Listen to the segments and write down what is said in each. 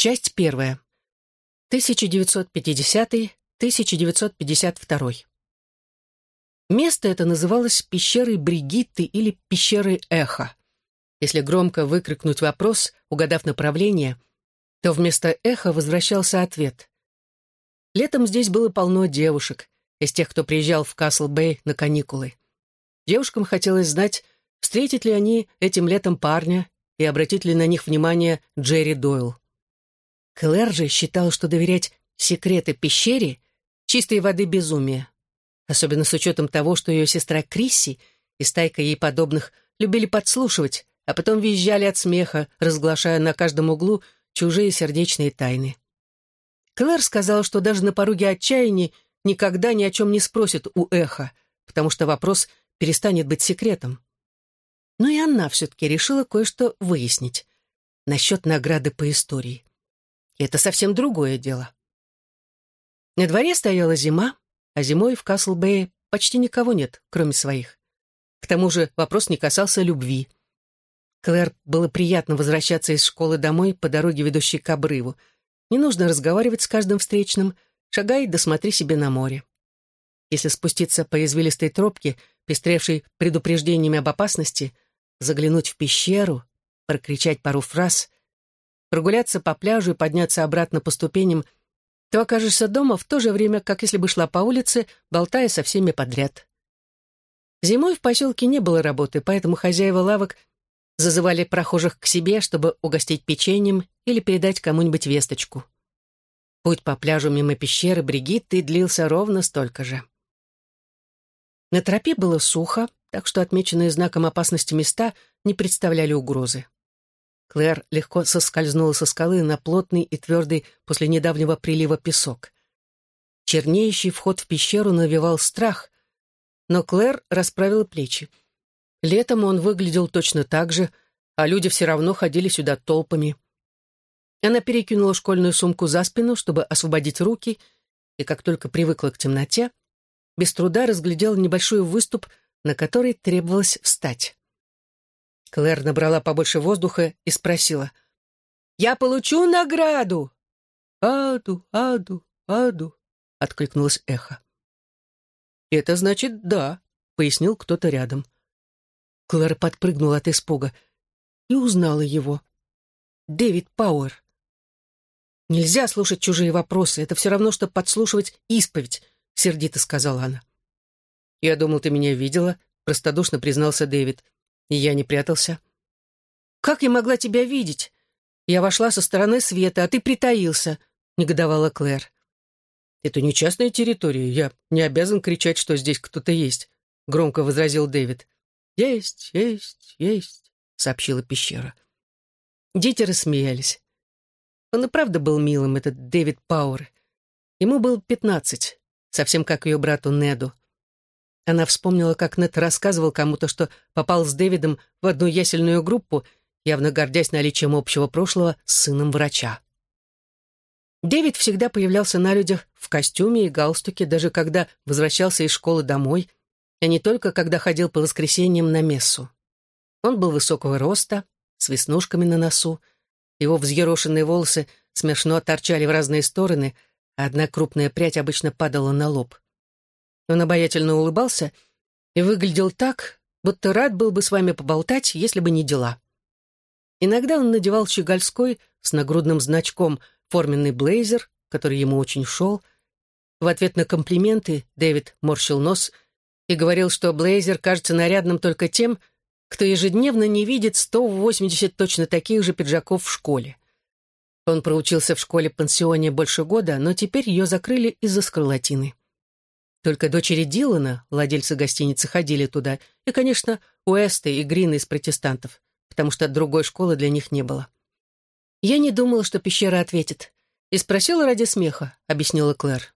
Часть первая. 1950-1952. Место это называлось пещерой Бригитты или пещерой Эхо. Если громко выкрикнуть вопрос, угадав направление, то вместо эха возвращался ответ. Летом здесь было полно девушек, из тех, кто приезжал в Касл-Бэй на каникулы. Девушкам хотелось знать, встретят ли они этим летом парня и обратит ли на них внимание Джерри Дойл. Клэр же считал, что доверять секреты пещере — чистой воды безумие. Особенно с учетом того, что ее сестра Крисси и стайка ей подобных любили подслушивать, а потом визжали от смеха, разглашая на каждом углу чужие сердечные тайны. Клэр сказал, что даже на пороге отчаяния никогда ни о чем не спросит у Эха, потому что вопрос перестанет быть секретом. Но и она все-таки решила кое-что выяснить насчет награды по истории. Это совсем другое дело. На дворе стояла зима, а зимой в Каслбэе почти никого нет, кроме своих. К тому же вопрос не касался любви. Клэр было приятно возвращаться из школы домой по дороге, ведущей к обрыву. Не нужно разговаривать с каждым встречным, шагай да смотри себе на море. Если спуститься по извилистой тропке, пестревшей предупреждениями об опасности, заглянуть в пещеру, прокричать пару фраз, прогуляться по пляжу и подняться обратно по ступеням, то окажешься дома в то же время, как если бы шла по улице, болтая со всеми подряд. Зимой в поселке не было работы, поэтому хозяева лавок зазывали прохожих к себе, чтобы угостить печеньем или передать кому-нибудь весточку. Путь по пляжу мимо пещеры Бригитты длился ровно столько же. На тропе было сухо, так что отмеченные знаком опасности места не представляли угрозы. Клэр легко соскользнула со скалы на плотный и твердый после недавнего прилива песок. Чернеющий вход в пещеру навевал страх, но Клэр расправила плечи. Летом он выглядел точно так же, а люди все равно ходили сюда толпами. Она перекинула школьную сумку за спину, чтобы освободить руки, и как только привыкла к темноте, без труда разглядела небольшой выступ, на который требовалось встать. Клэр набрала побольше воздуха и спросила. «Я получу награду!» «Аду, аду, аду!» — откликнулось эхо. «Это значит «да», — пояснил кто-то рядом. Клэр подпрыгнула от испуга и узнала его. Дэвид Пауэр. «Нельзя слушать чужие вопросы, это все равно, что подслушивать исповедь», — сердито сказала она. «Я думал, ты меня видела», — простодушно признался Дэвид. Я не прятался. «Как я могла тебя видеть? Я вошла со стороны света, а ты притаился», — негодовала Клэр. «Это не частная территория, я не обязан кричать, что здесь кто-то есть», — громко возразил Дэвид. «Есть, есть, есть», — сообщила пещера. Дети рассмеялись. Он и правда был милым, этот Дэвид Пауэр. Ему был пятнадцать, совсем как ее брату Неду. Она вспомнила, как Нед рассказывал кому-то, что попал с Дэвидом в одну ясельную группу, явно гордясь наличием общего прошлого с сыном врача. Дэвид всегда появлялся на людях в костюме и галстуке, даже когда возвращался из школы домой, а не только когда ходил по воскресеньям на мессу. Он был высокого роста, с веснушками на носу, его взъерошенные волосы смешно торчали в разные стороны, а одна крупная прядь обычно падала на лоб. Он обаятельно улыбался и выглядел так, будто рад был бы с вами поболтать, если бы не дела. Иногда он надевал щегольской с нагрудным значком форменный блейзер, который ему очень шел. В ответ на комплименты Дэвид морщил нос — и говорил, что блейзер кажется нарядным только тем, кто ежедневно не видит 180 точно таких же пиджаков в школе. Он проучился в школе-пансионе больше года, но теперь ее закрыли из-за скарлатины. Только дочери Дилана, владельцы гостиницы, ходили туда, и, конечно, Уэсты и Грины из протестантов, потому что другой школы для них не было. «Я не думала, что пещера ответит. И спросила ради смеха», — объяснила Клэр.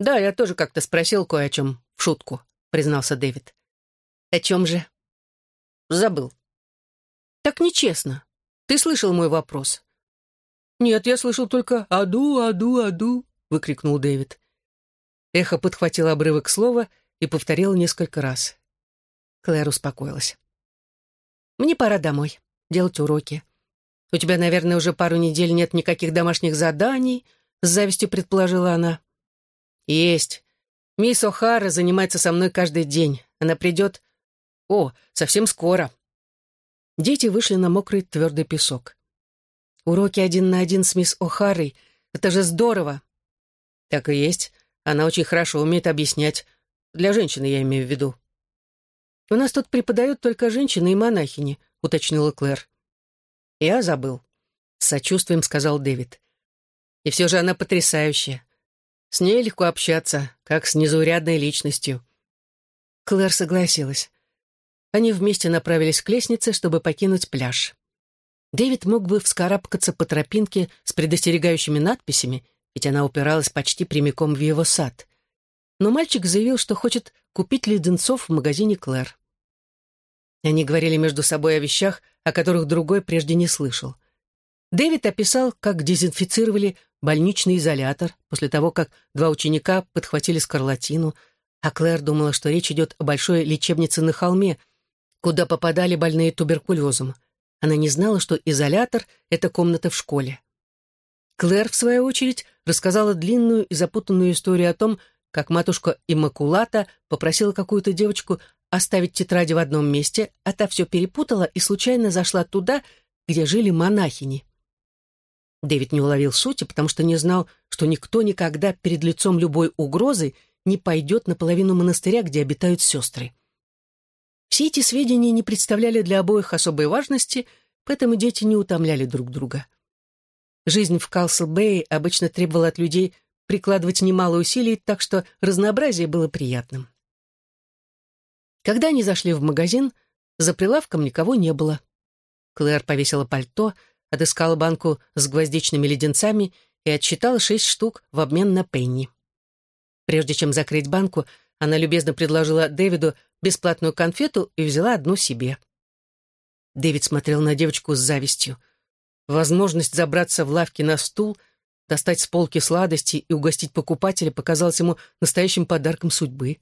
«Да, я тоже как-то спросил кое о чем, в шутку», — признался Дэвид. «О чем же?» «Забыл». «Так нечестно. Ты слышал мой вопрос?» «Нет, я слышал только «аду, аду, аду», — выкрикнул Дэвид. Эхо подхватило обрывок слова и повторил несколько раз. Клэр успокоилась. «Мне пора домой, делать уроки. У тебя, наверное, уже пару недель нет никаких домашних заданий, с завистью предположила она. Есть. Мисс О'Хара занимается со мной каждый день. Она придет... О, совсем скоро. Дети вышли на мокрый твердый песок. Уроки один на один с мисс О'Харой. Это же здорово. Так и есть. Она очень хорошо умеет объяснять. Для женщины я имею в виду. «У нас тут преподают только женщины и монахини», — уточнила Клэр. «Я забыл», — с сочувствием сказал Дэвид. «И все же она потрясающая. С ней легко общаться, как с незаурядной личностью». Клэр согласилась. Они вместе направились к лестнице, чтобы покинуть пляж. Дэвид мог бы вскарабкаться по тропинке с предостерегающими надписями, ведь она упиралась почти прямиком в его сад. Но мальчик заявил, что хочет купить леденцов в магазине Клэр. Они говорили между собой о вещах, о которых другой прежде не слышал. Дэвид описал, как дезинфицировали больничный изолятор после того, как два ученика подхватили скарлатину, а Клэр думала, что речь идет о большой лечебнице на холме, куда попадали больные туберкулезом. Она не знала, что изолятор — это комната в школе. Клэр, в свою очередь, рассказала длинную и запутанную историю о том, как матушка Иммакулата попросила какую-то девочку оставить тетради в одном месте, а та все перепутала и случайно зашла туда, где жили монахини. Дэвид не уловил сути, потому что не знал, что никто никогда перед лицом любой угрозы не пойдет на половину монастыря, где обитают сестры. Все эти сведения не представляли для обоих особой важности, поэтому дети не утомляли друг друга. Жизнь в Касл-Бэй обычно требовала от людей прикладывать немало усилий, так что разнообразие было приятным. Когда они зашли в магазин, за прилавком никого не было. Клэр повесила пальто, отыскала банку с гвоздичными леденцами и отсчитала шесть штук в обмен на пенни. Прежде чем закрыть банку, она любезно предложила Дэвиду бесплатную конфету и взяла одну себе. Дэвид смотрел на девочку с завистью. Возможность забраться в лавке на стул — Достать с полки сладости и угостить покупателя показалось ему настоящим подарком судьбы.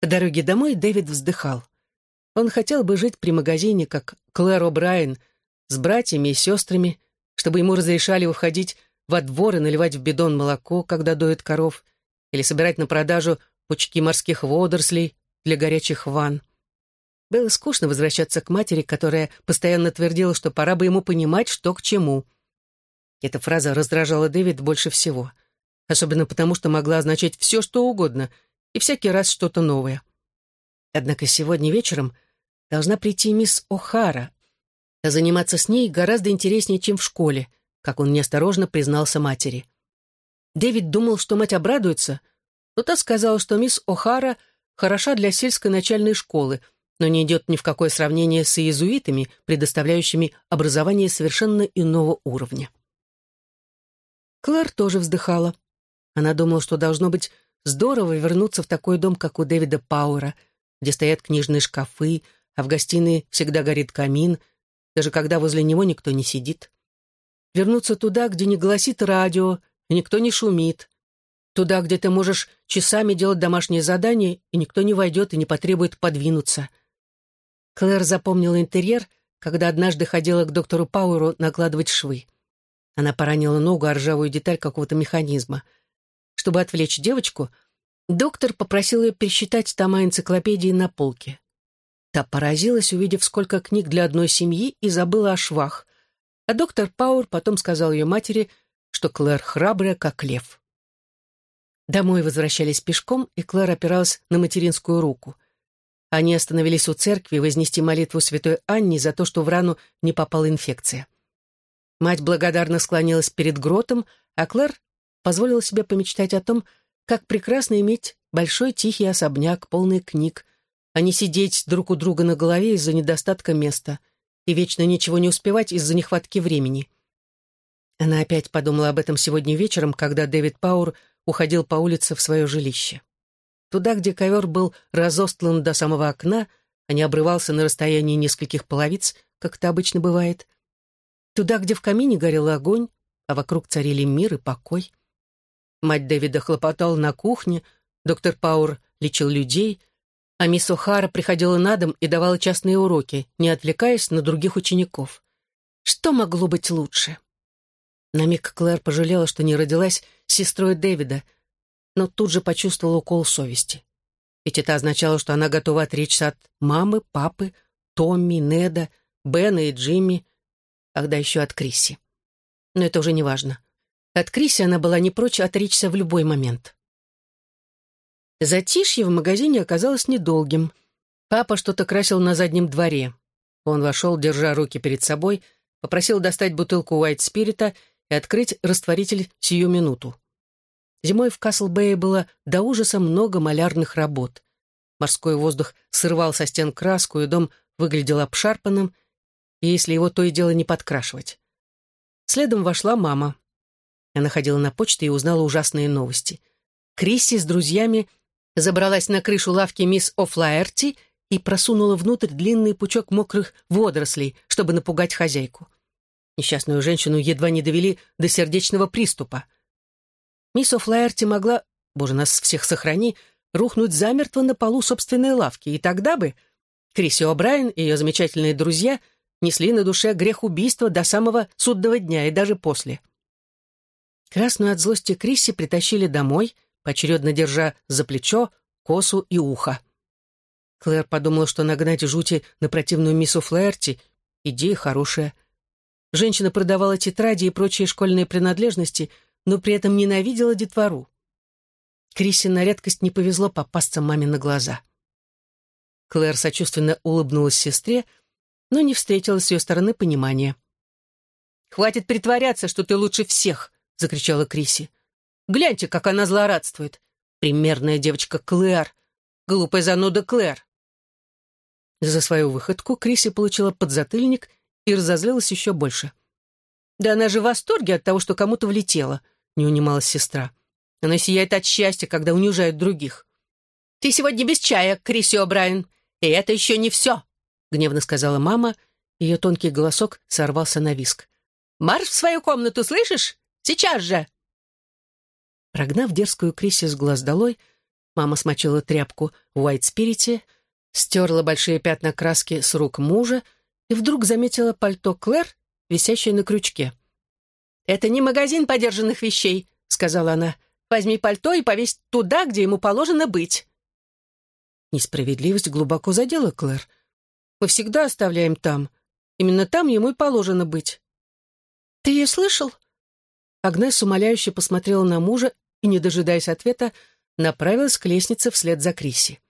По дороге домой Дэвид вздыхал. Он хотел бы жить при магазине, как Клэр О'Брайен, с братьями и сестрами, чтобы ему разрешали выходить во двор и наливать в бидон молоко, когда доят коров, или собирать на продажу пучки морских водорослей для горячих ванн. Было скучно возвращаться к матери, которая постоянно твердила, что пора бы ему понимать, что к чему — эта фраза раздражала Дэвид больше всего. Особенно потому, что могла означать все, что угодно, и всякий раз что-то новое. Однако сегодня вечером должна прийти мисс О'Хара, а заниматься с ней гораздо интереснее, чем в школе, как он неосторожно признался матери. Дэвид думал, что мать обрадуется, но та сказала, что мисс О'Хара хороша для сельской начальной школы, но не идет ни в какое сравнение с иезуитами, предоставляющими образование совершенно иного уровня. Клэр тоже вздыхала. Она думала, что должно быть здорово вернуться в такой дом, как у Дэвида Пауэра, где стоят книжные шкафы, а в гостиной всегда горит камин, даже когда возле него никто не сидит. Вернуться туда, где не гласит радио, и никто не шумит. Туда, где ты можешь часами делать домашние задания, и никто не войдет и не потребует подвинуться. Клэр запомнила интерьер, когда однажды ходила к доктору Пауэру накладывать швы. Она поранила ногу о ржавую деталь какого-то механизма. Чтобы отвлечь девочку, доктор попросил ее пересчитать тома энциклопедии на полке. Та поразилась, увидев, сколько книг для одной семьи, и забыла о швах. А доктор Пауэр потом сказал ее матери, что Клэр храбрая, как лев. Домой возвращались пешком, и Клэр опиралась на материнскую руку. Они остановились у церкви вознести молитву святой Анне за то, что в рану не попала инфекция. Мать благодарно склонилась перед гротом, а Клэр позволила себе помечтать о том, как прекрасно иметь большой тихий особняк, полный книг, а не сидеть друг у друга на голове из-за недостатка места и вечно ничего не успевать из-за нехватки времени. Она опять подумала об этом сегодня вечером, когда Дэвид Пауэр уходил по улице в свое жилище. Туда, где ковер был разостлан до самого окна, а не обрывался на расстоянии нескольких половиц, как это обычно бывает — Туда, где в камине горел огонь, а вокруг царили мир и покой. Мать Дэвида хлопотала на кухне, доктор Пауэр лечил людей, а мисс О'Хара приходила на дом и давала частные уроки, не отвлекаясь на других учеников. Что могло быть лучше? На миг Клэр пожалела, что не родилась сестрой Дэвида, но тут же почувствовала укол совести. Ведь это означало, что она готова отречься от мамы, папы, Томми, Неда, Бена и Джимми, ах да еще от Крисси. Но это уже не важно. От Крисси она была не прочь отречься в любой момент. Затишье в магазине оказалось недолгим. Папа что-то красил на заднем дворе. Он вошел, держа руки перед собой, попросил достать бутылку Уайт Спирита и открыть растворитель сию минуту. Зимой в Каслбэе было до ужаса много малярных работ. Морской воздух срывал со стен краску, и дом выглядел обшарпанным, если его то и дело не подкрашивать. Следом вошла мама. Она ходила на почту и узнала ужасные новости. Крисси с друзьями забралась на крышу лавки мисс О'Флаерти и просунула внутрь длинный пучок мокрых водорослей, чтобы напугать хозяйку. Несчастную женщину едва не довели до сердечного приступа. Мисс О'Флаерти могла, боже нас всех сохрани, рухнуть замертво на полу собственной лавки, и тогда бы Крисси О'Брайен и ее замечательные друзья несли на душе грех убийства до самого судного дня и даже после. Красную от злости Крисси притащили домой, поочередно держа за плечо, косу и ухо. Клэр подумала, что нагнать жути на противную миссу Флэрти — идея хорошая. Женщина продавала тетради и прочие школьные принадлежности, но при этом ненавидела детвору. Крисси на редкость не повезло попасться маме на глаза. Клэр сочувственно улыбнулась сестре, но не встретила с ее стороны понимания. «Хватит притворяться, что ты лучше всех!» — закричала Крисси. «Гляньте, как она злорадствует! Примерная девочка Клэр! Глупая зануда Клэр!» За свою выходку Крисси получила подзатыльник и разозлилась еще больше. «Да она же в восторге от того, что кому-то влетело», — не унималась сестра. «Она сияет от счастья, когда унижает других». «Ты сегодня без чая, Крисси О'Брайен, и это еще не все», — гневно сказала мама. Ее тонкий голосок сорвался на виск. «Марш в свою комнату, слышишь? Сейчас же!» Прогнав дерзкую Крисси с глаз долой, мама смочила тряпку в уайт-спирите, стерла большие пятна краски с рук мужа и вдруг заметила пальто Клэр, висящее на крючке. «Это не магазин подержанных вещей», — сказала она. «Возьми пальто и повесь туда, где ему положено быть». Несправедливость глубоко задела Клэр. «Мы всегда оставляем там. Именно там ему и положено быть». «Ты ее слышал?» Агнес умоляюще посмотрела на мужа и, не дожидаясь ответа, направилась к лестнице вслед за Крисси.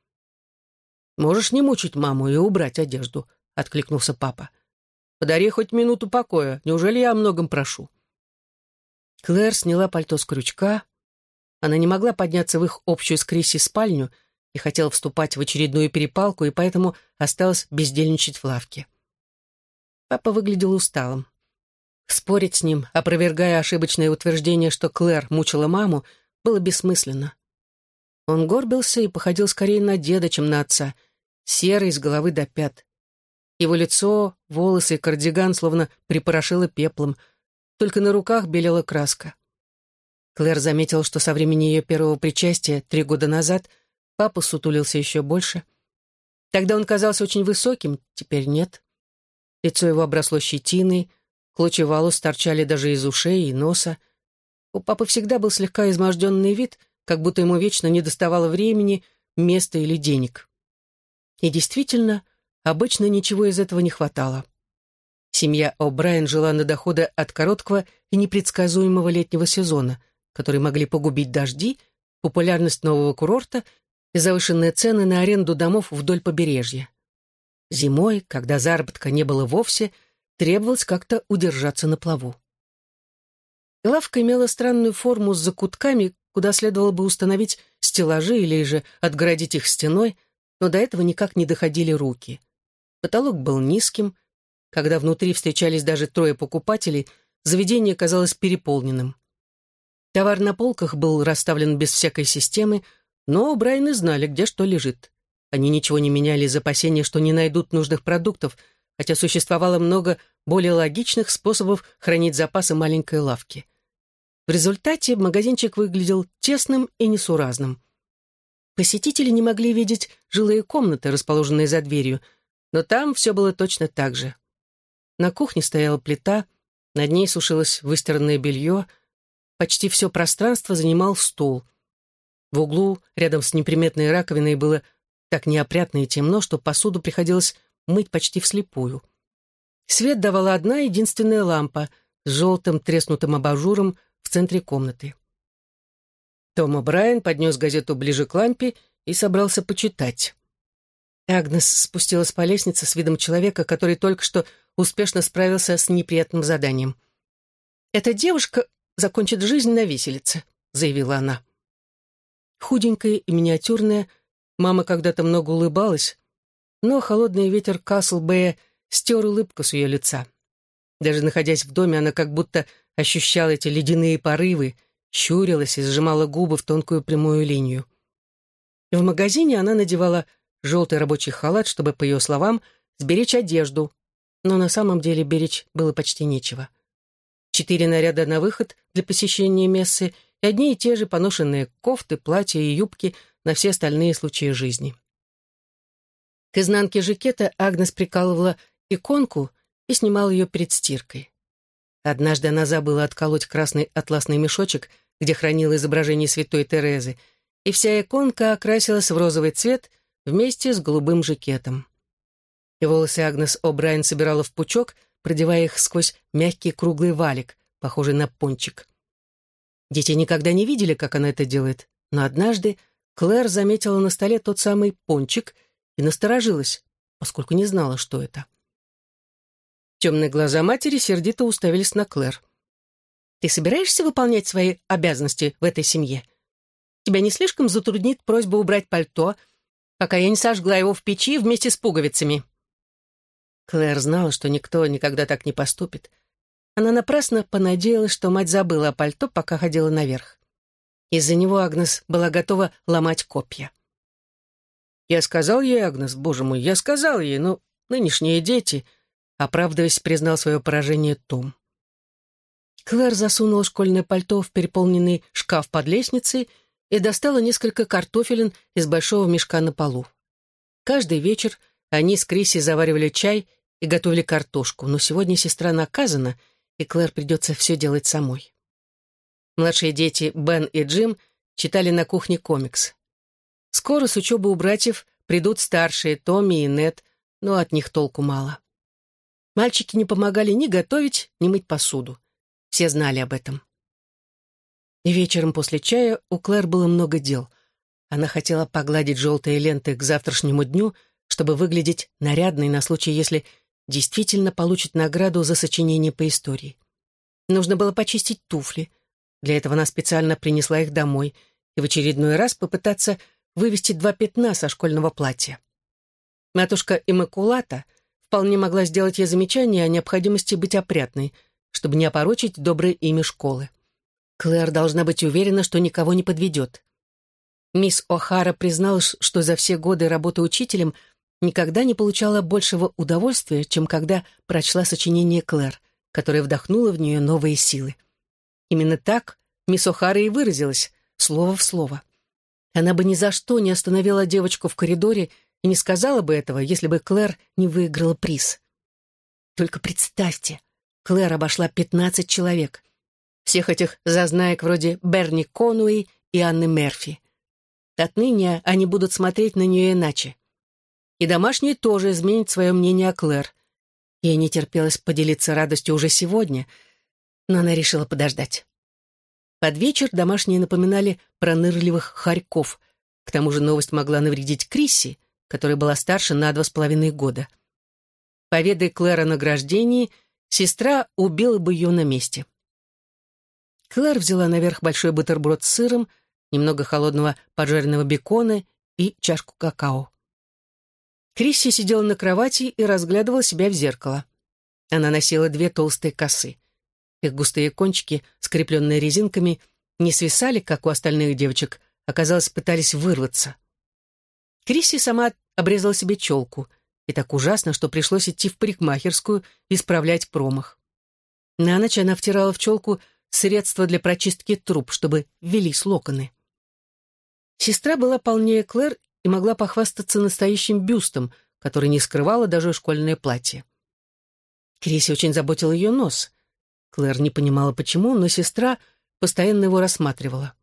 «Можешь не мучить маму и убрать одежду», — откликнулся папа. «Подари хоть минуту покоя. Неужели я о многом прошу?» Клэр сняла пальто с крючка. Она не могла подняться в их общую с Крисси спальню и хотела вступать в очередную перепалку, и поэтому осталась бездельничать в лавке. Папа выглядел усталым. Спорить с ним, опровергая ошибочное утверждение, что Клэр мучила маму, было бессмысленно. Он горбился и походил скорее на деда, чем на отца, серый с головы до пят. Его лицо, волосы и кардиган словно припорошило пеплом, только на руках белела краска. Клэр заметил, что со времени ее первого причастия, три года назад, папа сутулился еще больше. Тогда он казался очень высоким, теперь нет. Лицо его обросло щетиной, клочья волос торчали даже из ушей и носа. У папы всегда был слегка изможденный вид, как будто ему вечно не доставало времени, места или денег. И действительно, обычно ничего из этого не хватало. Семья О'Брайен жила на доходы от короткого и непредсказуемого летнего сезона, которые могли погубить дожди, популярность нового курорта и завышенные цены на аренду домов вдоль побережья. Зимой, когда заработка не было вовсе, требовалось как-то удержаться на плаву. Лавка имела странную форму с закутками, куда следовало бы установить стеллажи или же отгородить их стеной, но до этого никак не доходили руки. Потолок был низким. Когда внутри встречались даже трое покупателей, заведение казалось переполненным. Товар на полках был расставлен без всякой системы, но Брайны знали, где что лежит. Они ничего не меняли из опасения, что не найдут нужных продуктов, хотя существовало много более логичных способов хранить запасы маленькой лавки. В результате магазинчик выглядел тесным и несуразным. Посетители не могли видеть жилые комнаты, расположенные за дверью, но там все было точно так же. На кухне стояла плита, над ней сушилось выстиранное белье, почти все пространство занимал стол. В углу, рядом с неприметной раковиной, было так неопрятно и темно, что посуду приходилось мыть почти вслепую. Свет давала одна единственная лампа с желтым треснутым абажуром в центре комнаты. Том О'Брайен поднес газету ближе к лампе и собрался почитать. Агнес спустилась по лестнице с видом человека, который только что успешно справился с неприятным заданием. «Эта девушка закончит жизнь на виселице», — заявила она. Худенькая и миниатюрная, мама когда-то много улыбалась, но холодный ветер Каслбэя стер улыбку с ее лица. Даже находясь в доме, она как будто ощущала эти ледяные порывы, щурилась и сжимала губы в тонкую прямую линию. В магазине она надевала желтый рабочий халат, чтобы, по ее словам, сберечь одежду, но на самом деле беречь было почти нечего. Четыре наряда на выход для посещения мессы и одни и те же поношенные кофты, платья и юбки на все остальные случаи жизни. К изнанке жакета Агнес прикалывала иконку и снимала ее перед стиркой. Однажды она забыла отколоть красный атласный мешочек, где хранила изображение святой Терезы, и вся иконка окрасилась в розовый цвет вместе с голубым жакетом. И волосы Агнес О'Брайен собирала в пучок, продевая их сквозь мягкий круглый валик, похожий на пончик. Дети никогда не видели, как она это делает, но однажды Клэр заметила на столе тот самый пончик и насторожилась, поскольку не знала, что это. Темные глаза матери сердито уставились на Клэр. «Ты собираешься выполнять свои обязанности в этой семье? Тебя не слишком затруднит просьба убрать пальто, пока я не сожгла его в печи вместе с пуговицами?» Клэр знала, что никто никогда так не поступит. Она напрасно понадеялась, что мать забыла о пальто, пока ходила наверх. Из-за него Агнес была готова ломать копья. «Я сказал ей, Агнес, боже мой, я сказал ей, но нынешние дети...» Оправдываясь, признал свое поражение Том. Клэр засунула школьное пальто в переполненный шкаф под лестницей и достала несколько картофелин из большого мешка на полу. Каждый вечер они с Криси заваривали чай и готовили картошку, но сегодня сестра наказана, и Клэр придется все делать самой. Младшие дети Бен и Джим читали на кухне комикс. Скоро с учебы у братьев придут старшие Томми и Нед, но от них толку мало. Мальчики не помогали ни готовить, ни мыть посуду. Все знали об этом. И вечером после чая у Клэр было много дел. Она хотела погладить желтые ленты к завтрашнему дню, чтобы выглядеть нарядной на случай, если действительно получит награду за сочинение по истории. Нужно было почистить туфли. Для этого она специально принесла их домой и в очередной раз попытаться вывести два пятна со школьного платья. Матушка Иммакулата вполне могла сделать ей замечание о необходимости быть опрятной, чтобы не опорочить доброе имя школы. Клэр должна быть уверена, что никого не подведет. Мисс О'Хара призналась, что за все годы работы учителем никогда не получала большего удовольствия, чем когда прочла сочинение Клэр, которое вдохнуло в нее новые силы. Именно так мисс О'Хара и выразилась, слово в слово. Она бы ни за что не остановила девочку в коридоре и не сказала бы этого, если бы Клэр не выиграла приз. Только представьте, Клэр обошла пятнадцать человек. Всех этих зазнаек вроде Берни Конуэй и Анны Мерфи. Отныне они будут смотреть на нее иначе. И домашние тоже изменят свое мнение о Клэр. Ей не терпелось поделиться радостью уже сегодня, но она решила подождать. Под вечер домашние напоминали про нырливых хорьков. К тому же новость могла навредить Крисси, которая была старше на два с половиной года. Поведай Клэр о награждении, сестра убила бы ее на месте. Клэр взяла наверх большой бутерброд с сыром, немного холодного поджаренного бекона и чашку какао. Крисси сидела на кровати и разглядывала себя в зеркало. Она носила две толстые косы. Их густые кончики, скрепленные резинками, не свисали, как у остальных девочек, а, казалось, пытались вырваться. Крисси сама обрезала себе челку, и так ужасно, что пришлось идти в парикмахерскую исправлять промах. На ночь она втирала в челку средства для прочистки труб, чтобы велись локоны. Сестра была полнее Клэр и могла похвастаться настоящим бюстом, который не скрывало даже школьное платье. Криси очень заботил ее нос. Клэр не понимала, почему, но сестра постоянно его рассматривала.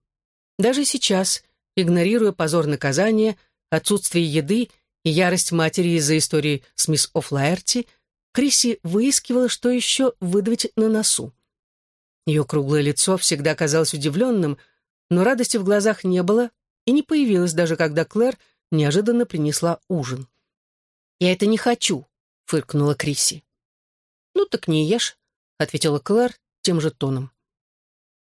Даже сейчас, игнорируя позор наказания, отсутствие еды и ярость матери из-за истории с мисс О'Флаерти, Крисси выискивала, что еще выдавить на носу. Ее круглое лицо всегда казалось удивленным, но радости в глазах не было и не появилось даже когда Клэр неожиданно принесла ужин. «Я это не хочу», — фыркнула Крисси. «Ну так не ешь», — ответила Клэр тем же тоном.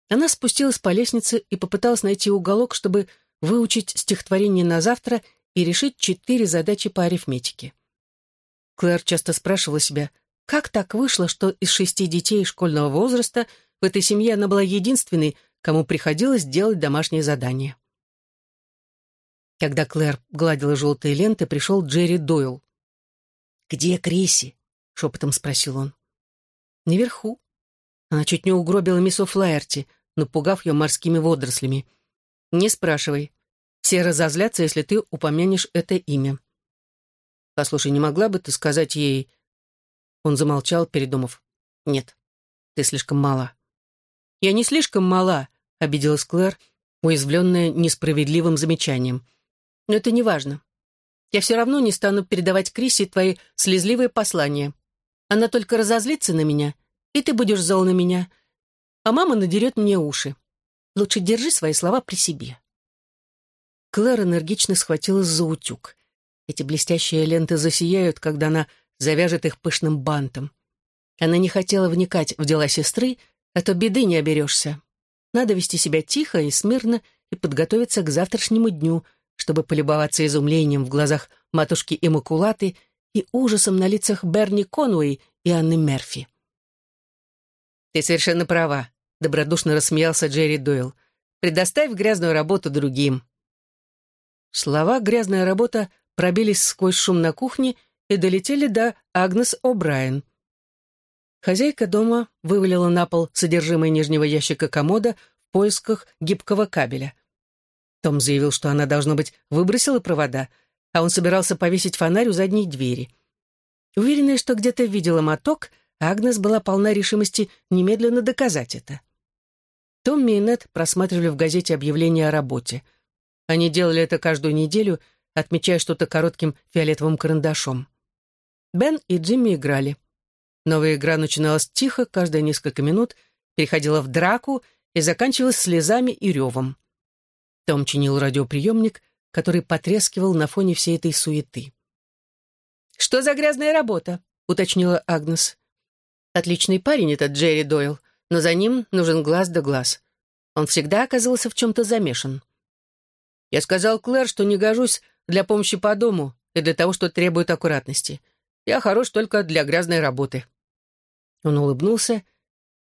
Она спустилась по лестнице и попыталась найти уголок, чтобы выучить стихотворение на завтра и решить четыре задачи по арифметике. Клэр часто спрашивала себя, как так вышло, что из шести детей школьного возраста в этой семье она была единственной, кому приходилось делать домашние задания. Когда Клэр гладила желтые ленты, пришел Джерри Дойл. «Где Криси?» — шепотом спросил он. «Наверху». Она чуть не угробила мисс О'Флаерти, напугав ее морскими водорослями. «Не спрашивай. Все разозлятся, если ты упомянешь это имя». «Послушай, не могла бы ты сказать ей...» Он замолчал, передумав. «Нет, ты слишком мала». «Я не слишком мала», — обиделась Клэр, уязвленная несправедливым замечанием. «Но это не важно. Я все равно не стану передавать Крисе твои слезливые послания. Она только разозлится на меня, и ты будешь зол на меня, а мама надерет мне уши. Лучше держи свои слова при себе». Клэр энергично схватилась за утюг. Эти блестящие ленты засияют, когда она завяжет их пышным бантом. Она не хотела вникать в дела сестры, а то беды не оберешься. Надо вести себя тихо и смирно и подготовиться к завтрашнему дню, чтобы полюбоваться изумлением в глазах матушки Иммакулаты и ужасом на лицах Берни Конуэй и Анны Мерфи. «Ты совершенно права», — добродушно рассмеялся Джерри Дойл. «Предоставь грязную работу другим». Слова «грязная работа» пробились сквозь шум на кухне и долетели до Агнес О'Брайен. Хозяйка дома вывалила на пол содержимое нижнего ящика комода в поисках гибкого кабеля. Том заявил, что она, должно быть, выбросила провода, а он собирался повесить фонарь у задней двери. Уверенная, что где-то видела моток, Агнес была полна решимости немедленно доказать это. Томми и Нед просматривали в газете объявления о работе. Они делали это каждую неделю, отмечая что-то коротким фиолетовым карандашом. Бен и Джимми играли. Новая игра начиналась тихо, каждые несколько минут, переходила в драку и заканчивалась слезами и ревом. Том чинил радиоприемник, который потрескивал на фоне всей этой суеты. «Что за грязная работа?» — уточнила Агнес. «Отличный парень этот Джерри Дойл, но за ним нужен глаз да глаз. Он всегда оказывался в чем-то замешан. Я сказал Клэр, что не гожусь для помощи по дому и для того, что требует аккуратности. Я хорош только для грязной работы». Он улыбнулся,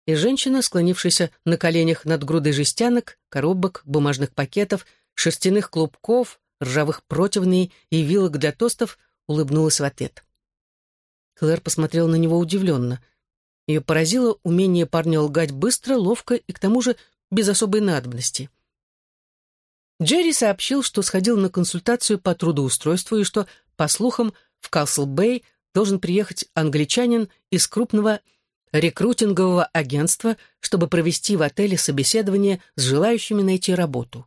и женщина, склонившаяся на коленях над грудой жестянок, коробок, бумажных пакетов, шерстяных клубков, ржавых противней и вилок для тостов, улыбнулась в ответ. Клэр посмотрела на него удивленно. Ее поразило умение парня лгать быстро, ловко и к тому же без особой надобности. Джерри сообщил, что сходил на консультацию по трудоустройству и что, по слухам, в Касл-Бэй должен приехать англичанин из крупного рекрутингового агентства, чтобы провести в отеле собеседование с желающими найти работу.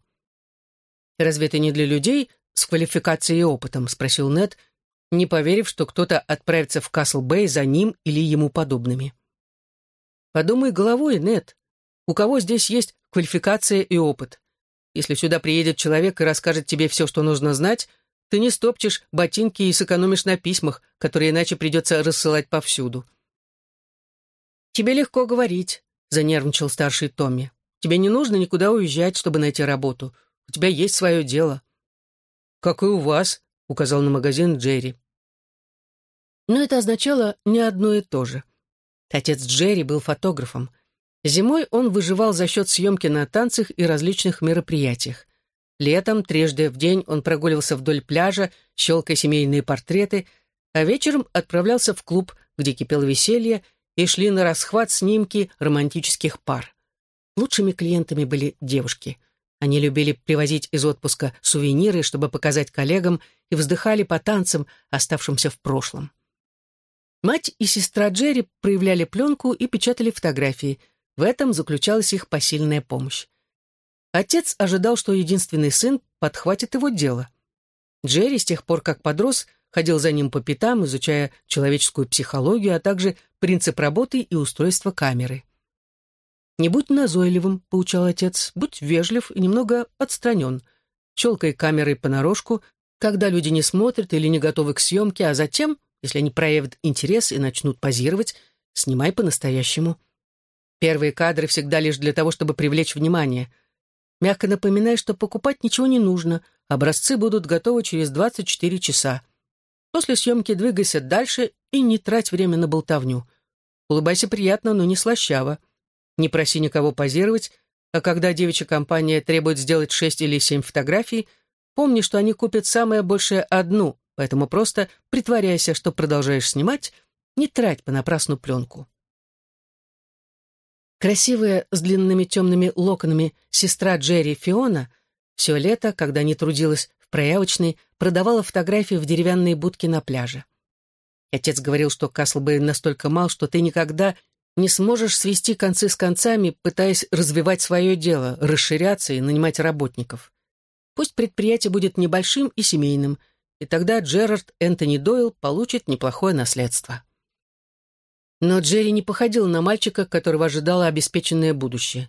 «Разве это не для людей с квалификацией и опытом?» — спросил Нед, не поверив, что кто-то отправится в Касл-Бэй за ним или ему подобными. «Подумай головой, Нед. У кого здесь есть квалификация и опыт? Если сюда приедет человек и расскажет тебе все, что нужно знать, ты не стопчешь ботинки и сэкономишь на письмах, которые иначе придется рассылать повсюду. «Тебе легко говорить», — занервничал старший Томми. «Тебе не нужно никуда уезжать, чтобы найти работу. У тебя есть свое дело». «Как и у вас», — указал на магазин Джерри. Но это означало не одно и то же. Отец Джерри был фотографом. Зимой он выживал за счет съемки на танцах и различных мероприятиях. Летом трижды в день он прогуливался вдоль пляжа, щелкая семейные портреты, а вечером отправлялся в клуб, где кипело веселье, и шли на расхват снимки романтических пар. Лучшими клиентами были девушки. Они любили привозить из отпуска сувениры, чтобы показать коллегам, и вздыхали по танцам, оставшимся в прошлом. Мать и сестра Джерри проявляли пленку и печатали фотографии. В этом заключалась их посильная помощь. Отец ожидал, что единственный сын подхватит его дело. Джерри с тех пор, как подрос, ходил за ним по пятам, изучая человеческую психологию, а также принцип работы и устройство камеры. «Не будь назойливым», — поучал отец, — «будь вежлив и немного отстранен. Щелкай камерой понарошку, когда люди не смотрят или не готовы к съемке, а затем, если они проявят интерес и начнут позировать, снимай по-настоящему. Первые кадры всегда лишь для того, чтобы привлечь внимание. Мягко напоминай, что покупать ничего не нужно, образцы будут готовы через 24 часа. После съемки двигайся дальше и не трать время на болтовню. Улыбайся приятно, но не слащаво. Не проси никого позировать, а когда девичья компания требует сделать шесть или семь фотографий, помни, что они купят самое большее одну, поэтому просто притворяйся, что продолжаешь снимать, не трать понапрасну пленку. Красивая, с длинными темными локонами сестра Джерри Фиона все лето, когда не трудилась проявочной, продавала фотографии в деревянные будки на пляже. Отец говорил, что Каслбей настолько мал, что ты никогда не сможешь свести концы с концами, пытаясь развивать свое дело, расширяться и нанимать работников. Пусть предприятие будет небольшим и семейным, и тогда Джерард Энтони Дойл получит неплохое наследство. Но Джерри не походил на мальчика, которого ожидало обеспеченное будущее.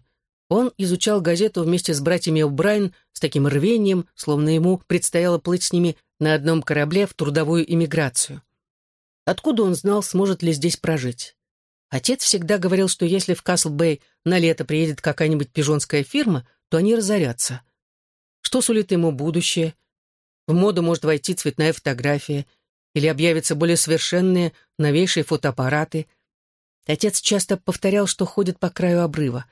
Он изучал газету вместе с братьями О'Брайен с таким рвением, словно ему предстояло плыть с ними на одном корабле в трудовую иммиграцию. Откуда он знал, сможет ли здесь прожить? Отец всегда говорил, что если в Касл-Бэй на лето приедет какая-нибудь пижонская фирма, то они разорятся. Что сулит ему будущее? В моду может войти цветная фотография, или объявятся более совершенные, новейшие фотоаппараты. Отец часто повторял, что ходит по краю обрыва,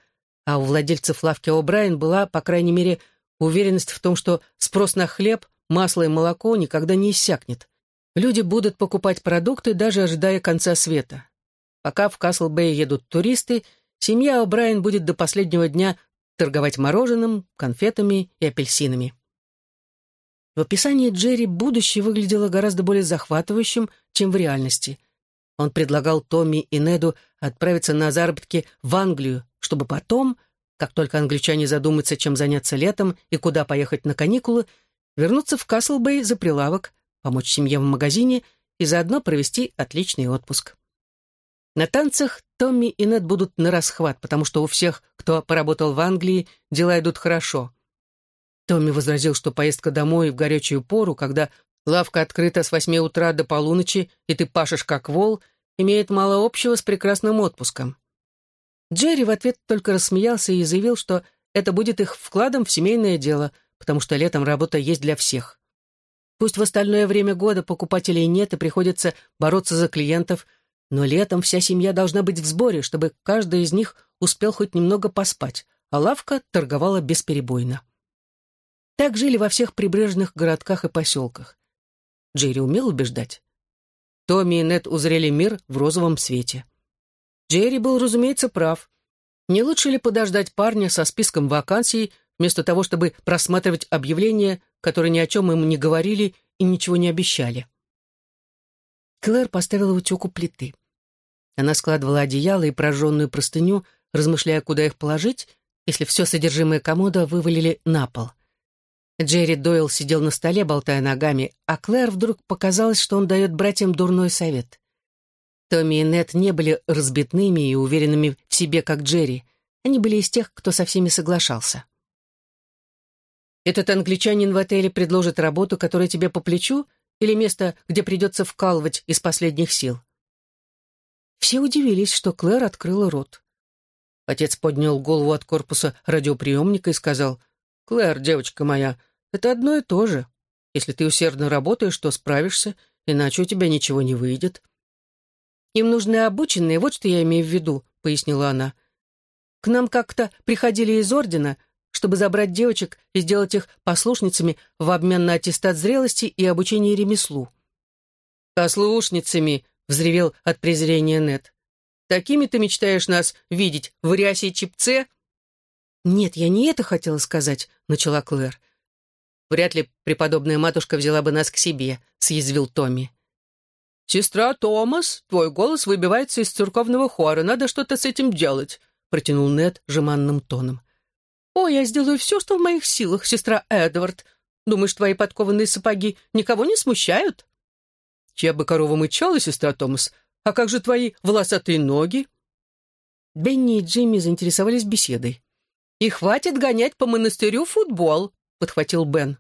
а у владельцев лавки О'Брайен была, по крайней мере, уверенность в том, что спрос на хлеб, масло и молоко никогда не иссякнет. Люди будут покупать продукты, даже ожидая конца света. Пока в Касл-Бэй едут туристы, семья О'Брайен будет до последнего дня торговать мороженым, конфетами и апельсинами. В описании Джерри будущее выглядело гораздо более захватывающим, чем в реальности. Он предлагал Томми и Неду отправиться на заработки в Англию, чтобы потом, как только англичане задумаются, чем заняться летом и куда поехать на каникулы, вернуться в Каслбэй за прилавок, помочь семье в магазине и заодно провести отличный отпуск. На танцах Томми и Нед будут на расхват, потому что у всех, кто поработал в Англии, дела идут хорошо. Томми возразил, что поездка домой в горячую пору, когда лавка открыта с восьми утра до полуночи, и ты пашешь как вол, имеет мало общего с прекрасным отпуском. Джерри в ответ только рассмеялся и заявил, что это будет их вкладом в семейное дело, потому что летом работа есть для всех. Пусть в остальное время года покупателей нет и приходится бороться за клиентов – но летом вся семья должна быть в сборе, чтобы каждый из них успел хоть немного поспать, а лавка торговала бесперебойно. Так жили во всех прибрежных городках и поселках. Джерри умел убеждать. Томми и Нед узрели мир в розовом свете. Джерри был, разумеется, прав. Не лучше ли подождать парня со списком вакансий, вместо того, чтобы просматривать объявления, которые ни о чем ему не говорили и ничего не обещали? Клэр поставила утюг у плиты. Она складывала одеяло и прожженную простыню, размышляя, куда их положить, если все содержимое комода вывалили на пол. Джерри Дойл сидел на столе, болтая ногами, а Клэр вдруг показалось, что он дает братьям дурной совет. Томми и Нет не были разбитными и уверенными в себе, как Джерри. Они были из тех, кто со всеми соглашался. «Этот англичанин в отеле предложит работу, которая тебе по плечу, или место, где придется вкалывать из последних сил?» Все удивились, что Клэр открыла рот. Отец поднял голову от корпуса радиоприемника и сказал, «Клэр, девочка моя, это одно и то же. Если ты усердно работаешь, то справишься, иначе у тебя ничего не выйдет». «Им нужны обученные, вот что я имею в виду», — пояснила она. «К нам как-то приходили из ордена, чтобы забрать девочек и сделать их послушницами в обмен на аттестат зрелости и обучение ремеслу». «Послушницами», взревел от презрения Нет. «Такими ты мечтаешь нас видеть в рясе и чипце?» «Нет, я не это хотела сказать», — начала Клэр. «Вряд ли преподобная матушка взяла бы нас к себе», — съязвил Томми. «Сестра Томас, твой голос выбивается из церковного хора, надо что-то с этим делать», протянул Нед жеманным тоном. «О, я сделаю все, что в моих силах, сестра Эдвард. Думаешь, твои подкованные сапоги никого не смущают?» «Чья бы корова мычала, сестра Томас? А как же твои волосатые ноги?» Бенни и Джимми заинтересовались беседой. «И хватит гонять по монастырю футбол», — подхватил Бен.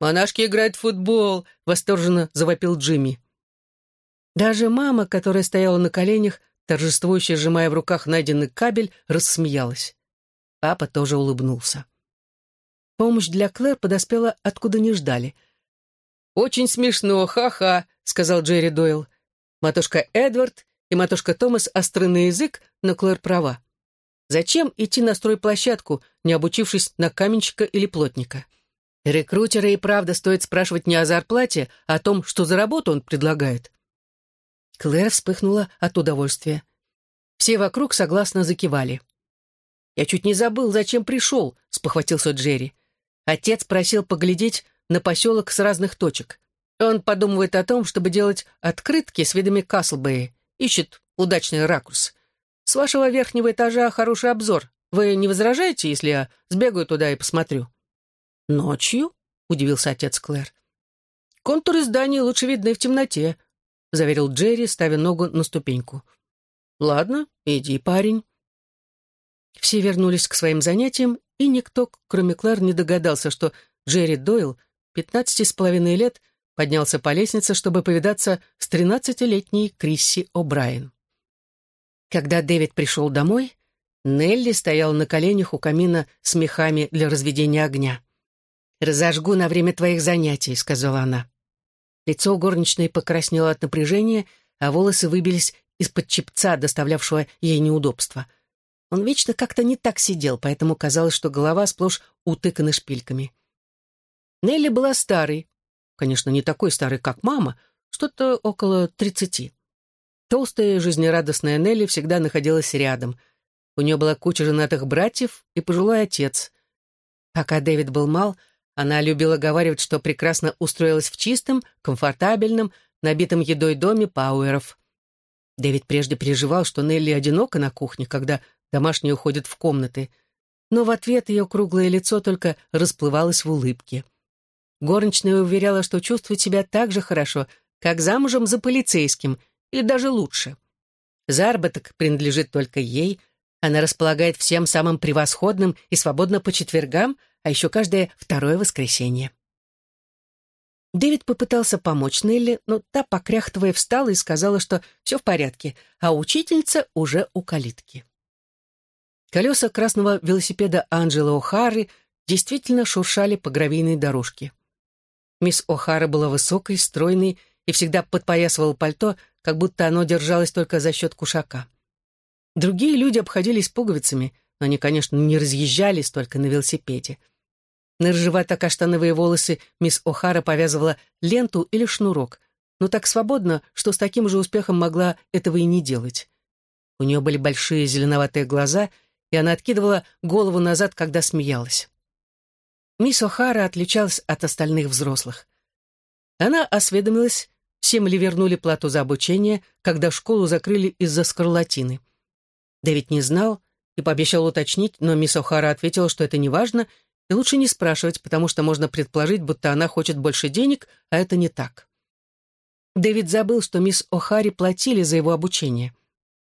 «Монашки играют в футбол», — восторженно завопил Джимми. Даже мама, которая стояла на коленях, торжествующе сжимая в руках найденный кабель, рассмеялась. Папа тоже улыбнулся. Помощь для Клэр подоспела, откуда не ждали. «Очень смешно, ха-ха», — сказал Джерри Дойл. Матушка Эдвард и матушка Томас остры на язык, но Клэр права. Зачем идти на стройплощадку, не обучившись на каменщика или плотника? Рекрутера и правда стоит спрашивать не о зарплате, а о том, что за работу он предлагает. Клэр вспыхнула от удовольствия. Все вокруг согласно закивали. «Я чуть не забыл, зачем пришел», — спохватился Джерри. Отец просил поглядеть на поселок с разных точек. Он подумывает о том, чтобы делать открытки с видами Каслбэя. Ищет удачный ракурс. С вашего верхнего этажа хороший обзор. Вы не возражаете, если я сбегаю туда и посмотрю?» «Ночью?» — удивился отец Клэр. «Контуры здания лучше видны в темноте», — заверил Джерри, ставя ногу на ступеньку. «Ладно, иди, парень». Все вернулись к своим занятиям, и никто, кроме Клэр, не догадался, что Джерри Дойл, пятнадцати с половиной лет, поднялся по лестнице, чтобы повидаться с тринадцатилетней Крисси О'Брайен. Когда Дэвид пришел домой, Нелли стояла на коленях у камина с мехами для разведения огня. «Разожгу на время твоих занятий», — сказала она. Лицо горничной покраснело от напряжения, а волосы выбились из-под чепца, доставлявшего ей неудобства. Он вечно как-то не так сидел, поэтому казалось, что голова сплошь утыкана шпильками. Нелли была старой, конечно, не такой старой, как мама, что-то около тридцати. Толстая и жизнерадостная Нелли всегда находилась рядом. У нее была куча женатых братьев и пожилой отец. Пока Дэвид был мал, она любила говаривать, что прекрасно устроилась в чистом, комфортабельном, набитом едой доме Пауэров. Дэвид прежде переживал, что Нелли одинока на кухне, когда домашние уходят в комнаты, но в ответ ее круглое лицо только расплывалось в улыбке. Горничная уверяла, что чувствует себя так же хорошо, как замужем за полицейским, или даже лучше. Заработок принадлежит только ей, она располагает всем самым превосходным и свободно по четвергам, а еще каждое второе воскресенье. Дэвид попытался помочь Нелли, но та, покряхтывая, встала и сказала, что все в порядке, а учительница уже у калитки. Колеса красного велосипеда Анджела О'Хары действительно шуршали по гравийной дорожке. Мисс О'Хара была высокой, стройной и всегда подпоясывала пальто, как будто оно держалось только за счет кушака. Другие люди обходились пуговицами, но они, конечно, не разъезжались только на велосипеде. На рыжевато-каштановые волосы мисс О'Хара повязывала ленту или шнурок, но так свободно, что с таким же успехом могла этого и не делать. У нее были большие зеленоватые глаза, и она откидывала голову назад, когда смеялась. Мисс О'Хара отличалась от остальных взрослых. Она осведомилась, всем ли вернули плату за обучение, когда школу закрыли из-за скарлатины. Дэвид не знал и пообещал уточнить, но мисс О'Хара ответила, что это не важно, и лучше не спрашивать, потому что можно предположить, будто она хочет больше денег, а это не так. Дэвид забыл, что мисс О'Харе платили за его обучение.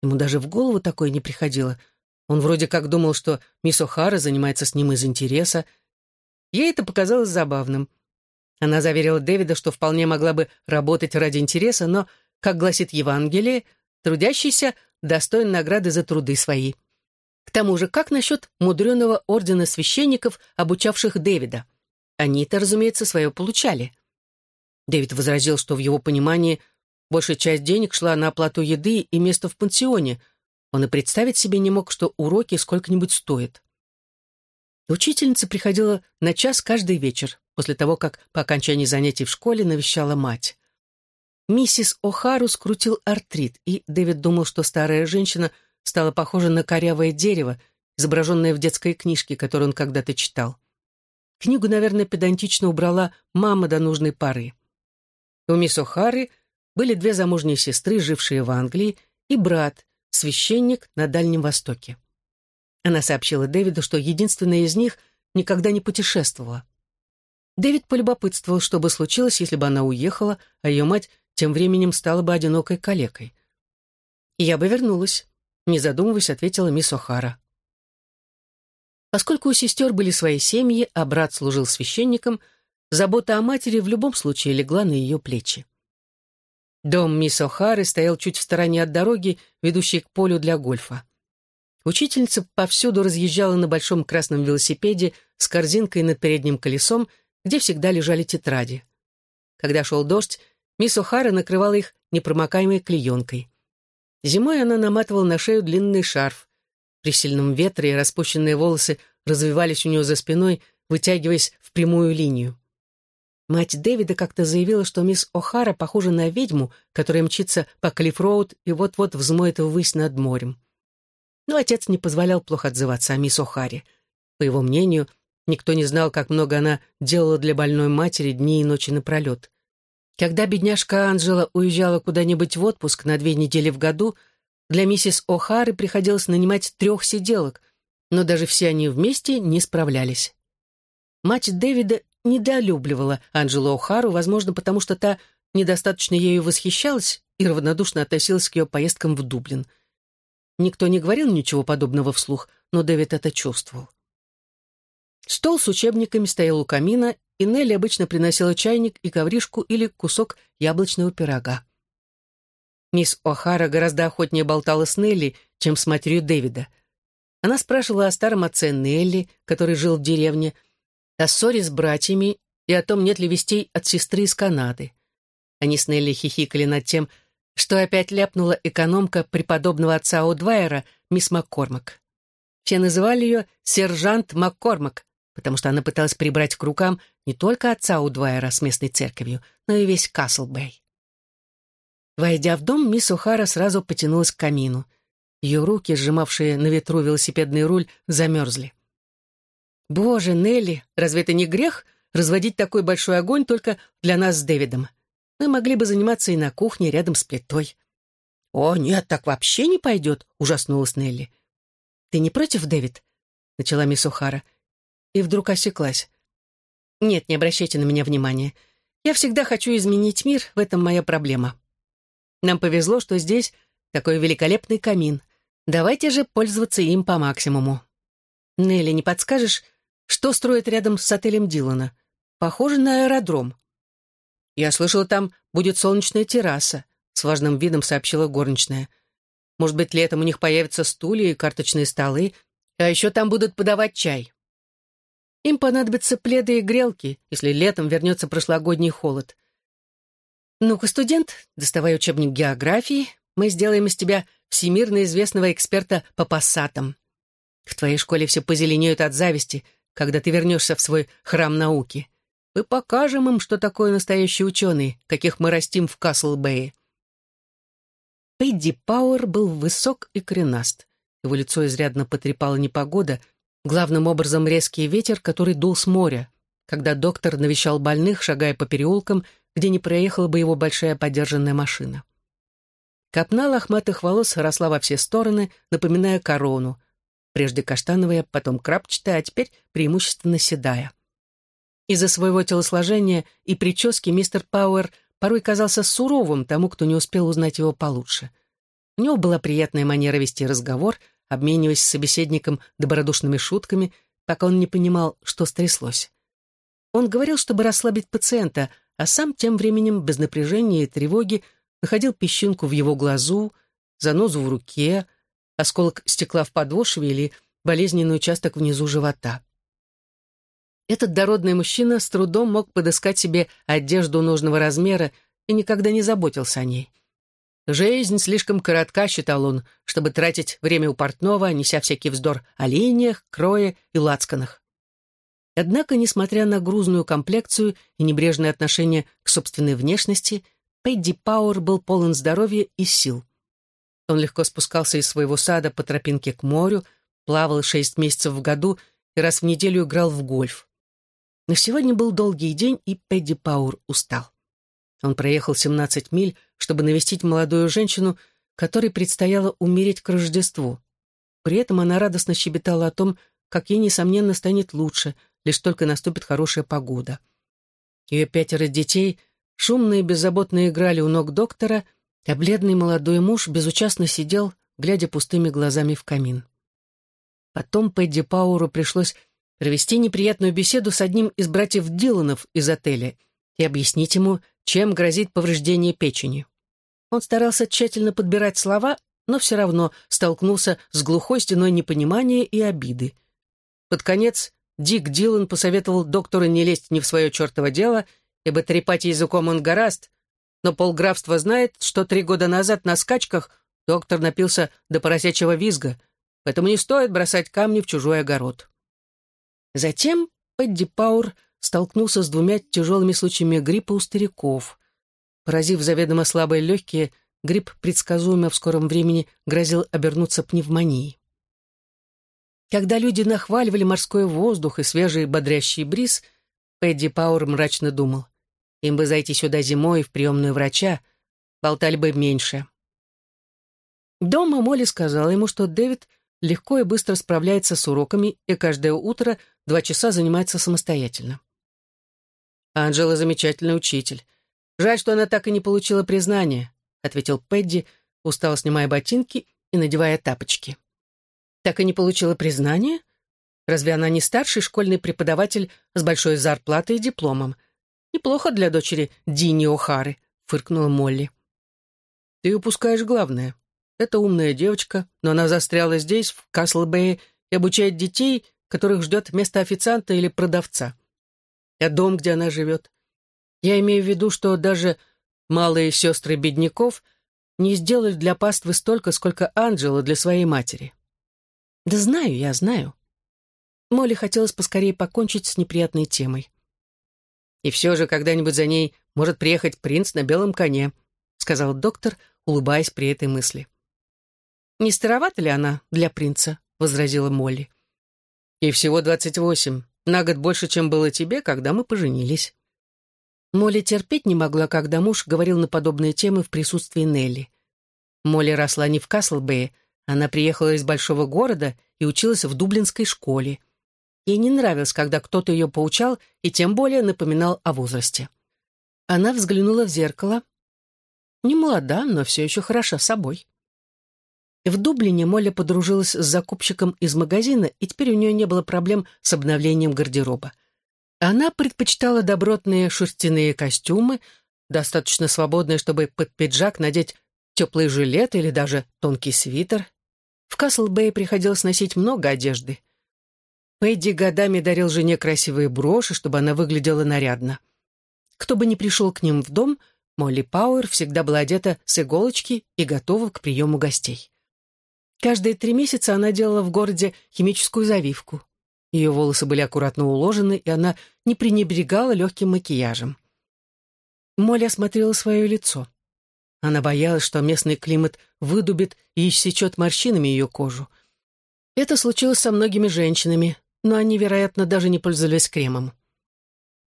Ему даже в голову такое не приходило. Он вроде как думал, что мисс О'Хара занимается с ним из интереса. Ей это показалось забавным. Она заверила Дэвида, что вполне могла бы работать ради интереса, но, как гласит Евангелие, трудящийся достоин награды за труды свои. К тому же, как насчет мудреного ордена священников, обучавших Дэвида? Они-то, разумеется, свое получали. Дэвид возразил, что в его понимании большая часть денег шла на оплату еды и место в пансионе. Он и представить себе не мог, что уроки сколько-нибудь стоят. Учительница приходила на час каждый вечер, после того, как по окончании занятий в школе навещала мать. Миссис О'Хару скрутил артрит, и Дэвид думал, что старая женщина стала похожа на корявое дерево, изображенное в детской книжке, которую он когда-то читал. Книгу, наверное, педантично убрала мама до нужной поры. У мисс О'Хары были две замужние сестры, жившие в Англии, и брат, священник на Дальнем Востоке. Она сообщила Дэвиду, что единственная из них никогда не путешествовала. Дэвид полюбопытствовал, что бы случилось, если бы она уехала, а ее мать тем временем стала бы одинокой калекой. «Я бы вернулась», — не задумываясь, ответила мисс О'Хара. Поскольку у сестер были свои семьи, а брат служил священником, забота о матери в любом случае легла на ее плечи. Дом мисс О'Хары стоял чуть в стороне от дороги, ведущей к полю для гольфа. Учительница повсюду разъезжала на большом красном велосипеде с корзинкой над передним колесом, где всегда лежали тетради. Когда шел дождь, мисс О'Хара накрывала их непромокаемой клеенкой. Зимой она наматывала на шею длинный шарф. При сильном ветре распущенные волосы развивались у нее за спиной, вытягиваясь в прямую линию. Мать Дэвида как-то заявила, что мисс О'Хара похожа на ведьму, которая мчится по Клиффроуд и вот-вот взмоет ввысь над морем. Но отец не позволял плохо отзываться о мисс О'Харе. По его мнению, никто не знал, как много она делала для больной матери дни и ночи напролет. Когда бедняжка Анжела уезжала куда-нибудь в отпуск на две недели в году, для миссис О'Хары приходилось нанимать трех сиделок, но даже все они вместе не справлялись. Мать Дэвида недолюбливала Анжелу О'Хару, возможно, потому что та недостаточно ею восхищалась и равнодушно относилась к ее поездкам в Дублин. Никто не говорил ничего подобного вслух, но Дэвид это чувствовал. Стол с учебниками стоял у камина, и Нелли обычно приносила чайник и ковришку или кусок яблочного пирога. Мисс О'Хара гораздо охотнее болтала с Нелли, чем с матерью Дэвида. Она спрашивала о старом отце Нелли, который жил в деревне, о ссоре с братьями и о том, нет ли вестей от сестры из Канады. Они с Нелли хихикали над тем, что опять ляпнула экономка преподобного отца О'Двайера, мисс Маккормак. Все называли ее «сержант Маккормак», потому что она пыталась прибрать к рукам не только отца Удвайера с местной церковью, но и весь Каслбэй. Войдя в дом, мисс Ухара сразу потянулась к камину. Ее руки, сжимавшие на ветру велосипедный руль, замерзли. «Боже, Нелли, разве это не грех разводить такой большой огонь только для нас с Дэвидом? Мы могли бы заниматься и на кухне рядом с плитой». «О, нет, так вообще не пойдет», — ужаснулась Нелли. «Ты не против, Дэвид?» — начала мисс Ухара и вдруг осеклась. «Нет, не обращайте на меня внимания. Я всегда хочу изменить мир, в этом моя проблема. Нам повезло, что здесь такой великолепный камин. Давайте же пользоваться им по максимуму. Нелли, не подскажешь, что строят рядом с отелем Дилана? Похоже на аэродром. Я слышала, там будет солнечная терраса, с важным видом сообщила горничная. Может быть, летом у них появятся стулья и карточные столы, а еще там будут подавать чай. Им понадобятся пледы и грелки, если летом вернется прошлогодний холод. Ну-ка, студент, доставай учебник географии, мы сделаем из тебя всемирно известного эксперта по пассатам. В твоей школе все позеленеют от зависти, когда ты вернешься в свой храм науки. Мы покажем им, что такое настоящий ученый, каких мы растим в Каслбэе. Пэдди Пауэр был высок и кренаст. Его лицо изрядно потрепала непогода — Главным образом резкий ветер, который дул с моря, когда доктор навещал больных, шагая по переулкам, где не проехала бы его большая подержанная машина. Копна лохматых волос росла во все стороны, напоминая корону, прежде каштановая, потом крапчатая, а теперь преимущественно седая. Из-за своего телосложения и прически мистер Пауэр порой казался суровым тому, кто не успел узнать его получше. У него была приятная манера вести разговор — обмениваясь с собеседником добродушными шутками, пока он не понимал, что стряслось. Он говорил, чтобы расслабить пациента, а сам тем временем без напряжения и тревоги находил песчинку в его глазу, занозу в руке, осколок стекла в подошве или болезненный участок внизу живота. Этот дородный мужчина с трудом мог подыскать себе одежду нужного размера и никогда не заботился о ней. Жизнь слишком коротка, считал он, чтобы тратить время у портного, неся всякий вздор о линиях, крое и лацканах. Однако, несмотря на грузную комплекцию и небрежное отношение к собственной внешности, Пэдди Пауэр был полон здоровья и сил. Он легко спускался из своего сада по тропинке к морю, плавал шесть месяцев в году и раз в неделю играл в гольф. Но сегодня был долгий день, и Пэдди Пауэр устал. Он проехал 17 миль, чтобы навестить молодую женщину, которой предстояло умереть к Рождеству. При этом она радостно щебетала о том, как ей, несомненно, станет лучше, лишь только наступит хорошая погода. Ее пятеро детей шумно и беззаботно играли у ног доктора, а бледный молодой муж безучастно сидел, глядя пустыми глазами в камин. Потом Пэдди Пауру пришлось провести неприятную беседу с одним из братьев Диланов из отеля и объяснить ему, чем грозит повреждение печени. Он старался тщательно подбирать слова, но все равно столкнулся с глухой стеной непонимания и обиды. Под конец Дик Дилан посоветовал доктору не лезть ни в свое чертово дело, ибо трепать языком он гораст, но полграфства знает, что три года назад на скачках доктор напился до поросячьего визга, поэтому не стоит бросать камни в чужой огород. Затем Пэдди Пауэр столкнулся с двумя тяжелыми случаями гриппа у стариков. Поразив заведомо слабые легкие, грипп предсказуемо в скором времени грозил обернуться пневмонией. Когда люди нахваливали морской воздух и свежий бодрящий бриз, Пэдди Пауэр мрачно думал, им бы зайти сюда зимой в приемную врача, болтали бы меньше. Дома Молли сказала ему, что Дэвид легко и быстро справляется с уроками и каждое утро два часа занимается самостоятельно. «Анжела замечательный учитель. Жаль, что она так и не получила признания», ответил Пэдди, устало снимая ботинки и надевая тапочки. «Так и не получила признания? Разве она не старший школьный преподаватель с большой зарплатой и дипломом? Неплохо для дочери Дини О'Хары», фыркнула Молли. «Ты упускаешь главное. Это умная девочка, но она застряла здесь, в Каслбэе, и обучает детей, которых ждет место официанта или продавца а дом, где она живет. Я имею в виду, что даже малые сестры бедняков не сделали для паствы столько, сколько Анджела для своей матери. Да знаю, я знаю. Молли хотелось поскорее покончить с неприятной темой. И все же когда-нибудь за ней может приехать принц на белом коне, сказал доктор, улыбаясь при этой мысли. «Не старовата ли она для принца?» — возразила Молли. «Ей всего двадцать восемь. На год больше, чем было тебе, когда мы поженились». Молли терпеть не могла, когда муж говорил на подобные темы в присутствии Нелли. Молли росла не в Каслбэе, она приехала из большого города и училась в дублинской школе. Ей не нравилось, когда кто-то ее поучал и тем более напоминал о возрасте. Она взглянула в зеркало. Не молода, но все еще хороша собой. В Дублине Молли подружилась с закупщиком из магазина, и теперь у нее не было проблем с обновлением гардероба. Она предпочитала добротные шерстяные костюмы, достаточно свободные, чтобы под пиджак надеть теплый жилет или даже тонкий свитер. В Каслбэй приходилось носить много одежды. Пэдди годами дарил жене красивые броши, чтобы она выглядела нарядно. Кто бы ни пришел к ним в дом, Молли Пауэр всегда была одета с иголочки и готова к приему гостей. Каждые три месяца она делала в городе химическую завивку. Ее волосы были аккуратно уложены, и она не пренебрегала легким макияжем. Молли осмотрела свое лицо. Она боялась, что местный климат выдубит и иссечет морщинами ее кожу. Это случилось со многими женщинами, но они, вероятно, даже не пользовались кремом.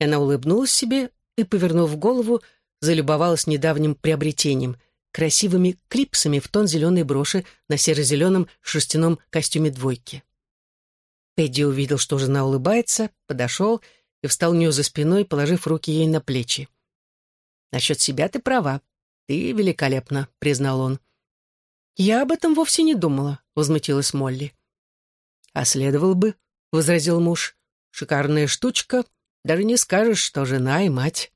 Она улыбнулась себе и, повернув голову, залюбовалась недавним приобретением красивыми клипсами в тон зеленой броши на серо-зеленом шерстяном костюме двойки. Пэдди увидел, что жена улыбается, подошел и встал у нее за спиной, положив руки ей на плечи. «Насчет себя ты права. Ты великолепна», — признал он. «Я об этом вовсе не думала», — возмутилась Молли. «А следовал бы», — возразил муж. «Шикарная штучка. Даже не скажешь, что жена и мать».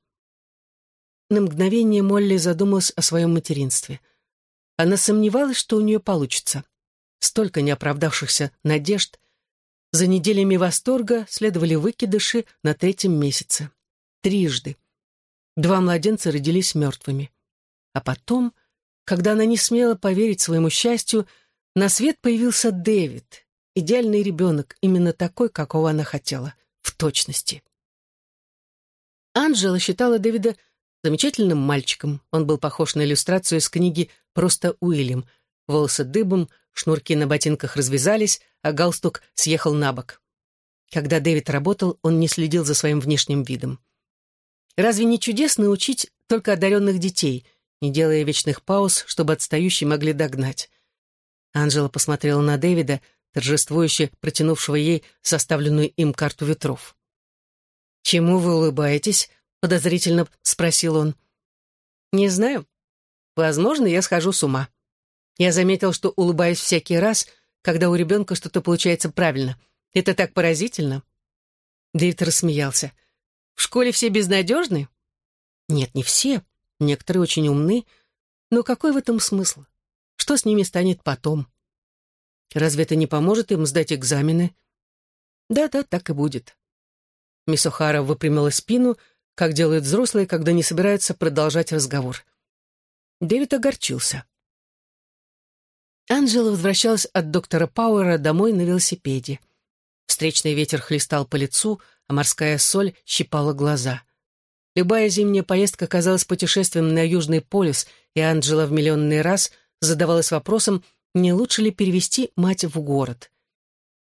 На мгновение Молли задумалась о своем материнстве. Она сомневалась, что у нее получится. Столько неоправдавшихся надежд. За неделями восторга следовали выкидыши на третьем месяце. Трижды. Два младенца родились мертвыми. А потом, когда она не смела поверить своему счастью, на свет появился Дэвид, идеальный ребенок, именно такой, какого она хотела, в точности. Анжела считала Дэвида Замечательным мальчиком он был похож на иллюстрацию из книги «Просто Уильям». Волосы дыбом, шнурки на ботинках развязались, а галстук съехал на бок. Когда Дэвид работал, он не следил за своим внешним видом. Разве не чудесно учить только одаренных детей, не делая вечных пауз, чтобы отстающие могли догнать. Анжела посмотрела на Дэвида, торжествующе протянувшего ей составленную им карту ветров. «Чему вы улыбаетесь?» — подозрительно спросил он. «Не знаю. Возможно, я схожу с ума. Я заметил, что улыбаюсь всякий раз, когда у ребенка что-то получается правильно. Это так поразительно». Дэвид рассмеялся. «В школе все безнадежны?» «Нет, не все. Некоторые очень умны. Но какой в этом смысл? Что с ними станет потом? Разве это не поможет им сдать экзамены?» «Да-да, так и будет». Мисс О'Хара выпрямила спину, как делают взрослые, когда не собираются продолжать разговор. Дэвид огорчился. Анжела возвращалась от доктора Пауэра домой на велосипеде. Встречный ветер хлестал по лицу, а морская соль щипала глаза. Любая зимняя поездка казалась путешествием на Южный полюс, и Анджела в миллионный раз задавалась вопросом, не лучше ли перевести мать в город.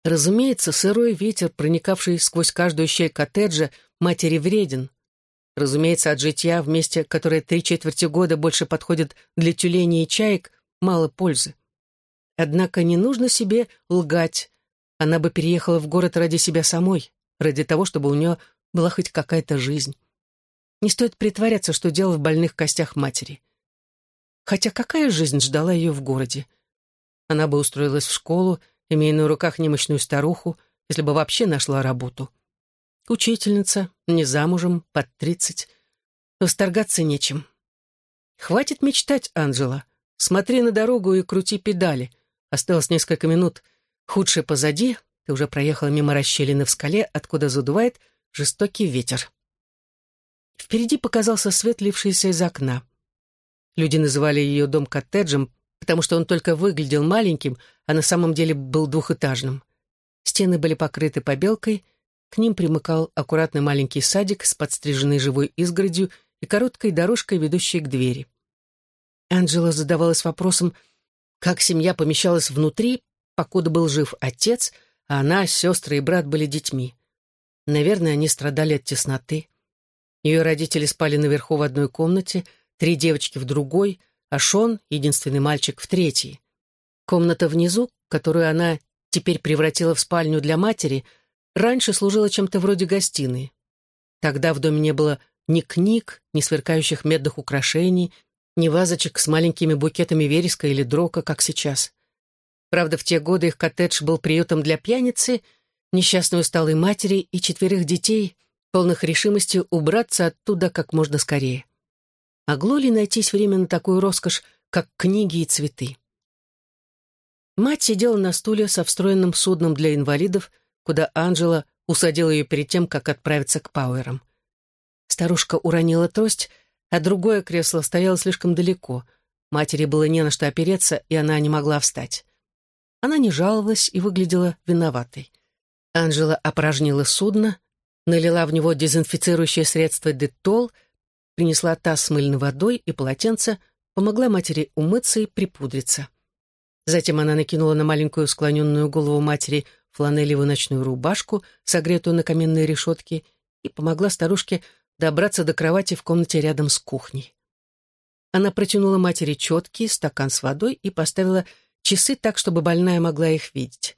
Разумеется, сырой ветер, проникавший сквозь каждую щель коттеджа, матери вреден. Разумеется, от житья в месте, которое три четверти года больше подходит для тюленей и чаек, мало пользы. Однако не нужно себе лгать. Она бы переехала в город ради себя самой, ради того, чтобы у нее была хоть какая-то жизнь. Не стоит притворяться, что дело в больных костях матери. Хотя какая жизнь ждала ее в городе? Она бы устроилась в школу, имея на руках немощную старуху, если бы вообще нашла работу. Учительница, не замужем, под тридцать. Восторгаться нечем. Хватит мечтать, Анжела. Смотри на дорогу и крути педали. Осталось несколько минут. Худшее позади. Ты уже проехала мимо расщелины в скале, откуда задувает жестокий ветер. Впереди показался свет, лившийся из окна. Люди называли ее дом коттеджем, потому что он только выглядел маленьким, а на самом деле был двухэтажным. Стены были покрыты побелкой, к ним примыкал аккуратный маленький садик с подстриженной живой изгородью и короткой дорожкой, ведущей к двери. Анджела задавалась вопросом, как семья помещалась внутри, покуда был жив отец, а она, сестры и брат были детьми. Наверное, они страдали от тесноты. Ее родители спали наверху в одной комнате, три девочки в другой — а Шон, единственный мальчик, в третьей. Комната внизу, которую она теперь превратила в спальню для матери, раньше служила чем-то вроде гостиной. Тогда в доме не было ни книг, ни сверкающих медных украшений, ни вазочек с маленькими букетами вереска или дрока, как сейчас. Правда, в те годы их коттедж был приютом для пьяницы, несчастной усталой матери и четверых детей, полных решимости убраться оттуда как можно скорее. Могло ли найтись время на такую роскошь, как книги и цветы? Мать сидела на стуле со встроенным судном для инвалидов, куда Анжела усадила ее перед тем, как отправиться к Пауэрам. Старушка уронила трость, а другое кресло стояло слишком далеко. Матери было не на что опереться, и она не могла встать. Она не жаловалась и выглядела виноватой. Анжела опорожнила судно, налила в него дезинфицирующее средство «Детол», принесла таз с мыльной водой и полотенце, помогла матери умыться и припудриться. Затем она накинула на маленькую склоненную голову матери фланелевую ночную рубашку, согретую на каменной решетке, и помогла старушке добраться до кровати в комнате рядом с кухней. Она протянула матери четкий стакан с водой и поставила часы так, чтобы больная могла их видеть.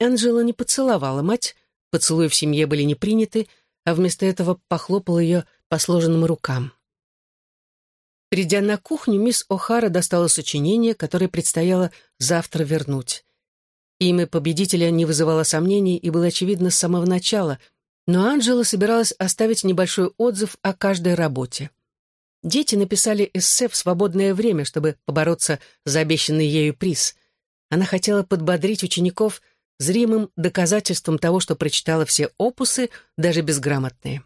Анжела не поцеловала мать, поцелуи в семье были не приняты, а вместо этого похлопала ее по сложенным рукам. Придя на кухню, мисс О'Хара достала сочинение, которое предстояло завтра вернуть. Имя победителя не вызывало сомнений и было очевидно с самого начала, но Анджела собиралась оставить небольшой отзыв о каждой работе. Дети написали эссе в свободное время, чтобы побороться за обещанный ею приз. Она хотела подбодрить учеников зримым доказательством того, что прочитала все опусы, даже безграмотные.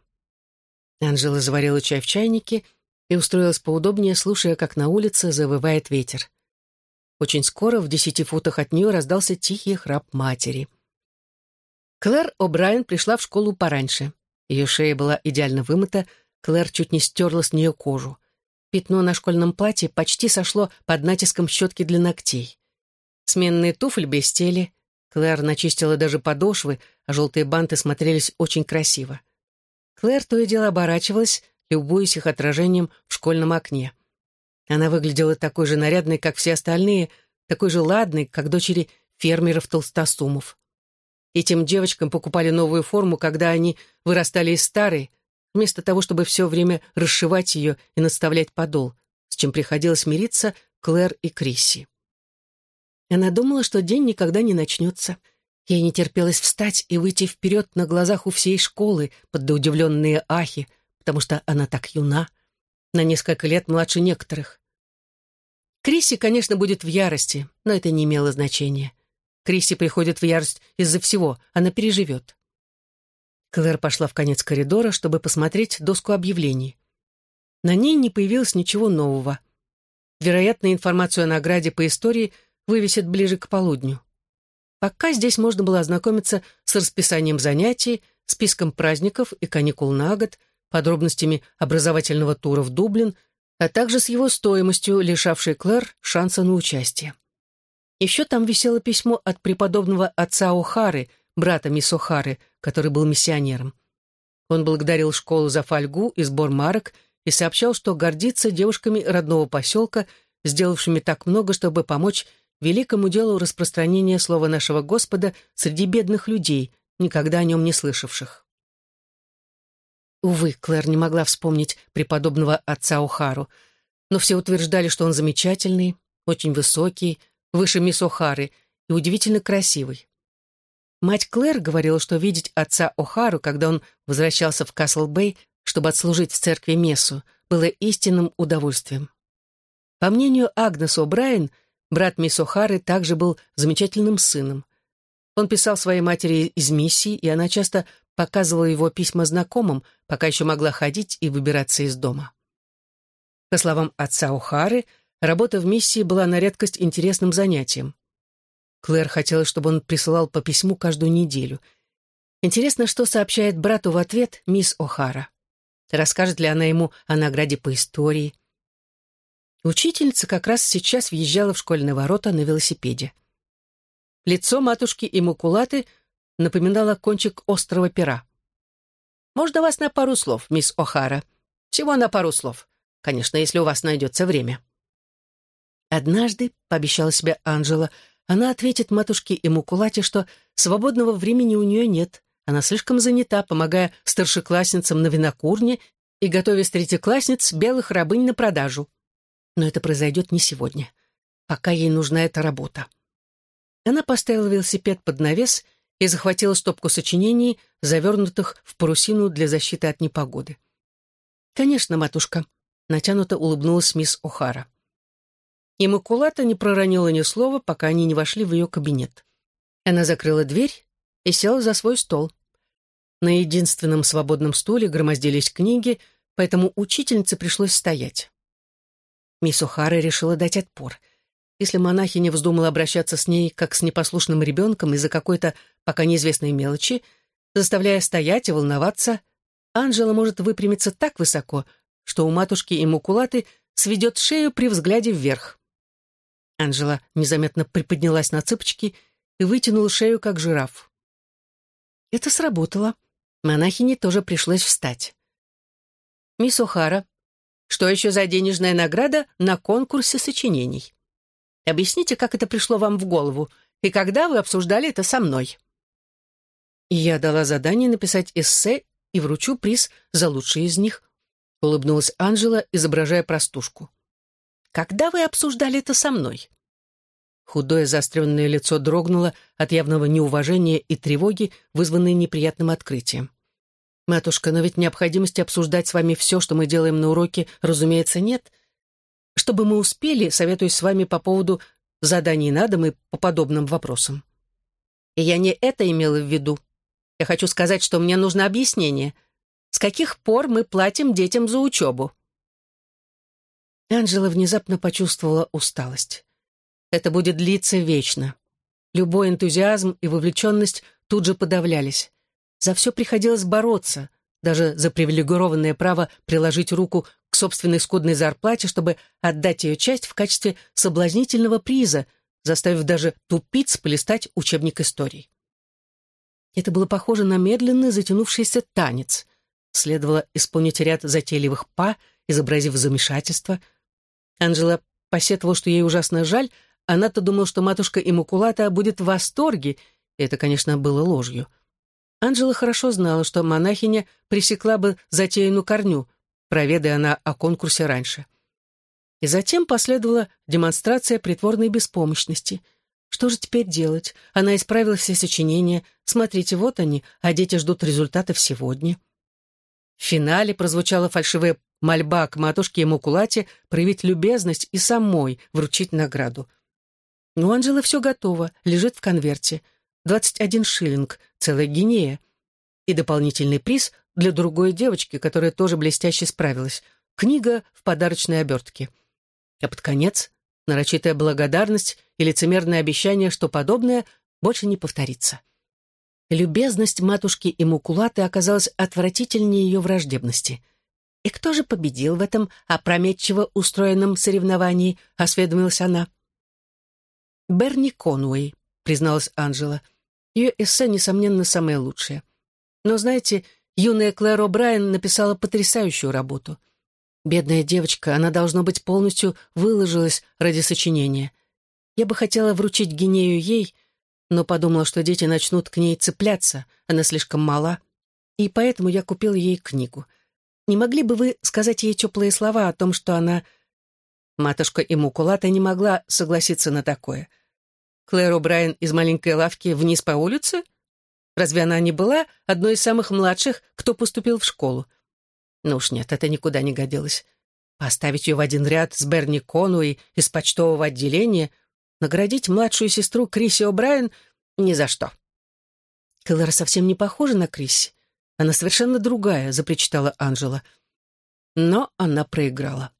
Анжела заварила чай в чайнике и устроилась поудобнее, слушая, как на улице завывает ветер. Очень скоро в десяти футах от нее раздался тихий храп матери. Клэр О'Брайен пришла в школу пораньше. Ее шея была идеально вымыта, Клэр чуть не стерла с нее кожу. Пятно на школьном платье почти сошло под натиском щетки для ногтей. Сменные туфли блестели, Клэр начистила даже подошвы, а желтые банты смотрелись очень красиво. Клэр то и дело оборачивалась, любуясь их отражением в школьном окне. Она выглядела такой же нарядной, как все остальные, такой же ладной, как дочери фермеров-толстосумов. Этим девочкам покупали новую форму, когда они вырастали из старой, вместо того, чтобы все время расшивать ее и наставлять подол, с чем приходилось мириться Клэр и Крисси. Она думала, что день никогда не начнется. Ей не терпелось встать и выйти вперед на глазах у всей школы под удивленные ахи, потому что она так юна, на несколько лет младше некоторых. Крисси, конечно, будет в ярости, но это не имело значения. Крисси приходит в ярость из-за всего, она переживет. Клэр пошла в конец коридора, чтобы посмотреть доску объявлений. На ней не появилось ничего нового. Вероятно, информацию о награде по истории вывесят ближе к полудню. Пока здесь можно было ознакомиться с расписанием занятий, списком праздников и каникул на год, подробностями образовательного тура в Дублин, а также с его стоимостью, лишавшей Клэр шанса на участие. Еще там висело письмо от преподобного отца Охары, брата мисс Охары, который был миссионером. Он благодарил школу за фольгу и сбор марок и сообщал, что гордится девушками родного поселка, сделавшими так много, чтобы помочь великому делу распространения слова нашего Господа среди бедных людей, никогда о нем не слышавших. Увы, Клэр не могла вспомнить преподобного отца Охару, но все утверждали, что он замечательный, очень высокий, выше мисс Охары и удивительно красивый. Мать Клэр говорила, что видеть отца Охару, когда он возвращался в Касл-Бэй, чтобы отслужить в церкви Мессу, было истинным удовольствием. По мнению Агнес О'Брайен, брат мисс Охары также был замечательным сыном. Он писал своей матери из миссии, и она часто показывала его письма знакомым, пока еще могла ходить и выбираться из дома. По словам отца Охары, работа в миссии была на редкость интересным занятием. Клэр хотела, чтобы он присылал по письму каждую неделю. Интересно, что сообщает брату в ответ мисс О'Хара. Расскажет ли она ему о награде по истории? Учительница как раз сейчас въезжала в школьные ворота на велосипеде. Лицо матушки Иммакулаты напоминала кончик острого пера. «Можно вас на пару слов, мисс О'Хара? Всего на пару слов. Конечно, если у вас найдется время». Однажды, пообещала себе Анжела, она ответит матушке и Мукулате, что свободного времени у нее нет. Она слишком занята, помогая старшеклассницам на винокурне и готовя с третьеклассниц белых рабынь на продажу. Но это произойдет не сегодня. Пока ей нужна эта работа. Она поставила велосипед под навес и захватила стопку сочинений, завернутых в парусину для защиты от непогоды. «Конечно, матушка», — натянуто улыбнулась мисс О'Хара. Иммакулата не проронила ни слова, пока они не вошли в ее кабинет. Она закрыла дверь и села за свой стол. На единственном свободном стуле громоздились книги, поэтому учительнице пришлось стоять. Мисс О'Хара решила дать отпор. Если монахиня вздумала обращаться с ней, как с непослушным ребенком из-за какой-то пока неизвестной мелочи, заставляя стоять и волноваться, Анжела может выпрямиться так высоко, что у матушки и мукулаты сведет шею при взгляде вверх. Анжела незаметно приподнялась на цыпочки и вытянула шею, как жираф. Это сработало. Монахине тоже пришлось встать. «Мисс О'Хара, что еще за денежная награда на конкурсе сочинений?» Объясните, как это пришло вам в голову, и когда вы обсуждали это со мной?» я дала задание написать эссе и вручу приз за лучший из них, улыбнулась Анжела, изображая простушку. «Когда вы обсуждали это со мной?» Худое заостренное лицо дрогнуло от явного неуважения и тревоги, вызванной неприятным открытием. «Матушка, но ведь необходимости обсуждать с вами все, что мы делаем на уроке, разумеется, нет чтобы мы успели, советуюсь с вами по поводу заданий на дом и по подобным вопросам. И я не это имела в виду. Я хочу сказать, что мне нужно объяснение. С каких пор мы платим детям за учебу?» Анжела внезапно почувствовала усталость. Это будет длиться вечно. Любой энтузиазм и вовлеченность тут же подавлялись. За все приходилось бороться, даже за привилегированное право приложить руку собственной скудной зарплате, чтобы отдать ее часть в качестве соблазнительного приза, заставив даже тупиц полистать учебник историй. Это было похоже на медленный затянувшийся танец. Следовало исполнить ряд затейливых па, изобразив замешательство. Анжела посетовала, что ей ужасно жаль, она-то думала, что матушка Иммакулата будет в восторге, и это, конечно, было ложью. Анжела хорошо знала, что монахиня пресекла бы затею на корню, проведая она о конкурсе раньше. И затем последовала демонстрация притворной беспомощности. Что же теперь делать? Она исправила все сочинения. Смотрите, вот они, а дети ждут результатов сегодня. В финале прозвучала фальшивая мольба к матушке Иммакулате проявить любезность и самой вручить награду. Но у Анжелы все готово, лежит в конверте. 21 шиллинг, целая гинея. И дополнительный приз для другой девочки, которая тоже блестяще справилась. Книга в подарочной обертке. А под конец нарочитая благодарность и лицемерное обещание, что подобное больше не повторится. Любезность матушки и Мукулаты оказалась отвратительнее ее враждебности. «И кто же победил в этом опрометчиво устроенном соревновании?» — осведомилась она. «Берни Конуэй», — призналась Анжела. Ее эссе, несомненно, самое лучшее. Но, знаете, юная Клэр О'Брайен написала потрясающую работу. Бедная девочка, она, должно быть, полностью выложилась ради сочинения. Я бы хотела вручить Гинею ей, но подумала, что дети начнут к ней цепляться, она слишком мала, и поэтому я купил ей книгу. Не могли бы вы сказать ей теплые слова о том, что она... Матушка Имукулата не могла согласиться на такое. Клэр О'Брайен из маленькой лавки вниз по улице? Разве она не была одной из самых младших, кто поступил в школу? Ну уж нет, это никуда не годилось. Поставить ее в один ряд с Берни Конуэй из почтового отделения, наградить младшую сестру Криси О'Брайен ни за что. Клэр совсем не похожа на Криси. Она совершенно другая, запричитала Анжела. Но она проиграла.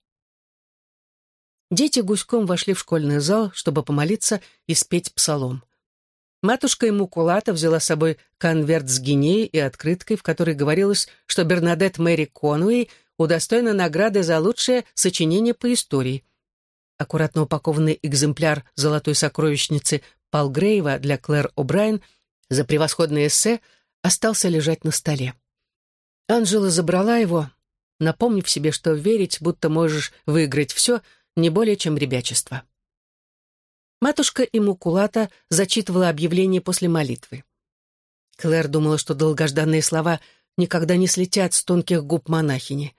Дети гуськом вошли в школьный зал, чтобы помолиться и спеть псалом. Матушка Иммакулата взяла с собой конверт с гинеей и открыткой, в которой говорилось, что Бернадет Мэри Конуэй удостоена награды за лучшее сочинение по истории. Аккуратно упакованный экземпляр золотой сокровищницы Палгрейва для Клэр О'Брайен за превосходное эссе остался лежать на столе. Анжела забрала его, напомнив себе, что верить, будто можешь выиграть все, не более чем ребячество. Матушка Имукулата зачитывала объявление после молитвы. Клэр думала, что долгожданные слова никогда не слетят с тонких губ монахини.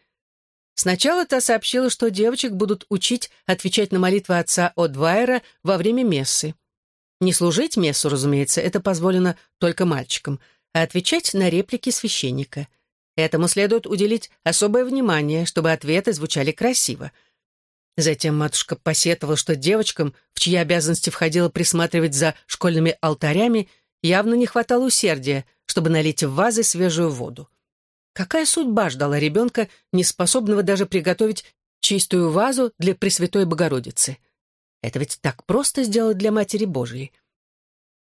Сначала та сообщила, что девочек будут учить отвечать на молитвы отца Одвайера во время мессы. Не служить мессу, разумеется, это позволено только мальчикам, а отвечать на реплики священника. Этому следует уделить особое внимание, чтобы ответы звучали красиво — Затем матушка посетовала, что девочкам, в чьи обязанности входило присматривать за школьными алтарями, явно не хватало усердия, чтобы налить в вазы свежую воду. Какая судьба ждала ребенка, не способного даже приготовить чистую вазу для Пресвятой Богородицы? Это ведь так просто сделать для Матери Божией.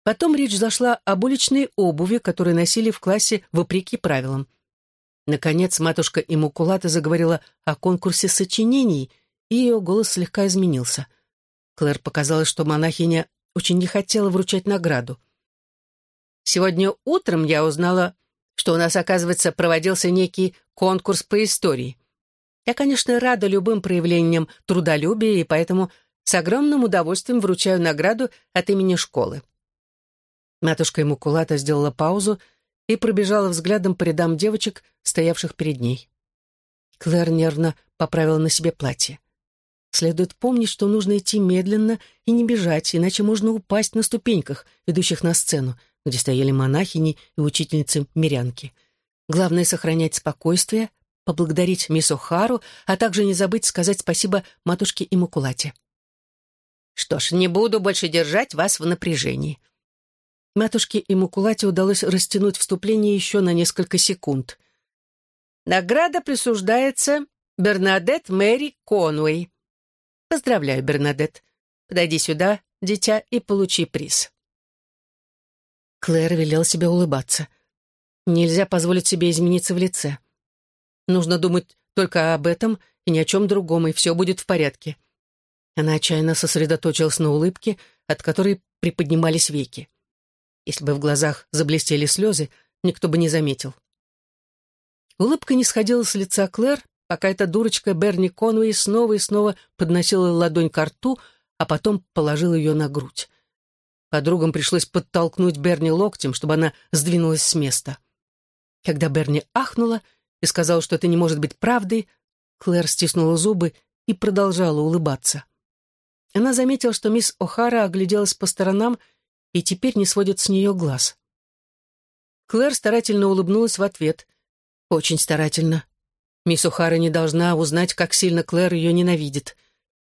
Потом речь зашла об уличной обуви, которую носили в классе вопреки правилам. Наконец матушка Иммакулата заговорила о конкурсе сочинений, и ее голос слегка изменился. Клэр показалось, что монахиня очень не хотела вручать награду. «Сегодня утром я узнала, что у нас, оказывается, проводился некий конкурс по истории. Я, конечно, рада любым проявлениям трудолюбия, и поэтому с огромным удовольствием вручаю награду от имени школы». Матушка Имукулата сделала паузу и пробежала взглядом по рядам девочек, стоявших перед ней. Клэр нервно поправила на себе платье. Следует помнить, что нужно идти медленно и не бежать, иначе можно упасть на ступеньках, ведущих на сцену, где стояли монахини и учительницы-мирянки. Главное — сохранять спокойствие, поблагодарить мисс О'Хару, а также не забыть сказать спасибо матушке Имакулате. «Что ж, не буду больше держать вас в напряжении». Матушке Имакулате удалось растянуть вступление еще на несколько секунд. «Награда присуждается Бернадет Мэри Конуэй. Поздравляю, Бернадет. Подойди сюда, дитя, и получи приз. Клэр велел себе улыбаться. Нельзя позволить себе измениться в лице. Нужно думать только об этом и ни о чем другом, и все будет в порядке. Она отчаянно сосредоточилась на улыбке, от которой приподнимались веки. Если бы в глазах заблестели слезы, никто бы не заметил. Улыбка не сходила с лица Клэр, пока эта дурочка Берни Конвей снова и снова подносила ладонь к рту, а потом положила ее на грудь. Подругам пришлось подтолкнуть Берни локтем, чтобы она сдвинулась с места. Когда Берни ахнула и сказала, что это не может быть правдой, Клэр стиснула зубы и продолжала улыбаться. Она заметила, что мисс О'Хара огляделась по сторонам и теперь не сводит с нее глаз. Клэр старательно улыбнулась в ответ. Очень старательно. Мисс О'Хара не должна узнать, как сильно Клэр ее ненавидит.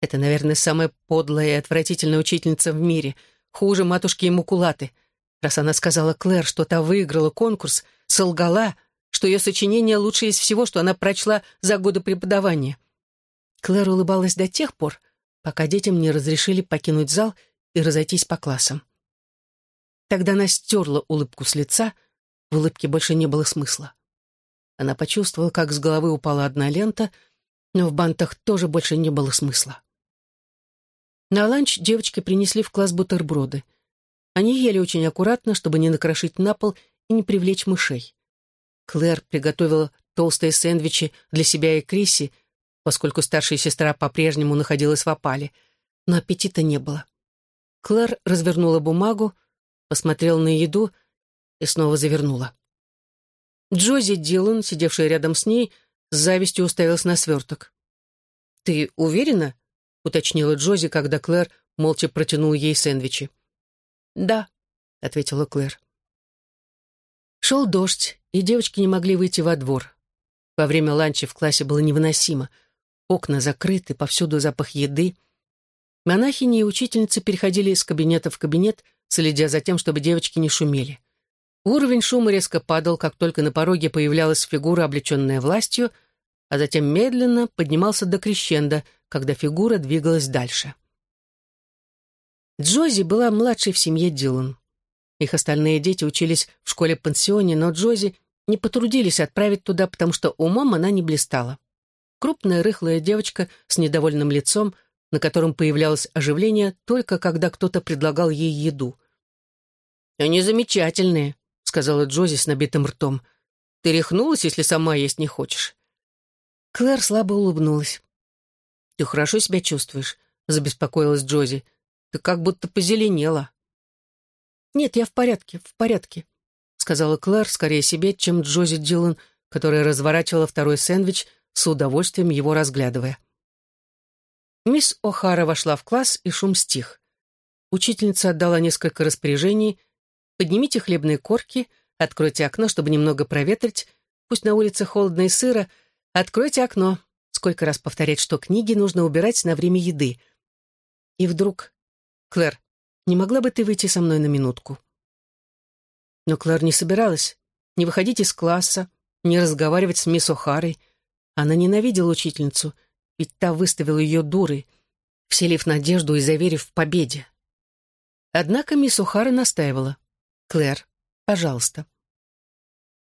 Это, наверное, самая подлая и отвратительная учительница в мире, хуже матушки Мукулаты. Раз она сказала Клэр, что та выиграла конкурс, солгала, что ее сочинение лучше из всего, что она прочла за годы преподавания. Клэр улыбалась до тех пор, пока детям не разрешили покинуть зал и разойтись по классам. Тогда она стерла улыбку с лица, в улыбке больше не было смысла. Она почувствовала, как с головы упала одна лента, но в бантах тоже больше не было смысла. На ланч девочки принесли в класс бутерброды. Они ели очень аккуратно, чтобы не накрошить на пол и не привлечь мышей. Клэр приготовила толстые сэндвичи для себя и Криси, поскольку старшая сестра по-прежнему находилась в опале, но аппетита не было. Клэр развернула бумагу, посмотрела на еду и снова завернула. Джози Дилан, сидевшая рядом с ней, с завистью уставилась на сверток. «Ты уверена?» — уточнила Джози, когда Клэр молча протянул ей сэндвичи. «Да», — ответила Клэр. Шел дождь, и девочки не могли выйти во двор. Во время ланча в классе было невыносимо. Окна закрыты, повсюду запах еды. Монахини и учительницы переходили из кабинета в кабинет, следя за тем, чтобы девочки не шумели. Уровень шума резко падал, как только на пороге появлялась фигура, облеченная властью, а затем медленно поднимался до крещенда, когда фигура двигалась дальше. Джози была младшей в семье Дилан. Их остальные дети учились в школе-пансионе, но Джози не потрудились отправить туда, потому что умом она не блистала. Крупная рыхлая девочка с недовольным лицом, на котором появлялось оживление только когда кто-то предлагал ей еду. «Они замечательные», — сказала Джози с набитым ртом. «Ты рехнулась, если сама есть не хочешь?» Клэр слабо улыбнулась. «Ты хорошо себя чувствуешь?» — забеспокоилась Джози. «Ты как будто позеленела». «Нет, я в порядке, в порядке», — сказала Клэр скорее себе, чем Джози Дилан, которая разворачивала второй сэндвич с удовольствием его разглядывая. Мисс О'Хара вошла в класс, и шум стих. Учительница отдала несколько распоряжений. «Поднимите хлебные корки, откройте окно, чтобы немного проветрить, пусть на улице холодно и сыро, откройте окно». Сколько раз повторять, что книги нужно убирать на время еды. И вдруг... «Клэр, не могла бы ты выйти со мной на минутку?» Но Клэр не собиралась не выходить из класса, не разговаривать с мисс О'Харой, она ненавидела учительницу, ведь та выставила ее дурой, вселив надежду и заверив в победе. Однако мисс Ухара настаивала. «Клэр, пожалуйста».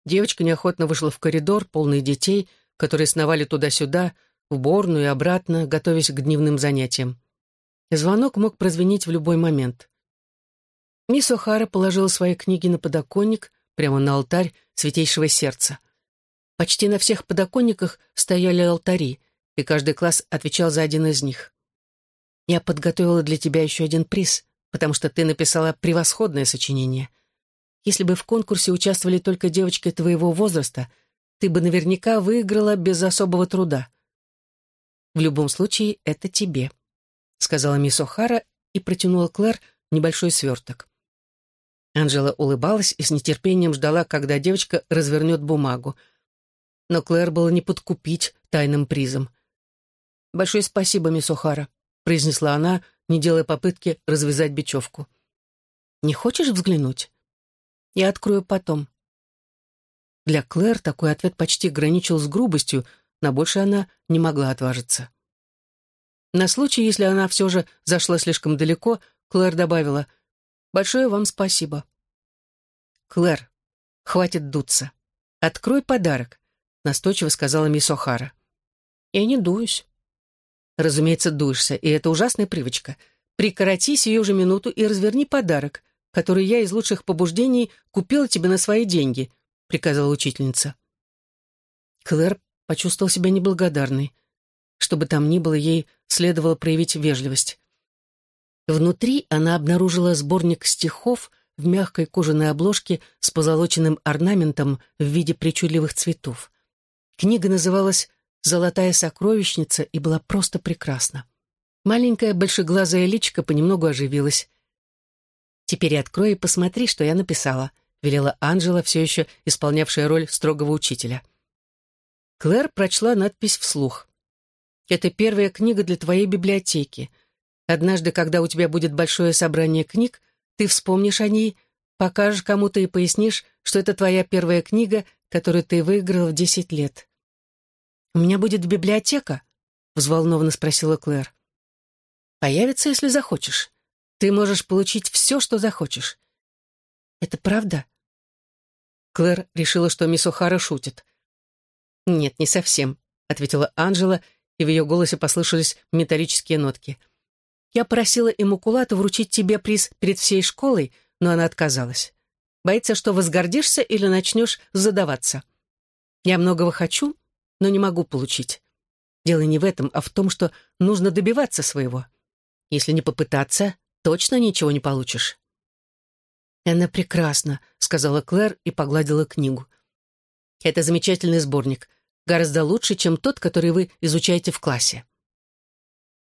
Девочка неохотно вышла в коридор, полный детей, которые сновали туда-сюда, в борную и обратно, готовясь к дневным занятиям. Звонок мог прозвенеть в любой момент. Мисс О'Хара положила свои книги на подоконник, прямо на алтарь Святейшего Сердца. Почти на всех подоконниках стояли алтари, и каждый класс отвечал за один из них. «Я подготовила для тебя еще один приз, потому что ты написала превосходное сочинение. Если бы в конкурсе участвовали только девочки твоего возраста, ты бы наверняка выиграла без особого труда. В любом случае, это тебе», — сказала мисс О'Хара и протянула Клэр небольшой сверток. Анжела улыбалась и с нетерпением ждала, когда девочка развернет бумагу — но Клэр было не подкупить тайным призом. «Большое спасибо, мисс О'Хара», — произнесла она, не делая попытки развязать бечевку. «Не хочешь взглянуть?» «Я открою потом». Для Клэр такой ответ почти граничил с грубостью, на больше она не могла отважиться. На случай, если она все же зашла слишком далеко, Клэр добавила «Большое вам спасибо». «Клэр, хватит дуться. Открой подарок настойчиво сказала мисс О'Хара. «Я не дуюсь». «Разумеется, дуешься, и это ужасная привычка. Прекрати сию же минуту и разверни подарок, который я из лучших побуждений купила тебе на свои деньги», приказала учительница. Клэр почувствовал себя неблагодарной. Что бы там ни было, ей следовало проявить вежливость. Внутри она обнаружила сборник стихов в мягкой кожаной обложке с позолоченным орнаментом в виде причудливых цветов. Книга называлась «Золотая сокровищница» и была просто прекрасна. Маленькая большеглазая личка понемногу оживилась. «Теперь открой и посмотри, что я написала», — велела Анжела, все еще исполнявшая роль строгого учителя. Клэр прочла надпись вслух. «Это первая книга для твоей библиотеки. Однажды, когда у тебя будет большое собрание книг, ты вспомнишь о ней, покажешь кому-то и пояснишь, что это твоя первая книга, которую ты выиграл в десять лет». «У меня будет библиотека?» — взволнованно спросила Клэр. «Появится, если захочешь. Ты можешь получить все, что захочешь». «Это правда?» Клэр решила, что мисс О'Хара шутит. «Нет, не совсем», — ответила Анжела, и в ее голосе послышались металлические нотки. «Я просила Иммакулату вручить тебе приз перед всей школой, но она отказалась. Боится, что возгордишься или начнешь задаваться. Я многого хочу, но не могу получить. Дело не в этом, а в том, что нужно добиваться своего. Если не попытаться, точно ничего не получишь». «Она прекрасна», — сказала Клэр и погладила книгу. «Это замечательный сборник гораздо лучше, чем тот, который вы изучаете в классе.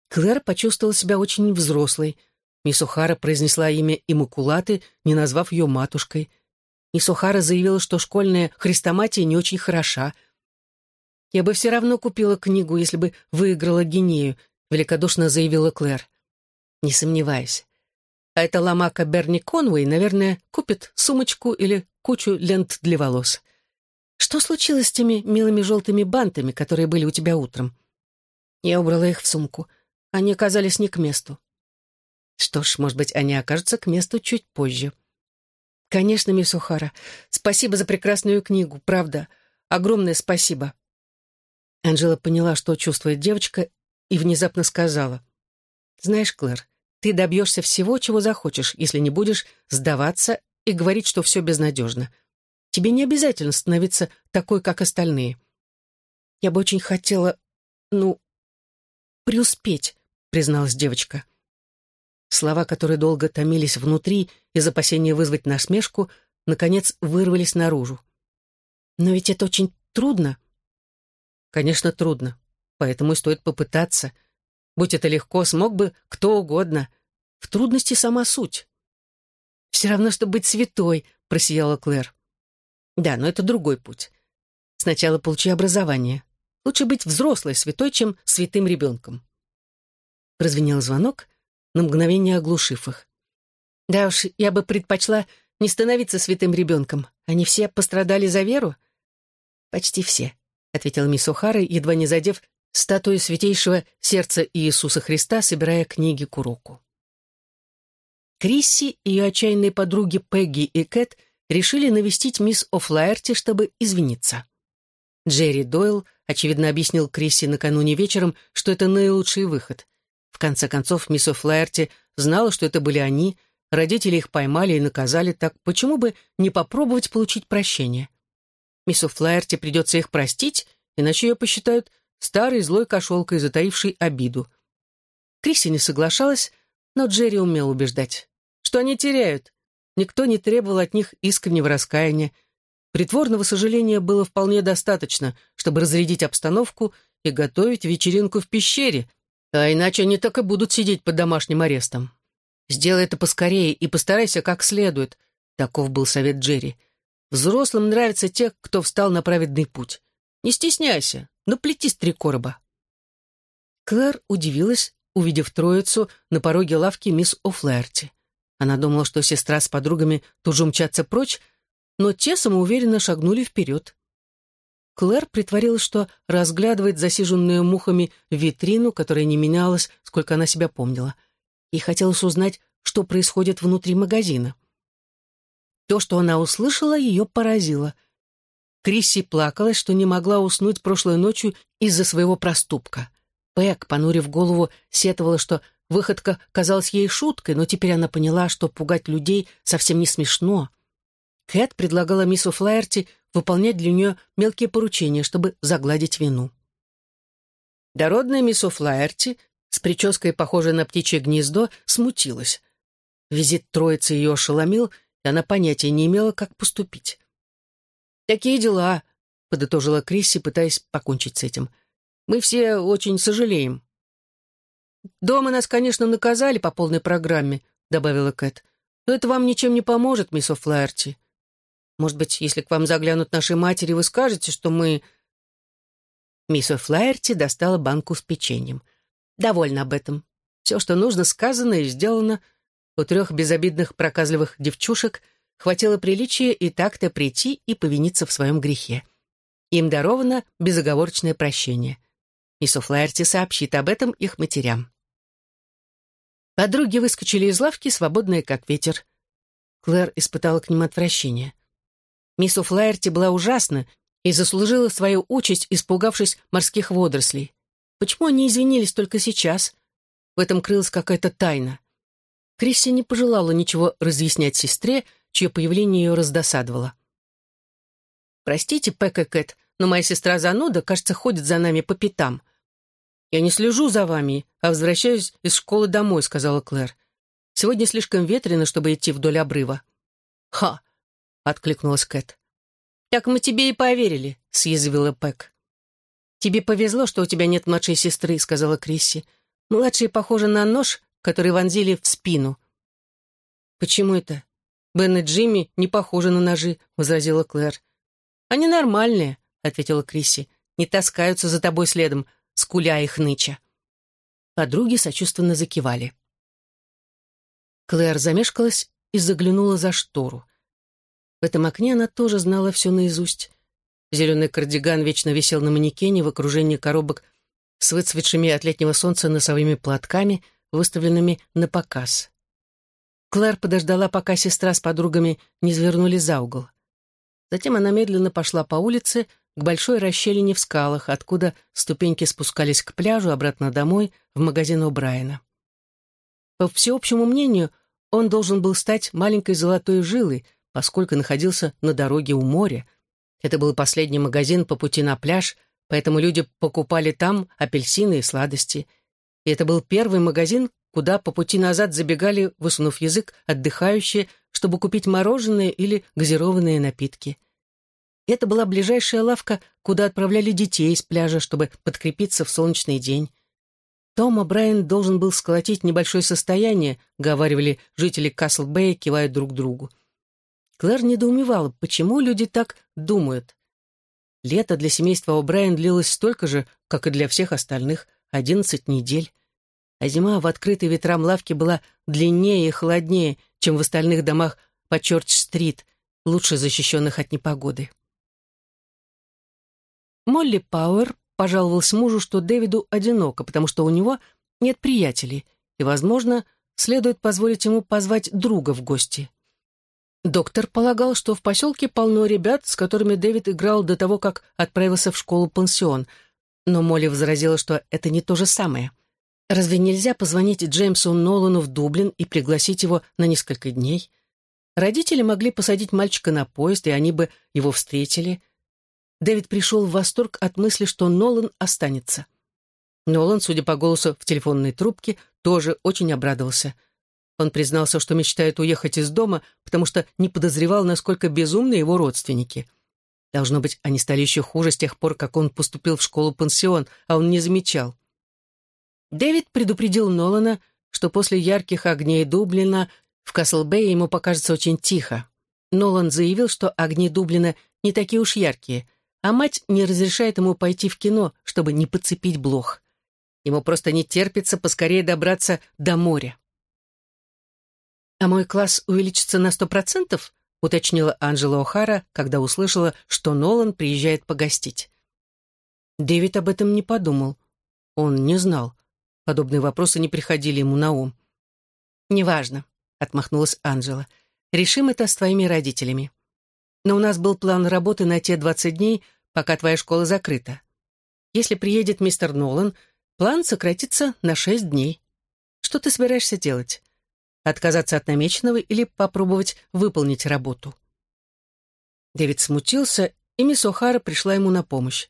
Клэр почувствовала себя очень взрослой. Мисс Ухара произнесла имя Иммакулаты, не назвав ее матушкой. Мисс Ухара заявила, что школьная хрестоматия не очень хороша. «Я бы все равно купила книгу, если бы выиграла Гинею», великодушно заявила Клэр. «Не сомневаюсь. А эта ломака Берни Конвей, наверное, купит сумочку или кучу лент для волос. Что случилось с теми милыми желтыми бантами, которые были у тебя утром? Я убрала их в сумку. Они оказались не к месту. Что ж, может быть, они окажутся к месту чуть позже. Конечно, мисс Ухара. Спасибо за прекрасную книгу, правда. Огромное спасибо. Анжела поняла, что чувствует девочка, и внезапно сказала. «Знаешь, Клэр, ты добьешься всего, чего захочешь, если не будешь сдаваться и говорить, что все безнадежно. Тебе не обязательно становиться такой, как остальные. Я бы очень хотела, ну, преуспеть, призналась девочка. Слова, которые долго томились внутри из опасения вызвать насмешку, наконец вырвались наружу. Но ведь это очень трудно. Конечно, трудно. Поэтому и стоит попытаться. Будь это легко, смог бы кто угодно. В трудности сама суть. «Все равно, что быть святой», — просияла Клэр. Да, но это другой путь. Сначала получи образование. Лучше быть взрослой святой, чем святым ребенком. Прозвенел звонок, на мгновение оглушив их. Да уж, я бы предпочла не становиться святым ребенком. Они все пострадали за веру? Почти все, ответила мисс О'Хара, едва не задев статую святейшего сердца Иисуса Христа, собирая книги к уроку. Крисси и ее отчаянные подруги Пегги и Кэт — решили навестить мисс О'Флаерти, чтобы извиниться. Джерри Дойл, очевидно, объяснил Крисси накануне вечером, что это наилучший выход. В конце концов, мисс О'Флаерти знала, что это были они, родители их поймали и наказали, так почему бы не попробовать получить прощение? Мисс О'Флаерти придется их простить, иначе ее посчитают старой злой кошелкой, затаившей обиду. Крисси не соглашалась, но Джерри умел убеждать. Что они теряют? Никто не требовал от них искреннего раскаяния. Притворного сожаления было вполне достаточно, чтобы разрядить обстановку и готовить вечеринку в пещере, а иначе они так и будут сидеть под домашним арестом. «Сделай это поскорее и постарайся как следует», — таков был совет Джерри. «Взрослым нравятся те, кто встал на праведный путь. Не стесняйся, наплети с три короба». Клэр удивилась, увидев троицу на пороге лавки мисс О'Флэрти. Она думала, что сестра с подругами тут же умчатся прочь, но те самоуверенно шагнули вперед. Клэр притворилась, что разглядывает засиженную мухами витрину, которая не менялась, сколько она себя помнила, и хотелось узнать, что происходит внутри магазина. То, что она услышала, ее поразило. Крисси плакалась, что не могла уснуть прошлой ночью из-за своего проступка. Пэк, понурив голову, сетовала, что Выходка казалась ей шуткой, но теперь она поняла, что пугать людей совсем не смешно. Кэт предлагала мисс Флаерти выполнять для нее мелкие поручения, чтобы загладить вину. Дородная мисс О'Флаерти с прической, похожей на птичье гнездо, смутилась. Визит троицы ее ошеломил, и она понятия не имела, как поступить. «Такие дела», — подытожила Крисси, пытаясь покончить с этим. «Мы все очень сожалеем». «Дома нас, конечно, наказали по полной программе», — добавила Кэт. «Но это вам ничем не поможет, мисс О'Флаерти. Может быть, если к вам заглянут наши матери, вы скажете, что мы...» Мисс О'Флаерти достала банку с печеньем. «Довольно об этом. Все, что нужно, сказано и сделано. У трех безобидных проказливых девчушек хватило приличия и так-то прийти и повиниться в своем грехе. Им даровано безоговорочное прощение. Мисс О'Флаерти сообщит об этом их матерям. Подруги выскочили из лавки, свободные как ветер. Клэр испытала к ним отвращение. Мисс О'Флаерти была ужасна и заслужила свою участь, испугавшись морских водорослей. Почему они извинились только сейчас? В этом крылась какая-то тайна. Крисси не пожелала ничего разъяснять сестре, чье появление ее раздосадовало. «Простите, Пэк Кэт, но моя сестра зануда, кажется, ходит за нами по пятам. Я не слежу за вами, а возвращаюсь из школы домой», — сказала Клэр. «Сегодня слишком ветрено, чтобы идти вдоль обрыва». «Ха!» — откликнулась Кэт. «Так мы тебе и поверили», — съязвила Пэк. «Тебе повезло, что у тебя нет младшей сестры», — сказала Крисси. «Младшая похожа на нож, который вонзили в спину». «Почему это? Бен и Джимми не похожи на ножи», — возразила Клэр. «Они нормальные», — ответила Крисси. «Не таскаются за тобой следом, скуля их ныча». Подруги сочувственно закивали. Клэр замешкалась и заглянула за штору. В этом окне она тоже знала все наизусть. Зеленый кардиган вечно висел на манекене в окружении коробок с выцветшими от летнего солнца носовыми платками, выставленными на показ. Клэр подождала, пока сестра с подругами не завернули за угол. Затем она медленно пошла по улице к большой расщелине в скалах, откуда ступеньки спускались к пляжу, обратно домой, в магазин О'Брайена. По всеобщему мнению, он должен был стать маленькой золотой жилой, поскольку находился на дороге у моря. Это был последний магазин по пути на пляж, поэтому люди покупали там апельсины и сладости. И это был первый магазин, куда по пути назад забегали, высунув язык, отдыхающие, чтобы купить мороженое или газированные напитки. Это была ближайшая лавка, куда отправляли детей с пляжа, чтобы подкрепиться в солнечный день. Том О'Брайен должен был сколотить небольшое состояние, говаривали жители Касл-Бэя, кивая друг другу. Клэр недоумевала, почему люди так думают. Лето для семейства О'Брайен длилось столько же, как и для всех остальных, одиннадцать недель а зима в открытой ветрам лавки была длиннее и холоднее, чем в остальных домах по Чорч-стрит, лучше защищенных от непогоды. Молли Пауэр пожаловался мужу, что Дэвиду одиноко, потому что у него нет приятелей, и, возможно, следует позволить ему позвать друга в гости. Доктор полагал, что в поселке полно ребят, с которыми Дэвид играл до того, как отправился в школу-пансион, но Молли возразила, что это не то же самое — Разве нельзя позвонить Джеймсу Нолану в Дублин и пригласить его на несколько дней? Родители могли посадить мальчика на поезд, и они бы его встретили. Дэвид пришел в восторг от мысли, что Нолан останется. Нолан, судя по голосу в телефонной трубке, тоже очень обрадовался. Он признался, что мечтает уехать из дома, потому что не подозревал, насколько безумны его родственники. Должно быть, они стали еще хуже с тех пор, как он поступил в школу-пансион, а он не замечал. Дэвид предупредил Нолана, что после ярких огней Дублина в Каслбэе ему покажется очень тихо. Нолан заявил, что огни Дублина не такие уж яркие, а мать не разрешает ему пойти в кино, чтобы не подцепить блох. Ему просто не терпится поскорее добраться до моря. «А мой класс увеличится на сто процентов?» — уточнила Анжела О'Хара, когда услышала, что Нолан приезжает погостить. Дэвид об этом не подумал. Он не знал. Подобные вопросы не приходили ему на ум. «Неважно», — отмахнулась Анжела. «Решим это с твоими родителями. Но у нас был план работы на те двадцать дней, пока твоя школа закрыта. Если приедет мистер Нолан, план сократится на шесть дней. Что ты собираешься делать? Отказаться от намеченного или попробовать выполнить работу?» Дэвид смутился и мисс О'Хара пришла ему на помощь.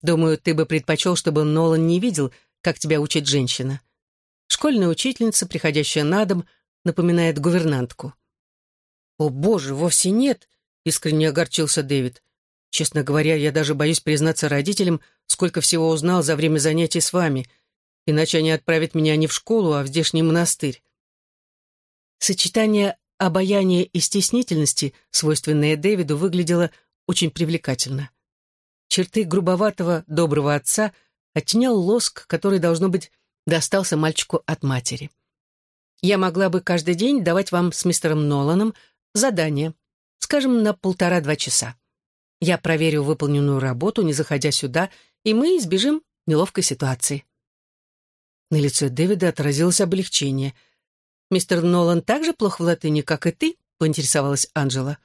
«Думаю, ты бы предпочел, чтобы Нолан не видел, как тебя учит женщина. Школьная учительница, приходящая на дом, напоминает гувернантку». «О, боже, вовсе нет!» — искренне огорчился Дэвид. «Честно говоря, я даже боюсь признаться родителям, сколько всего узнал за время занятий с вами, иначе они отправят меня не в школу, а в здешний монастырь». Сочетание обаяния и стеснительности, свойственное Дэвиду, выглядело очень привлекательно. Черты грубоватого доброго отца оттенял лоск, который, должно быть, достался мальчику от матери. Я могла бы каждый день давать вам с мистером Ноланом задание, скажем, на полтора-два часа. Я проверю выполненную работу, не заходя сюда, и мы избежим неловкой ситуации. На лице Дэвида отразилось облегчение. «Мистер Нолан так же плох в латыни, как и ты?» — поинтересовалась Анжела.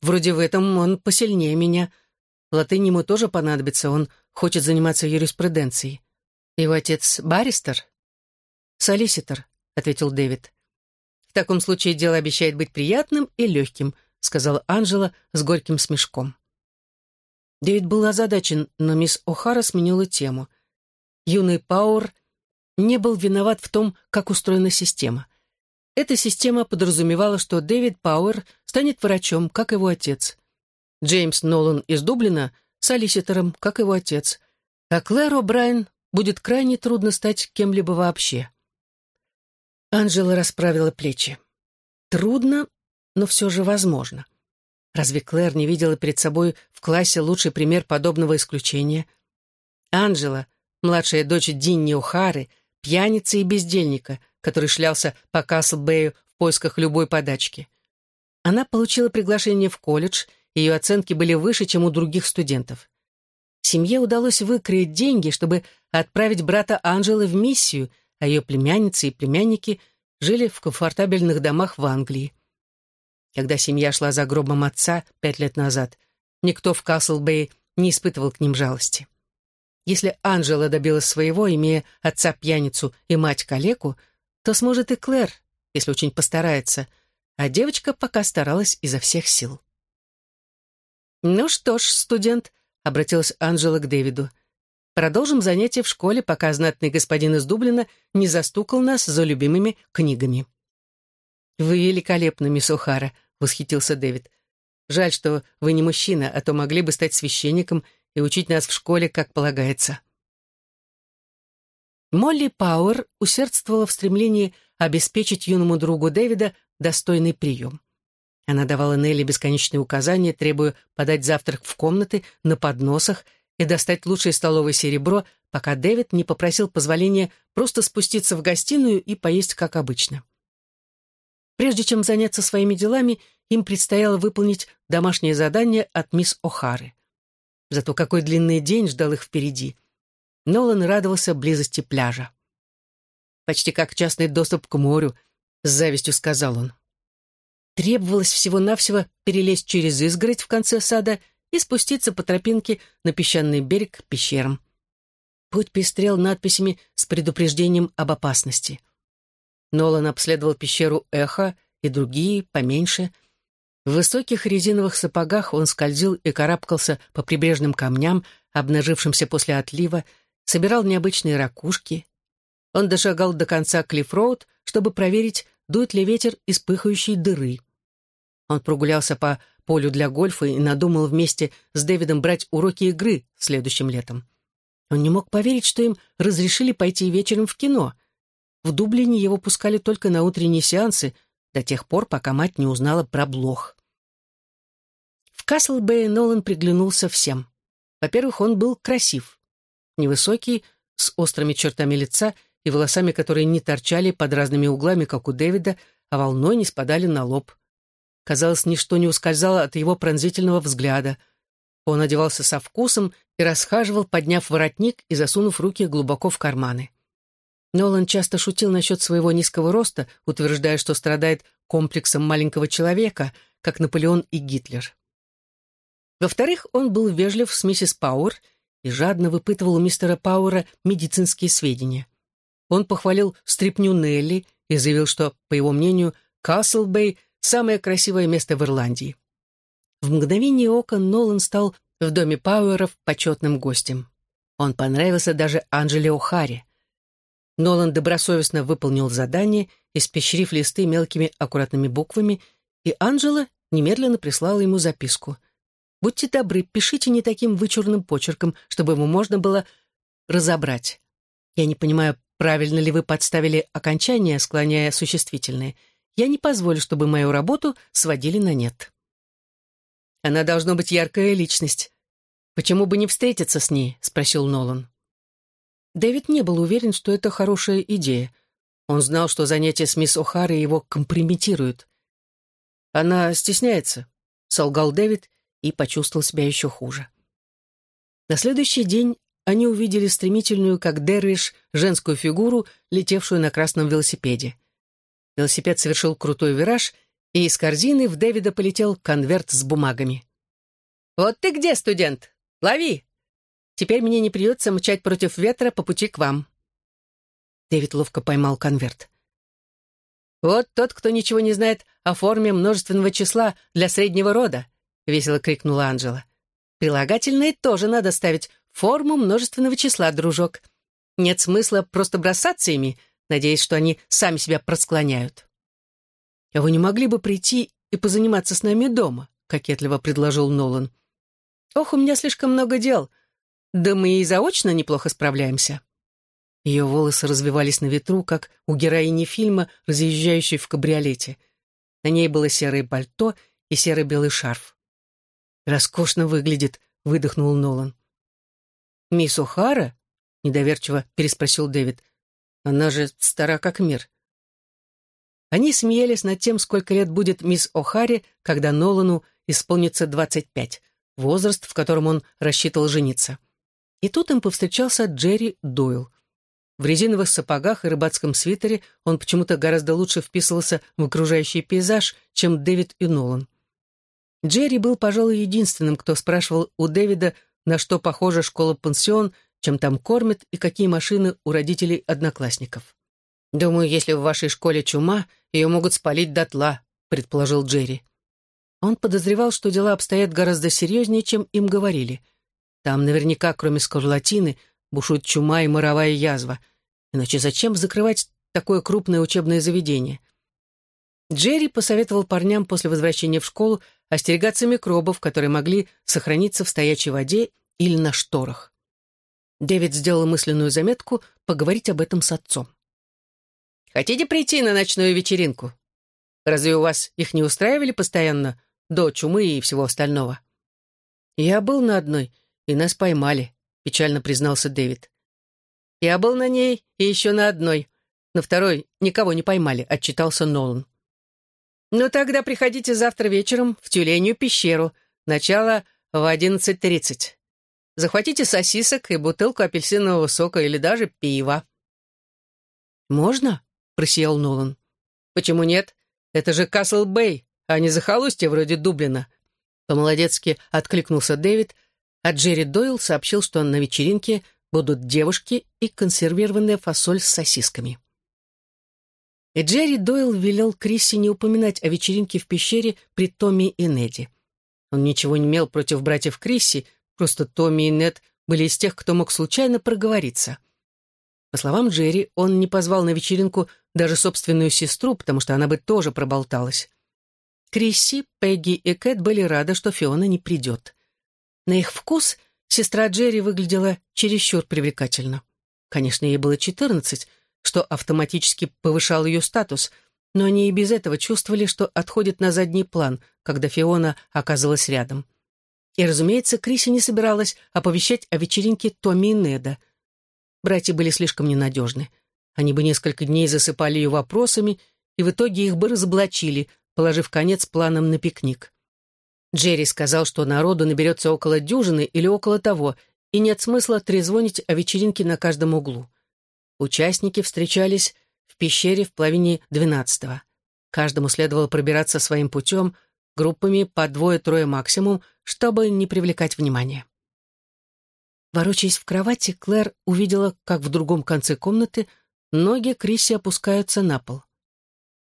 «Вроде в этом он посильнее меня. Латынь ему тоже понадобится, он хочет заниматься юриспруденцией. Его отец баристер?» «Солиситор», — ответил Дэвид. «В таком случае дело обещает быть приятным и легким», — сказала Анжела с горьким смешком. Дэвид был озадачен, но мисс О'Хара сменила тему. Юный Пауэр не был виноват в том, как устроена система. Эта система подразумевала, что Дэвид Пауэр станет врачом, как его отец. Джеймс Нолан из Дублина — солиситором, как его отец. А Клэр О'Брайен будет крайне трудно стать кем-либо вообще. Анжела расправила плечи. Трудно, но все же возможно. Разве Клэр не видела перед собой в классе лучший пример подобного исключения? Анжела, младшая дочь Динни О'Хары, пьяницы и бездельника, который шлялся по Каслбэю в поисках любой подачки. Она получила приглашение в колледж, ее оценки были выше, чем у других студентов. Семье удалось выкроить деньги, чтобы отправить брата Анжелы в миссию, а ее племянницы и племянники жили в комфортабельных домах в Англии. Когда семья шла за гробом отца пять лет назад, никто в Каслбэй не испытывал к ним жалости. Если Анжела добилась своего, имея отца-пьяницу и мать-калеку, то сможет и Клэр, если очень постарается, а девочка пока старалась изо всех сил. «Ну что ж, студент», — обратилась Анжела к Дэвиду, «продолжим занятия в школе, пока знатный господин из Дублина не застукал нас за любимыми книгами». «Вы великолепны, мисс О'Хара», — восхитился Дэвид. «Жаль, что вы не мужчина, а то могли бы стать священником и учить нас в школе, как полагается. Молли Пауэр усердствовала в стремлении обеспечить юному другу Дэвида достойный прием. Она давала Нелли бесконечные указания, требуя подать завтрак в комнаты, на подносах и достать лучшее столовое серебро, пока Дэвид не попросил позволения просто спуститься в гостиную и поесть как обычно. Прежде чем заняться своими делами, им предстояло выполнить домашнее задание от мисс О'Хары. Зато какой длинный день ждал их впереди. Нолан радовался близости пляжа. «Почти как частный доступ к морю», — с завистью сказал он. Требовалось всего-навсего перелезть через изгородь в конце сада и спуститься по тропинке на песчаный берег к пещерам. Путь пестрел надписями с предупреждением об опасности. Нолан обследовал пещеру Эхо и другие, поменьше — в высоких резиновых сапогах он скользил и карабкался по прибрежным камням, обнажившимся после отлива, собирал необычные ракушки. Он дошагал до конца Клиффроуд, чтобы проверить, дует ли ветер из пыхающей дыры. Он прогулялся по полю для гольфа и надумал вместе с Дэвидом брать уроки игры следующим летом. Он не мог поверить, что им разрешили пойти вечером в кино. В Дублине его пускали только на утренние сеансы, до тех пор, пока мать не узнала про блох. Каслбэй Нолан приглянулся всем. Во-первых, он был красив. Невысокий, с острыми чертами лица и волосами, которые не торчали под разными углами, как у Дэвида, а волной не спадали на лоб. Казалось, ничто не ускользало от его пронзительного взгляда. Он одевался со вкусом и расхаживал, подняв воротник и засунув руки глубоко в карманы. Нолан часто шутил насчет своего низкого роста, утверждая, что страдает комплексом маленького человека, как Наполеон и Гитлер. Во-вторых, он был вежлив с миссис Пауэр и жадно выпытывал у мистера Пауэра медицинские сведения. Он похвалил стрипню Нелли и заявил, что, по его мнению, Каслбей — самое красивое место в Ирландии. В мгновение ока Нолан стал в доме Пауэров почетным гостем. Он понравился даже Анджеле О'Харе. Нолан добросовестно выполнил задание, испещрив листы мелкими аккуратными буквами, и Анджела немедленно прислала ему записку. «Будьте добры, пишите не таким вычурным почерком, чтобы его можно было разобрать. Я не понимаю, правильно ли вы подставили окончание, склоняя существительные. Я не позволю, чтобы мою работу сводили на нет». Она должна быть яркая личность. Почему бы не встретиться с ней? спросил Нолан. Дэвид не был уверен, что это хорошая идея. Он знал, что занятия с мисс О'Харой его компрометируют. Она стесняется, солгал Дэвид и почувствовал себя еще хуже. На следующий день они увидели стремительную, как дервиш, женскую фигуру, летевшую на красном велосипеде. Велосипед совершил крутой вираж — и из корзины в Дэвида полетел конверт с бумагами. «Вот ты где, студент? Лови! Теперь мне не придется мчать против ветра по пути к вам». Дэвид ловко поймал конверт. «Вот тот, кто ничего не знает о форме множественного числа для среднего рода», — весело крикнула Анжела. «Прилагательные тоже надо ставить форму множественного числа, дружок. Нет смысла просто бросаться ими, надеясь, что они сами себя просклоняют». «А вы не могли бы прийти и позаниматься с нами дома?» — кокетливо предложил Нолан. «Ох, у меня слишком много дел. Да мы и заочно неплохо справляемся». Ее волосы развивались на ветру, как у героини фильма, разъезжающей в кабриолете. На ней было серое пальто и серо-белый шарф. «Роскошно выглядит», — выдохнул Нолан. «Мисс О'Хара?» — недоверчиво переспросил Дэвид. «Она же стара как мир». Они смеялись над тем, сколько лет будет мисс О'Харри, когда Нолану исполнится 25, возраст, в котором он рассчитывал жениться. И тут им повстречался Джерри Дойл. В резиновых сапогах и рыбацком свитере он почему-то гораздо лучше вписывался в окружающий пейзаж, чем Дэвид и Нолан. Джерри был, пожалуй, единственным, кто спрашивал у Дэвида, на что похожа школа-пансион, чем там кормят и какие машины у родителей одноклассников. «Думаю, если в вашей школе чума, ее могут спалить дотла», — предположил Джерри. Он подозревал, что дела обстоят гораздо серьезнее, чем им говорили. Там наверняка, кроме скарлатины, бушует чума и моровая язва. Иначе зачем закрывать такое крупное учебное заведение? Джерри посоветовал парням после возвращения в школу остерегаться микробов, которые могли сохраниться в стоячей воде или на шторах. Дэвид сделал мысленную заметку поговорить об этом с отцом. Хотите прийти на ночную вечеринку? Разве у вас их не устраивали постоянно, до чумы и всего остального?» «Я был на одной, и нас поймали», — печально признался Дэвид. «Я был на ней и еще на одной. На второй никого не поймали», — отчитался Нолан. «Ну тогда приходите завтра вечером в Тюленью пещеру. Начало в одиннадцать тридцать. Захватите сосисок и бутылку апельсинового сока или даже пива». «Можно?» просиял Нолан. «Почему нет? Это же Касл-Бэй, а не захолустье вроде Дублина». По-молодецки откликнулся Дэвид, а Джерри Дойл сообщил, что на вечеринке будут девушки и консервированная фасоль с сосисками. И Джерри Дойл велел Крисси не упоминать о вечеринке в пещере при Томми и Неде. Он ничего не имел против братьев Крисси, просто Томми и Нед были из тех, кто мог случайно проговориться. По словам Джерри, он не позвал на вечеринку даже собственную сестру, потому что она бы тоже проболталась. Крисси, Пегги и Кэт были рады, что Фиона не придет. На их вкус сестра Джерри выглядела чересчур привлекательно. Конечно, ей было четырнадцать, что автоматически повышал ее статус, но они и без этого чувствовали, что отходит на задний план, когда Фиона оказалась рядом. И, разумеется, Криси не собиралась оповещать о вечеринке Томми и Неда. Братья были слишком ненадежны. Они бы несколько дней засыпали ее вопросами, и в итоге их бы разоблачили, положив конец планам на пикник. Джерри сказал, что народу наберется около дюжины или около того, и нет смысла трезвонить о вечеринке на каждом углу. Участники встречались в пещере в половине двенадцатого. Каждому следовало пробираться своим путем, группами по двое-трое максимум, чтобы не привлекать внимания. Ворочаясь в кровати, Клэр увидела, как в другом конце комнаты ноги Крисси опускаются на пол.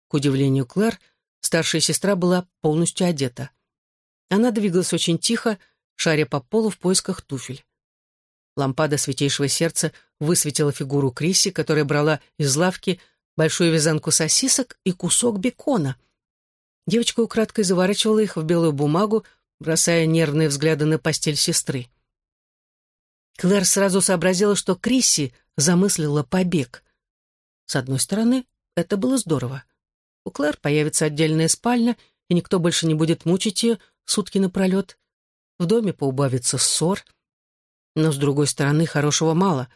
К удивлению Клэр, старшая сестра была полностью одета. Она двигалась очень тихо, шаря по полу в поисках туфель. Лампада святейшего сердца высветила фигуру Криси, которая брала из лавки большую вязанку сосисок и кусок бекона. Девочка украдкой заворачивала их в белую бумагу, бросая нервные взгляды на постель сестры. Клэр сразу сообразила, что Крисси замыслила побег. С одной стороны, это было здорово. У Клэр появится отдельная спальня, и никто больше не будет мучить ее сутки напролет. В доме поубавится ссор. Но, с другой стороны, хорошего мало.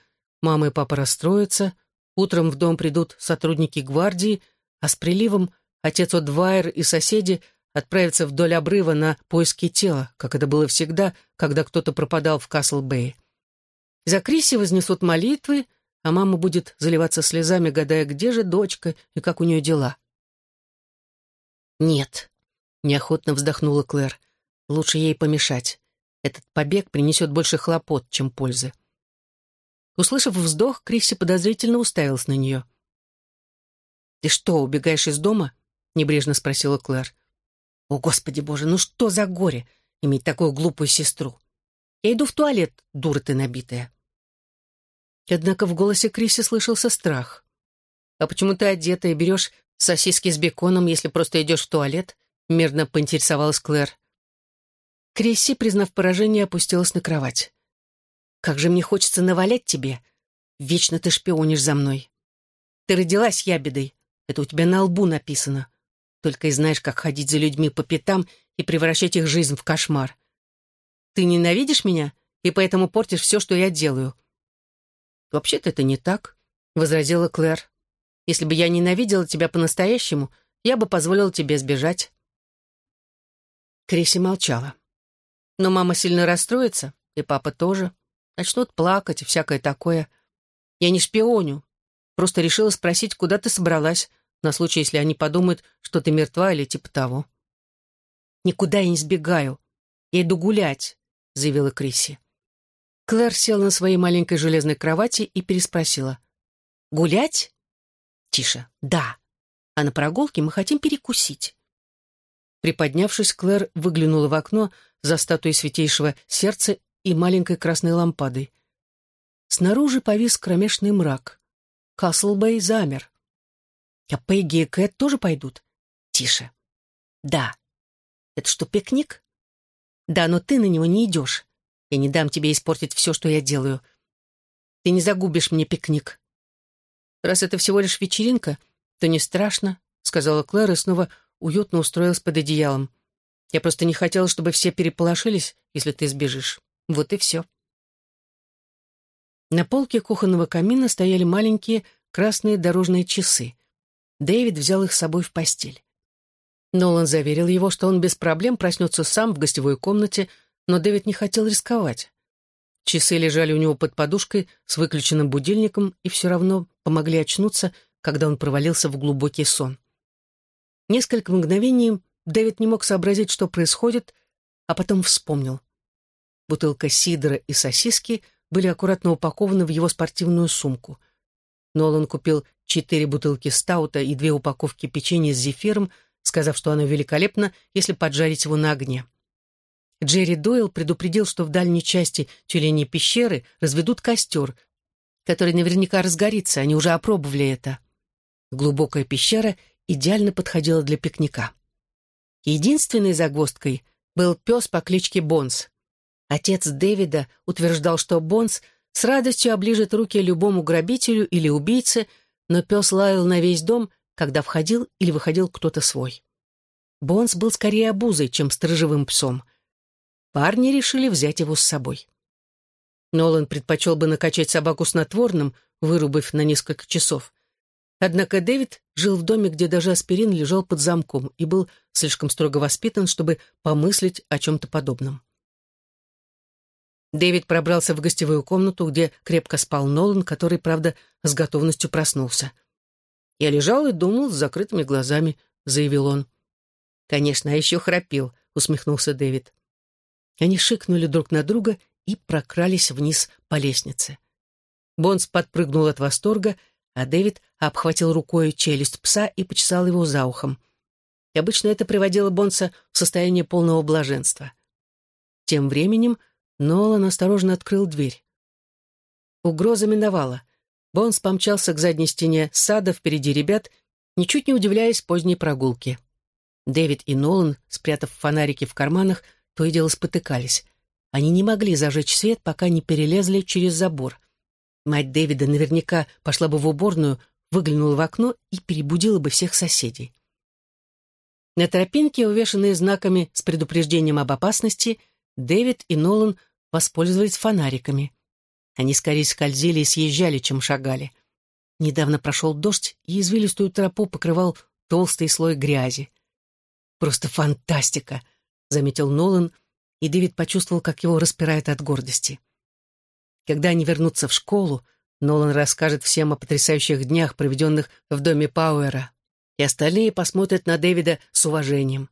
Мама и папа расстроятся, утром в дом придут сотрудники гвардии, а с приливом отец Одвайер и соседи отправятся вдоль обрыва на поиски тела, как это было всегда, когда кто-то пропадал в Касл-Бэй. За Криси вознесут молитвы, а мама будет заливаться слезами, гадая, где же дочка и как у нее дела. «Нет», — неохотно вздохнула Клэр, — «лучше ей помешать. Этот побег принесет больше хлопот, чем пользы». Услышав вздох, Крисси подозрительно уставилась на нее. «Ты что, убегаешь из дома?» — небрежно спросила Клэр. «О, Господи Боже, ну что за горе иметь такую глупую сестру? Я иду в туалет, дура ты набитая». Однако в голосе Криси слышался страх. «А почему ты одета и берешь сосиски с беконом, если просто идешь в туалет?» — мирно поинтересовалась Клэр. Крисси, признав поражение, опустилась на кровать. «Как же мне хочется навалять тебе! Вечно ты шпионишь за мной. Ты родилась ябедой, это у тебя на лбу написано. Только и знаешь, как ходить за людьми по пятам и превращать их жизнь в кошмар. Ты ненавидишь меня и поэтому портишь все, что я делаю. «Вообще-то это не так», — возразила Клэр. «Если бы я ненавидела тебя по-настоящему, я бы позволила тебе сбежать». Криси молчала. «Но мама сильно расстроится, и папа тоже. Начнут плакать и всякое такое. Я не шпионю. Просто решила спросить, куда ты собралась, на случай, если они подумают, что ты мертва или типа того». «Никуда я не сбегаю. Я иду гулять», — заявила Крисси. Клэр села на своей маленькой железной кровати и переспросила. «Гулять?» «Тише. Да. А на прогулке мы хотим перекусить». Приподнявшись, Клэр выглянула в окно за статуей святейшего сердца и маленькой красной лампадой. Снаружи повис кромешный мрак. Каслбэй замер. «А Пегги и Кэт тоже пойдут?» «Тише». «Да». «Это что, пикник?» «Да, но ты на него не идешь. Я не дам тебе испортить все, что я делаю. Ты не загубишь мне пикник. Раз это всего лишь вечеринка, то не страшно, сказала Клэр и снова уютно устроилась под одеялом. Я просто не хотела, чтобы все переполошились, если ты сбежишь. Вот и все. На полке кухонного камина стояли маленькие красные дорожные часы. Дэвид взял их с собой в постель. Нолан заверил его, что он без проблем проснется сам в гостевой комнате, но Дэвид не хотел рисковать. Часы лежали у него под подушкой с выключенным будильником и все равно помогли очнуться, когда он провалился в глубокий сон. Несколько мгновений Дэвид не мог сообразить, что происходит, а потом вспомнил. Бутылка сидра и сосиски были аккуратно упакованы в его спортивную сумку. Нолан купил четыре бутылки стаута и две упаковки печенья с зефиром, сказав, что оно великолепно, если поджарить его на огне. Джерри Дойл предупредил, что в дальней части тюленей пещеры разведут костер, который наверняка разгорится, они уже опробовали это. Глубокая пещера идеально подходила для пикника. Единственной загвоздкой был пес по кличке Бонс. Отец Дэвида утверждал, что Бонс с радостью оближет руки любому грабителю или убийце, но пес лаял на весь дом, когда входил или выходил кто-то свой. Бонс был скорее обузой, чем сторожевым псом — парни решили взять его с собой. Нолан предпочел бы накачать собаку снотворным, вырубив на несколько часов. Однако Дэвид жил в доме, где даже аспирин лежал под замком и был слишком строго воспитан, чтобы помыслить о чем-то подобном. Дэвид пробрался в гостевую комнату, где крепко спал Нолан, который, правда, с готовностью проснулся. «Я лежал и думал с закрытыми глазами», — заявил он. «Конечно, а еще храпел», — усмехнулся Дэвид. Они шикнули друг на друга и прокрались вниз по лестнице. Бонс подпрыгнул от восторга, а Дэвид обхватил рукой челюсть пса и почесал его за ухом. и обычно это приводило Бонса в состояние полного блаженства. Тем временем Нолан осторожно открыл дверь. Угроза миновала. Бонс помчался к задней стене сада впереди ребят, ничуть не удивляясь поздней прогулке. Дэвид и Нолан, спрятав фонарики в карманах, то и дело спотыкались. Они не могли зажечь свет, пока не перелезли через забор. Мать Дэвида наверняка пошла бы в уборную, выглянула в окно и перебудила бы всех соседей. На тропинке, увешанной знаками с предупреждением об опасности, Дэвид и Нолан воспользовались фонариками. Они скорее скользили и съезжали, чем шагали. Недавно прошел дождь, и извилистую тропу покрывал толстый слой грязи. «Просто фантастика!» — заметил Нолан, и Дэвид почувствовал, как его распирает от гордости. Когда они вернутся в школу, Нолан расскажет всем о потрясающих днях, проведенных в доме Пауэра, и остальные посмотрят на Дэвида с уважением.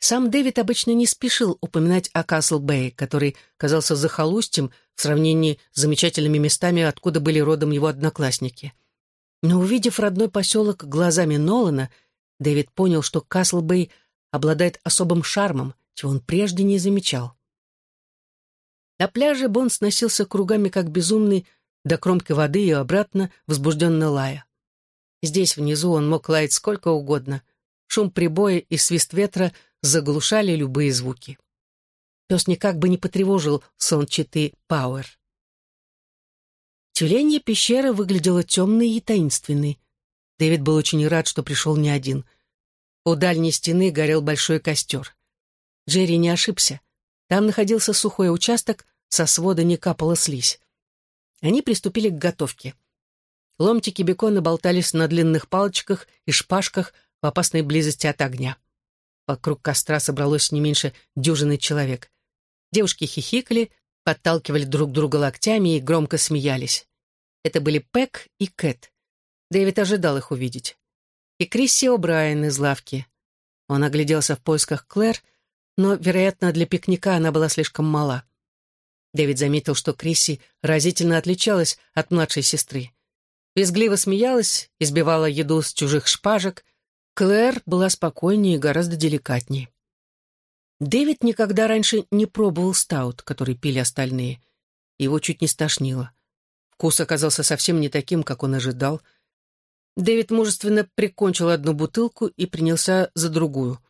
Сам Дэвид обычно не спешил упоминать о Касл-Бэй, который казался захолустьем в сравнении с замечательными местами, откуда были родом его одноклассники. Но увидев родной поселок глазами Нолана, Дэвид понял, что Касл-Бэй обладает особым шармом, чего он прежде не замечал. На пляже Бон сносился кругами, как безумный, до кромки воды и обратно, возбужденно лая. Здесь, внизу, он мог лаять сколько угодно. Шум прибоя и свист ветра заглушали любые звуки. Пес никак бы не потревожил сон Пауэр. Тюленья пещера выглядела темной и таинственной. Дэвид был очень рад, что пришел не один. У дальней стены горел большой костер. Джерри не ошибся. Там находился сухой участок, со свода не капала слизь. Они приступили к готовке. Ломтики бекона болтались на длинных палочках и шпажках в опасной близости от огня. Вокруг костра собралось не меньше дюжины человек. Девушки хихикали, подталкивали друг друга локтями и громко смеялись. Это были Пэк и Кэт. Дэвид ожидал их увидеть. И Крисси О'Брайен из лавки. Он огляделся в поисках Клэр, но, вероятно, для пикника она была слишком мала. Дэвид заметил, что Крисси разительно отличалась от младшей сестры. Визгливо смеялась, избивала еду с чужих шпажек. Клэр была спокойнее и гораздо деликатнее. Дэвид никогда раньше не пробовал стаут, который пили остальные. Его чуть не стошнило. Вкус оказался совсем не таким, как он ожидал. Дэвид мужественно прикончил одну бутылку и принялся за другую.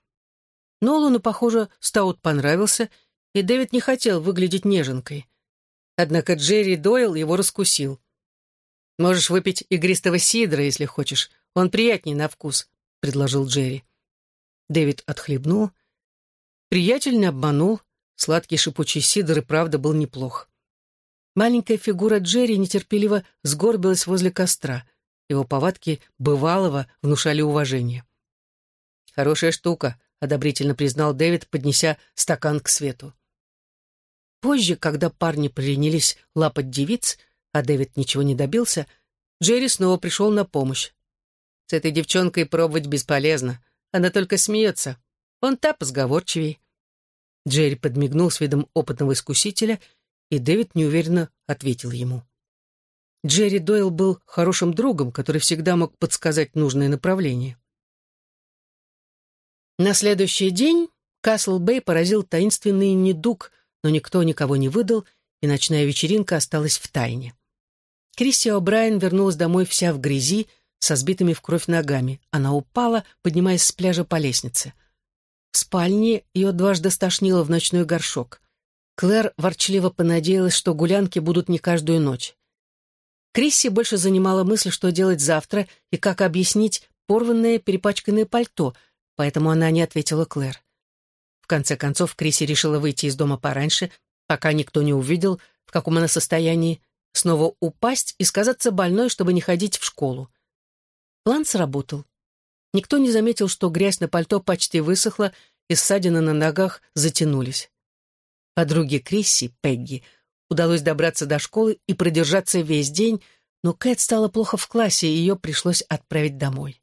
Нолану, похоже, Стаут понравился, и Дэвид не хотел выглядеть неженкой. Однако Джерри Дойл его раскусил. «Можешь выпить игристого сидра, если хочешь. Он приятней на вкус», — предложил Джерри. Дэвид отхлебнул. Приятель не обманул. Сладкий шипучий сидр и правда был неплох. Маленькая фигура Джерри нетерпеливо сгорбилась возле костра. Его повадки бывалого внушали уважение. «Хорошая штука», — одобрительно признал Дэвид, поднеся стакан к свету. Позже, когда парни принялись лапать девиц, а Дэвид ничего не добился, Джерри снова пришел на помощь. С этой девчонкой пробовать бесполезно. Она только смеется. Он та позговорчивей. Джерри подмигнул с видом опытного искусителя, и Дэвид неуверенно ответил ему. Джерри Дойл был хорошим другом, который всегда мог подсказать нужное направление. На следующий день Касл-Бэй поразил таинственный недуг, но никто никого не выдал, и ночная вечеринка осталась в тайне. Кристи О'Брайен вернулась домой вся в грязи, со сбитыми в кровь ногами. Она упала, поднимаясь с пляжа по лестнице. В спальне ее дважды стошнило в ночной горшок. Клэр ворчливо понадеялась, что гулянки будут не каждую ночь. Крисси больше занимала мысль, что делать завтра и как объяснить порванное перепачканное пальто — поэтому она не ответила Клэр. В конце концов, Криси решила выйти из дома пораньше, пока никто не увидел, в каком она состоянии, снова упасть и сказаться больной, чтобы не ходить в школу. План сработал. Никто не заметил, что грязь на пальто почти высохла, и ссадины на ногах затянулись. Подруге Крисси, Пегги, удалось добраться до школы и продержаться весь день, но Кэт стало плохо в классе, и ее пришлось отправить домой.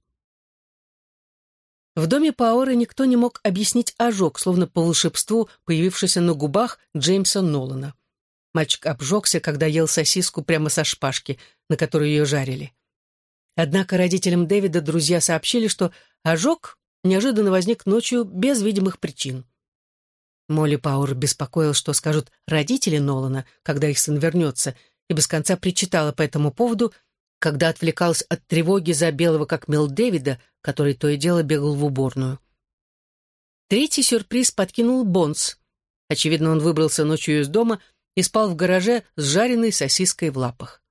В доме Паоры никто не мог объяснить ожог, словно по волшебству, появившийся на губах Джеймса Нолана. Мальчик обжегся, когда ел сосиску прямо со шпажки, на которой ее жарили. Однако родителям Дэвида друзья сообщили, что ожог неожиданно возник ночью без видимых причин. Молли Пауэр беспокоил, что скажут родители Нолана, когда их сын вернется, и без конца причитала по этому поводу, когда отвлекалась от тревоги за белого как мел Дэвида, который то и дело бегал в уборную. Третий сюрприз подкинул Бонс. Очевидно, он выбрался ночью из дома и спал в гараже с жареной сосиской в лапах.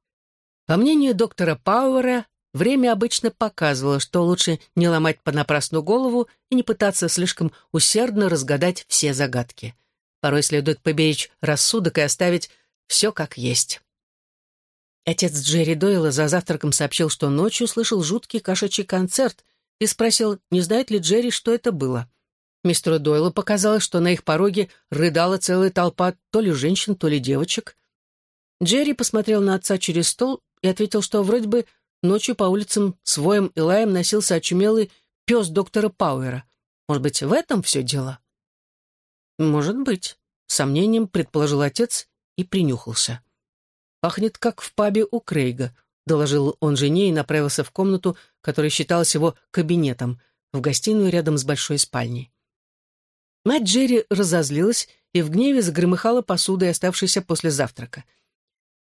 По мнению доктора Пауэра, время обычно показывало, что лучше не ломать понапрасну голову и не пытаться слишком усердно разгадать все загадки. Порой следует поберечь рассудок и оставить все как есть. Отец Джерри Дойла за завтраком сообщил, что ночью слышал жуткий кошачий концерт и спросил, не знает ли Джерри, что это было. Мистеру Дойлу показалось, что на их пороге рыдала целая толпа то ли женщин, то ли девочек. Джерри посмотрел на отца через стол и ответил, что вроде бы ночью по улицам с воем и лаем носился очумелый пес доктора Пауэра. Может быть, в этом все дело? Может быть, с сомнением предположил отец и принюхался. Пахнет, как в пабе у Крейга, доложил он жене и направился в комнату, которая считалась его кабинетом, в гостиную рядом с большой спальней. Мать Джерри разозлилась и в гневе загромыхала посудой, оставшейся после завтрака.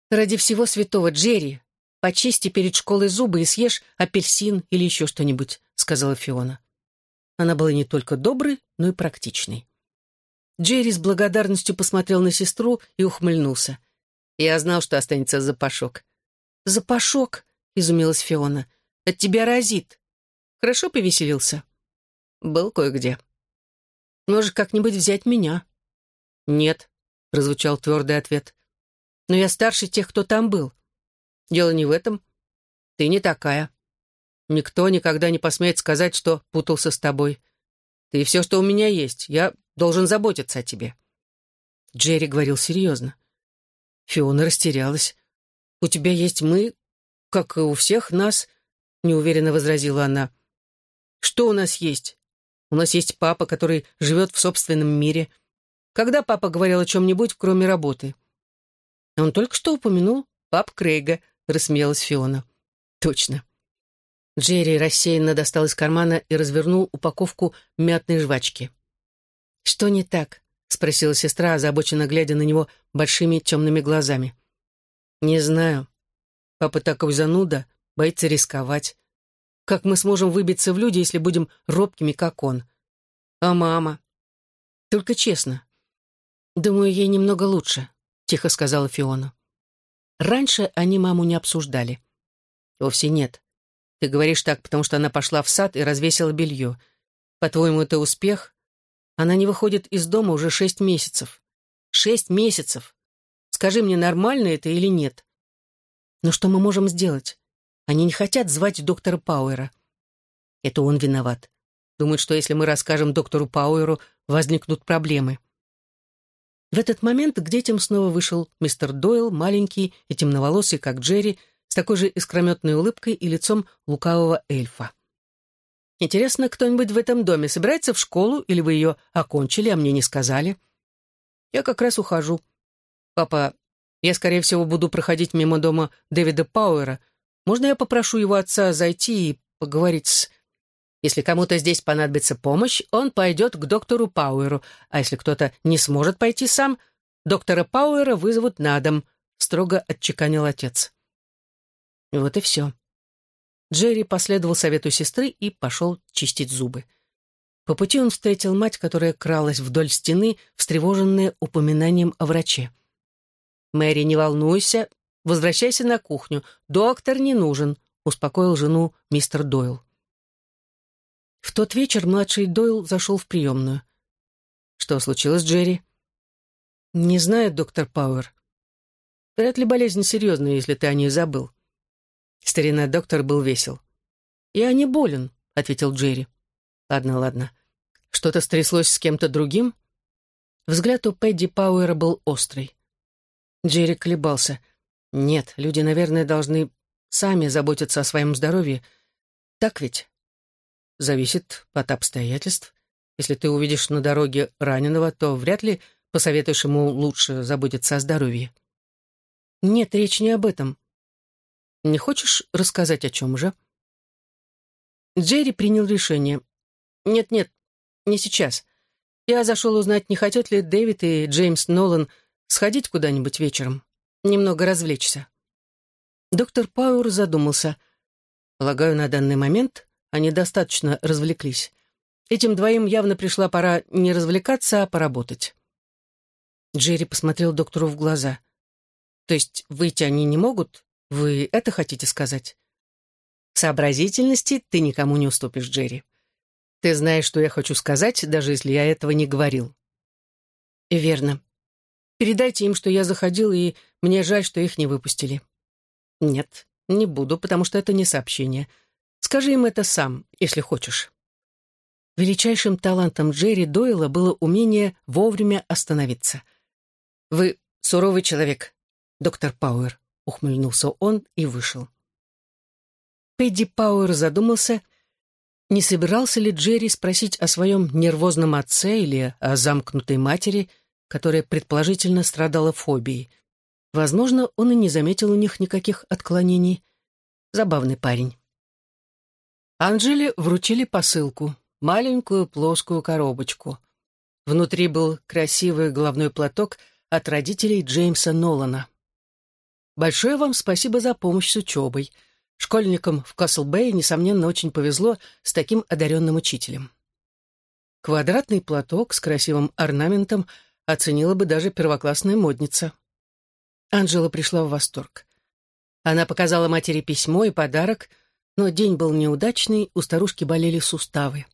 «Ради всего святого, Джерри, почисти перед школой зубы и съешь апельсин или еще что-нибудь», — сказала Фиона. Она была не только доброй, но и практичной. Джерри с благодарностью посмотрел на сестру и ухмыльнулся. «Я знал, что останется запашок». «Запашок?» — изумилась Фиона. «От тебя разит. Хорошо повеселился?» «Был кое-где». Можешь как-нибудь взять меня». «Нет», — прозвучал твердый ответ. «Но я старше тех, кто там был. Дело не в этом. Ты не такая. Никто никогда не посмеет сказать, что путался с тобой. Ты все, что у меня есть. Я должен заботиться о тебе». Джерри говорил серьезно. Фиона растерялась. «У тебя есть мы, как и у всех нас», — неуверенно возразила она. «Что у нас есть? У нас есть папа, который живет в собственном мире. Когда папа говорил о чем-нибудь, кроме работы? Он только что упомянул пап Крейга, рассмеялась Фиона. Точно. Джерри рассеянно достал из кармана и развернул упаковку мятной жвачки. «Что не так?» — спросила сестра, озабоченно глядя на него большими темными глазами. «Не знаю. Папа такой зануда, боится рисковать. Как мы сможем выбиться в люди, если будем робкими, как он? А мама? Только честно. Думаю, ей немного лучше, тихо сказала Фиона. Раньше они маму не обсуждали. Вовсе нет. Ты говоришь так, потому что она пошла в сад и развесила белье. По-твоему, это успех? Она не выходит из дома уже шесть месяцев. Шесть месяцев! Скажи мне, нормально это или нет? Но что мы можем сделать? Они не хотят звать доктора Пауэра. Это он виноват. Думает, что если мы расскажем доктору Пауэру, возникнут проблемы. В этот момент к детям снова вышел мистер Дойл, маленький и темноволосый, как Джерри, с такой же искрометной улыбкой и лицом лукавого эльфа. «Интересно, кто-нибудь в этом доме собирается в школу, или вы ее окончили, а мне не сказали?» «Я как раз ухожу. Папа, я, скорее всего, буду проходить мимо дома Дэвида Пауэра, можно я попрошу его отца зайти и поговорить с... Если кому-то здесь понадобится помощь, он пойдет к доктору Пауэру, а если кто-то не сможет пойти сам, доктора Пауэра вызовут на дом», — строго отчеканил отец. Вот и все. Джерри последовал совету сестры и пошел чистить зубы. По пути он встретил мать, которая кралась вдоль стены, встревоженная упоминанием о враче. «Мэри, не волнуйся, Возвращайся на кухню. Доктор не нужен», — успокоил жену мистер Дойл. В тот вечер младший Дойл зашел в приемную. «Что случилось, Джерри?» «Не знаю, доктор Пауэр. Вряд ли болезнь серьезная, если ты о ней забыл». Старина доктор был весел. «Я не болен», — ответил Джерри. «Ладно, ладно. Что-то стряслось с кем-то другим?» Взгляд у Пэдди Пауэра был острый. Джерри колебался — нет, люди, наверное, должны сами заботиться о своем здоровье. Так ведь? Зависит от обстоятельств. Если ты увидишь на дороге раненого, то вряд ли посоветуешь ему лучше заботиться о здоровье. Нет, речь не об этом. Не хочешь рассказать о чем же? Джерри принял решение. Нет-нет, не сейчас. Я зашел узнать, не хотят ли Дэвид и Джеймс Нолан сходить куда-нибудь вечером, немного развлечься. Доктор Пауэр задумался. Полагаю, на данный момент они достаточно развлеклись. Этим двоим явно пришла пора не развлекаться, а поработать. Джерри посмотрел доктору в глаза. «То есть выйти они не могут? Вы это хотите сказать?» «В сообразительности ты никому не уступишь, Джерри. Ты знаешь, что я хочу сказать, даже если я этого не говорил». И «Верно. Передайте им, что я заходил, и мне жаль, что их не выпустили». «Нет, не буду, потому что это не сообщение. Скажи им это сам, если хочешь». Величайшим талантом Джерри Дойла было умение вовремя остановиться. «Вы суровый человек, доктор Пауэр», — ухмыльнулся он и вышел. Пэдди Пауэр задумался, не собирался ли Джерри спросить о своем нервозном отце или о замкнутой матери, которая предположительно страдала фобией. Возможно, он и не заметил у них никаких отклонений. Забавный парень. Анжеле вручили посылку, маленькую плоскую коробочку. Внутри был красивый головной платок от родителей Джеймса Нолана. Большое вам спасибо за помощь с учебой. Школьникам в Каслбэе, несомненно, очень повезло с таким одаренным учителем. Квадратный платок с красивым орнаментом оценила бы даже первоклассная модница. Анжела пришла в восторг. Она показала матери письмо и подарок, но день был неудачный, у старушки болели суставы.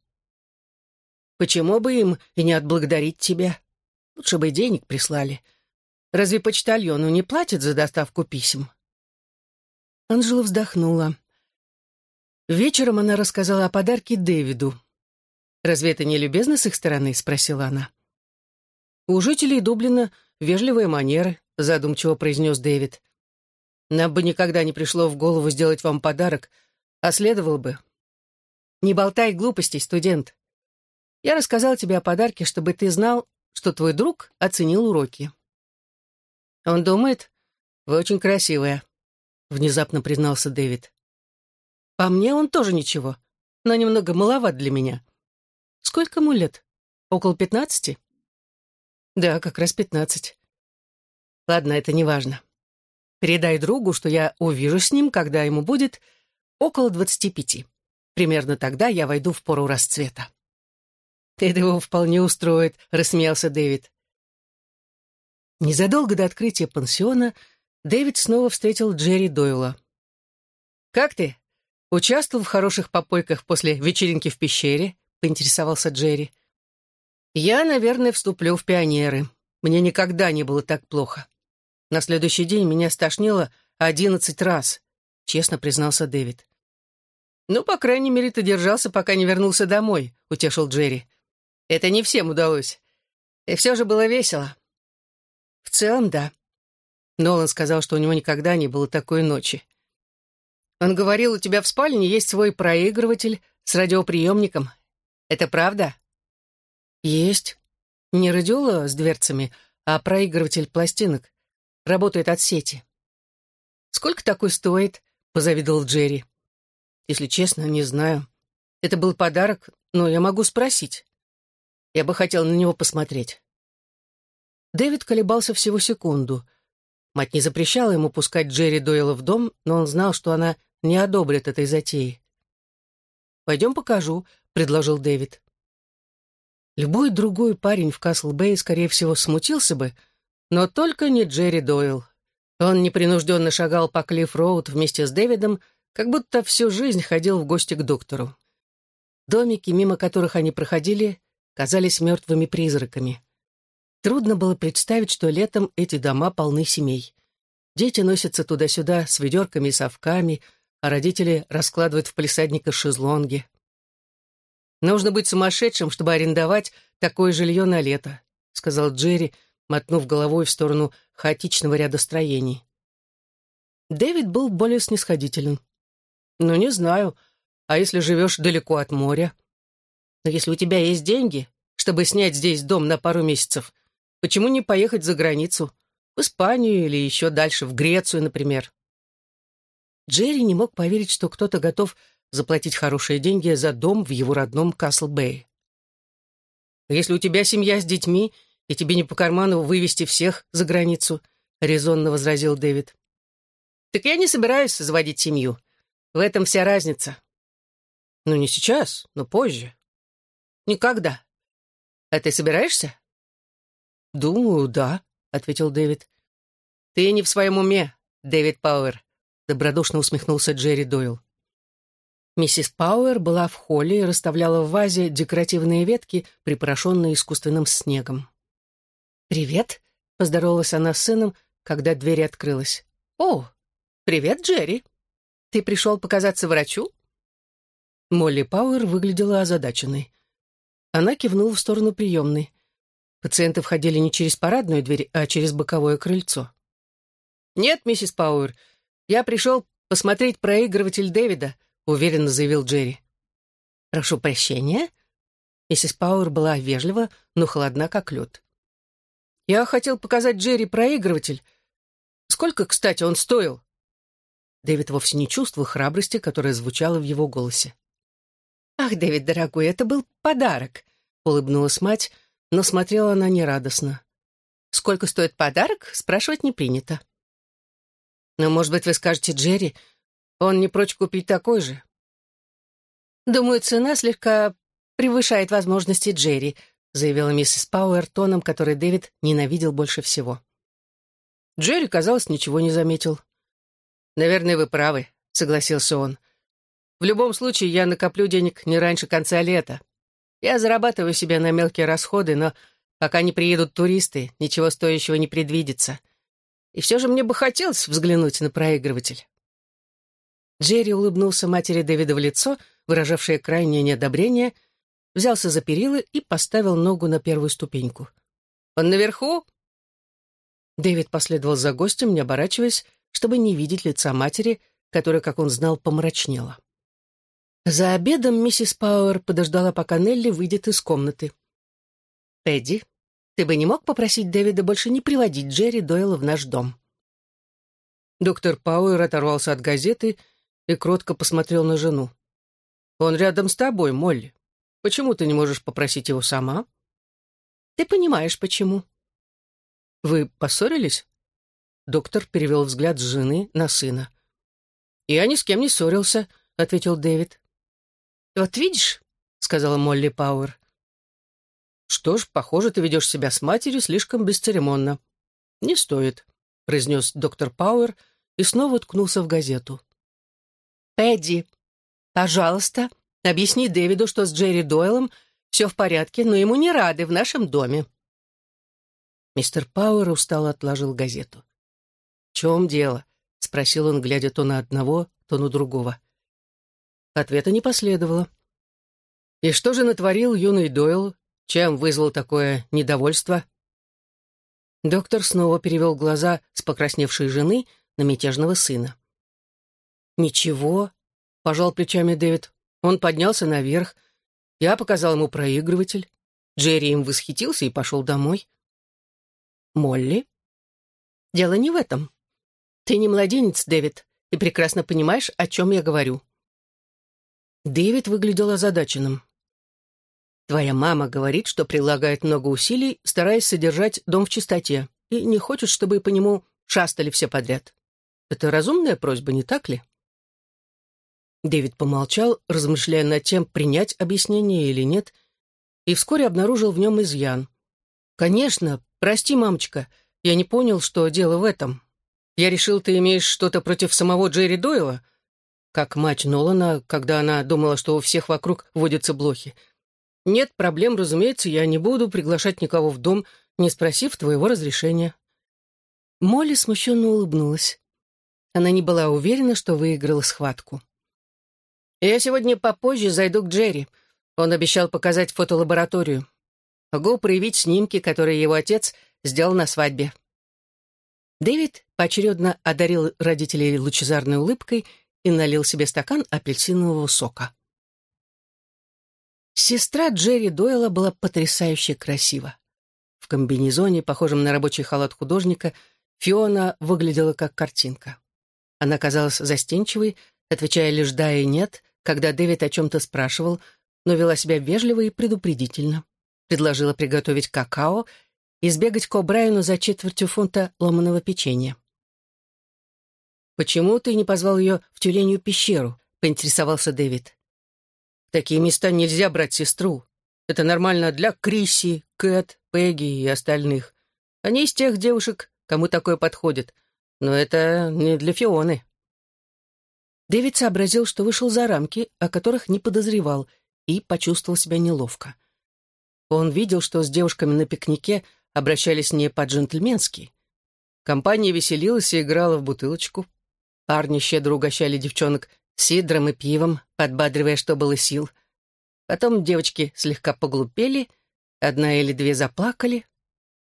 «Почему бы им и не отблагодарить тебя? Лучше бы денег прислали. Разве почтальону не платят за доставку писем?» Анжела вздохнула. Вечером она рассказала о подарке Дэвиду. «Разве это не любезно с их стороны?» — спросила она. «У жителей Дублина вежливые манеры», — задумчиво произнес Дэвид. «Нам бы никогда не пришло в голову сделать вам подарок, а следовало бы». «Не болтай глупостей, студент. Я рассказал тебе о подарке, чтобы ты знал, что твой друг оценил уроки». «Он думает, вы очень красивая», — внезапно признался Дэвид. «По мне он тоже ничего, но немного маловат для меня. Сколько ему лет? Около пятнадцати?» «Да, как раз пятнадцать». «Ладно, это не важно. Передай другу, что я увижу с ним, когда ему будет около двадцати пяти. Примерно тогда я войду в пору расцвета». «Это его вполне устроит», — рассмеялся Дэвид. Незадолго до открытия пансиона Дэвид снова встретил Джерри Дойла. «Как ты? Участвовал в хороших попойках после вечеринки в пещере?» — поинтересовался Джерри. «Я, наверное, вступлю в пионеры. Мне никогда не было так плохо. На следующий день меня стошнило одиннадцать раз», — честно признался Дэвид. «Ну, по крайней мере, ты держался, пока не вернулся домой», — утешил Джерри. «Это не всем удалось. И все же было весело». «В целом, да», Нолан сказал, что у него никогда не было такой ночи. Он говорил, у тебя в спальне есть свой проигрыватель с радиоприемником. Это правда? Есть. Не радиола с дверцами, а проигрыватель пластинок. Работает от сети. Сколько такой стоит? Позавидовал Джерри. Если честно, не знаю. Это был подарок, но я могу спросить. Я бы хотел на него посмотреть. Дэвид колебался всего секунду — Мать не запрещала ему пускать Джерри Дойла в дом, но он знал, что она не одобрит этой затеи. «Пойдем покажу», — предложил Дэвид. Любой другой парень в Касл-Бэй, скорее всего, смутился бы, но только не Джерри Дойл. Он непринужденно шагал по Клифф-Роуд вместе с Дэвидом, как будто всю жизнь ходил в гости к доктору. Домики, мимо которых они проходили, казались мертвыми призраками. Трудно было представить, что летом эти дома полны семей. Дети носятся туда-сюда с ведерками и совками, а родители раскладывают в палисадниках шезлонги. «Нужно быть сумасшедшим, чтобы арендовать такое жилье на лето», сказал Джерри, мотнув головой в сторону хаотичного ряда строений. Дэвид был более снисходителен. «Ну, не знаю. А если живешь далеко от моря? Но если у тебя есть деньги, чтобы снять здесь дом на пару месяцев, Почему не поехать за границу? В Испанию или еще дальше, в Грецию, например? Джерри не мог поверить, что кто-то готов заплатить хорошие деньги за дом в его родном Касл-Бэй. «Если у тебя семья с детьми, и тебе не по карману вывести всех за границу», — резонно возразил Дэвид. «Так я не собираюсь заводить семью. В этом вся разница». «Ну, не сейчас, но позже». «Никогда. А ты собираешься?» «Думаю, да», — ответил Дэвид. «Ты не в своем уме, Дэвид Пауэр», — добродушно усмехнулся Джерри Дойл. Миссис Пауэр была в холле и расставляла в вазе декоративные ветки, припорошенные искусственным снегом. «Привет», — поздоровалась она с сыном, когда дверь открылась. «О, привет, Джерри. Ты пришел показаться врачу?» Молли Пауэр выглядела озадаченной. Она кивнула в сторону приемной. Пациенты входили не через парадную дверь, а через боковое крыльцо. «Нет, миссис Пауэр, я пришел посмотреть проигрыватель Дэвида», уверенно заявил Джерри. «Прошу прощения». Миссис Пауэр была вежлива, но холодна, как лед. «Я хотел показать Джерри проигрыватель. Сколько, кстати, он стоил?» Дэвид вовсе не чувствовал храбрости, которая звучала в его голосе. «Ах, Дэвид, дорогой, это был подарок», — улыбнулась мать, но смотрела она нерадостно. «Сколько стоит подарок?» — спрашивать не принято. «Но, может быть, вы скажете Джерри, он не прочь купить такой же. «Думаю, цена слегка превышает возможности Джерри», заявила миссис Пауэр тоном, который Дэвид ненавидел больше всего. Джерри, казалось, ничего не заметил. «Наверное, вы правы», — согласился он. «В любом случае, я накоплю денег не раньше конца лета. Я зарабатываю себе на мелкие расходы, но пока не приедут туристы, ничего стоящего не предвидится. И все же мне бы хотелось взглянуть на проигрыватель». Джерри улыбнулся матери Дэвида в лицо, выражавшее крайнее неодобрение, взялся за перила и поставил ногу на первую ступеньку. «Он наверху?» Дэвид последовал за гостем, не оборачиваясь, чтобы не видеть лица матери, которая, как он знал, помрачнела. За обедом миссис Пауэр подождала, пока Нелли выйдет из комнаты. «Эдди, ты бы не мог попросить Дэвида больше не приводить Джерри Дойла в наш дом?» Доктор Пауэр оторвался от газеты и кротко посмотрел на жену. «Он рядом с тобой, Молли. Почему ты не можешь попросить его сама?» «Ты понимаешь, почему». «Вы поссорились?» Доктор перевел взгляд с жены на сына. «Я ни с кем не ссорился», — ответил Дэвид. «Вот видишь», — сказала Молли Пауэр. «Что ж, похоже, ты ведешь себя с матерью слишком бесцеремонно». «Не стоит», — произнес доктор Пауэр и снова уткнулся в газету. «Эдди, пожалуйста, объясни Дэвиду, что с Джерри Дойлом все в порядке, но ему не рады в нашем доме». Мистер Пауэр устало отложил газету. «В чем дело?» — спросил он, глядя то на одного, то на другого. Ответа не последовало. «И что же натворил юный Дойл? Чем вызвал такое недовольство?» Доктор снова перевел глаза с покрасневшей жены на мятежного сына. «Ничего», — пожал плечами Дэвид. Он поднялся наверх. Я показал ему проигрыватель. Джерри им восхитился и пошел домой. «Молли?» «Дело не в этом. Ты не младенец, Дэвид, и прекрасно понимаешь, о чем я говорю». Дэвид выглядел озадаченным. «Твоя мама говорит, что прилагает много усилий, стараясь содержать дом в чистоте, и не хочет, чтобы по нему шастали все подряд. Это разумная просьба, не так ли?» Дэвид помолчал, размышляя над тем, принять объяснение или нет, и вскоре обнаружил в нем изъян. «Конечно, прости, мамочка, я не понял, что дело в этом. Я решил, ты имеешь что-то против самого Джерри Дойла?» Как мать Нолана, когда она думала, что у всех вокруг водятся блохи. «Нет проблем, разумеется, я не буду приглашать никого в дом, не спросив твоего разрешения». Молли смущенно улыбнулась. Она не была уверена, что выиграла схватку. Я сегодня попозже зайду к Джерри. Он обещал показать фотолабораторию. Могу проявить снимки, которые его отец сделал на свадьбе. Дэвид поочередно одарил родителей лучезарной улыбкой и налил себе стакан апельсинового сока. Сестра Джерри Дойла была потрясающе красива. В комбинезоне, похожем на рабочий халат художника, Фиона выглядела как картинка. Она казалась застенчивой, отвечая лишь «да» и «нет», когда Дэвид о чем-то спрашивал, но вела себя вежливо и предупредительно. Предложила приготовить какао и сбегать к О'Брайену за четвертью фунта ломаного печенья. «Почему ты не позвал ее в тюленью пещеру?» — поинтересовался Дэвид. «В такие места нельзя брать сестру. Это нормально для Криси, Кэт, Пегги и остальных. Они из тех девушек, кому такое подходит. Но это не для Фионы». Дэвид сообразил, что вышел за рамки, о которых не подозревал, и почувствовал себя неловко. Он видел, что с девушками на пикнике обращались не по-джентльменски. Компания веселилась и играла в бутылочку. Парни щедро угощали девчонок сидром и пивом, подбадривая, что было сил. Потом девочки слегка поглупели, одна или две заплакали.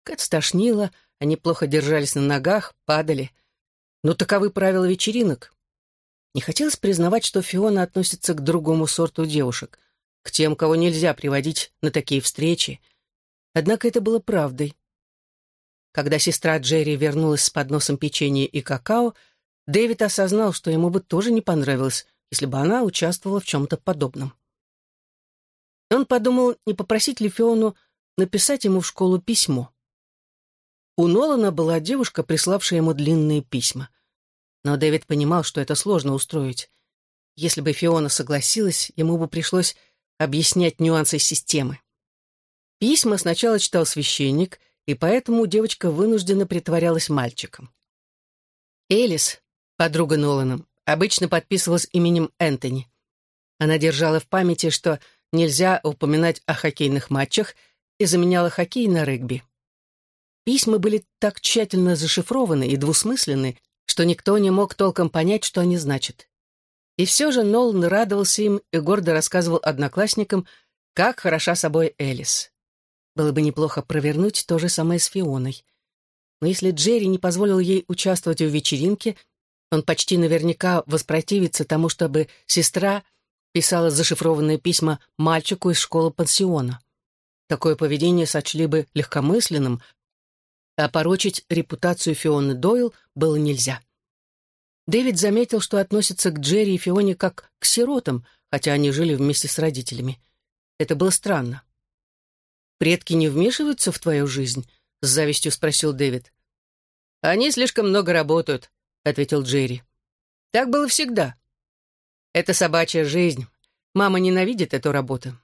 Кэт стошнила, они плохо держались на ногах, падали. Но таковы правила вечеринок. Не хотелось признавать, что Фиона относится к другому сорту девушек, к тем, кого нельзя приводить на такие встречи. Однако это было правдой. Когда сестра Джерри вернулась с подносом печенья и какао, Дэвид осознал, что ему бы тоже не понравилось, если бы она участвовала в чем-то подобном. Он подумал, не попросить ли Фиону написать ему в школу письмо. У Нолана была девушка, приславшая ему длинные письма. Но Дэвид понимал, что это сложно устроить. Если бы Фиона согласилась, ему бы пришлось объяснять нюансы системы. Письма сначала читал священник — и поэтому девочка вынуждена притворялась мальчиком. Элис, подруга Нолана, обычно подписывалась именем Энтони. Она держала в памяти, что нельзя упоминать о хоккейных матчах, и заменяла хоккей на регби. Письма были так тщательно зашифрованы и двусмысленны, что никто не мог толком понять, что они значат. И все же Нолан радовался им и гордо рассказывал одноклассникам, как хороша собой Элис. Было бы неплохо провернуть то же самое с Фионой. Но если Джерри не позволил ей участвовать в вечеринке, он почти наверняка воспротивится тому, чтобы сестра писала зашифрованные письма мальчику из школы-пансиона. Такое поведение сочли бы легкомысленным, а порочить репутацию Фионы Дойл было нельзя. Дэвид заметил, что относится к Джерри и Фионе как к сиротам, хотя они жили вместе с родителями. Это было странно. «Предки не вмешиваются в твою жизнь?» — с завистью спросил Дэвид. «Они слишком много работают», — ответил Джерри. «Так было всегда. Это собачья жизнь. Мама ненавидит эту работу.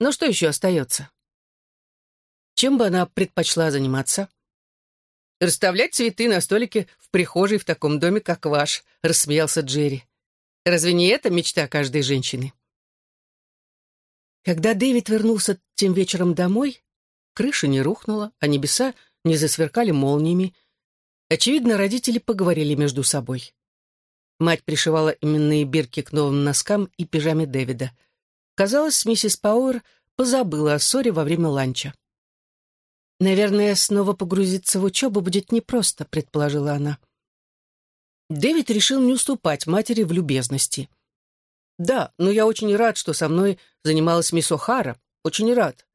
Но что еще остается?» Чем бы она предпочла заниматься? «Расставлять цветы на столике в прихожей в таком доме, как ваш», — рассмеялся Джерри. «Разве не это мечта каждой женщины?» Когда Дэвид вернулся тем вечером домой, крыша не рухнула, а небеса не засверкали молниями. Очевидно, родители поговорили между собой. Мать пришивала именные бирки к новым носкам и пижаме Дэвида. Казалось, миссис Пауэр позабыла о ссоре во время ланча. «Наверное, снова погрузиться в учебу будет непросто», — предположила она. Дэвид решил не уступать матери в любезности — «Да, но я очень рад, что со мной занималась мисс О'Хара. Очень рад.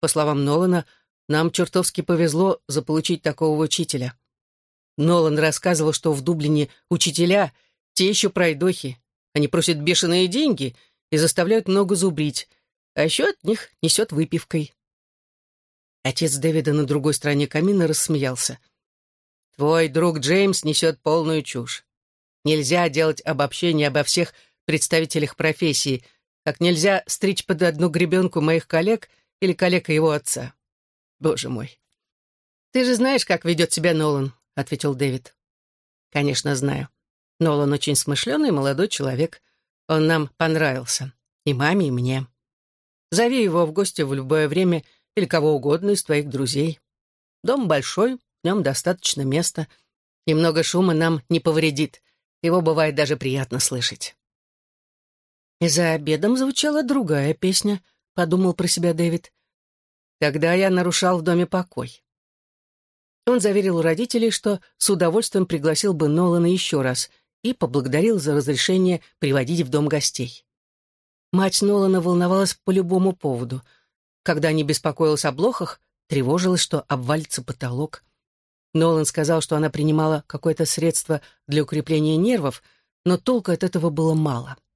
По словам Нолана, нам чертовски повезло заполучить такого учителя. Нолан рассказывал, что в Дублине учителя — те еще пройдохи. Они просят бешеные деньги и заставляют много зубрить, а еще от них несет выпивкой». Отец Дэвида на другой стороне камина рассмеялся. «Твой друг Джеймс несет полную чушь. Нельзя делать обобщение обо всех представителях профессии, как нельзя стричь под одну гребенку моих коллег или коллег его отца. Боже мой. «Ты же знаешь, как ведет себя Нолан», — ответил Дэвид. «Конечно, знаю. Нолан очень смышленый молодой человек. Он нам понравился. И маме, и мне. Зови его в гости в любое время или кого угодно из твоих друзей. Дом большой, в нем достаточно места, и много шума нам не повредит. Его бывает даже приятно слышать. И за обедом звучала другая песня, подумал про себя Дэвид. Тогда я нарушал в доме покой. Он заверил родителей, что с удовольствием пригласил бы Нолана еще раз и поблагодарил за разрешение приводить в дом гостей. Мать Нолана волновалась по любому поводу. Когда не беспокоилась о блохах, тревожилась, что обвалится потолок. Нолан сказал, что она принимала какое-то средство для укрепления нервов, но толку от этого было мало. —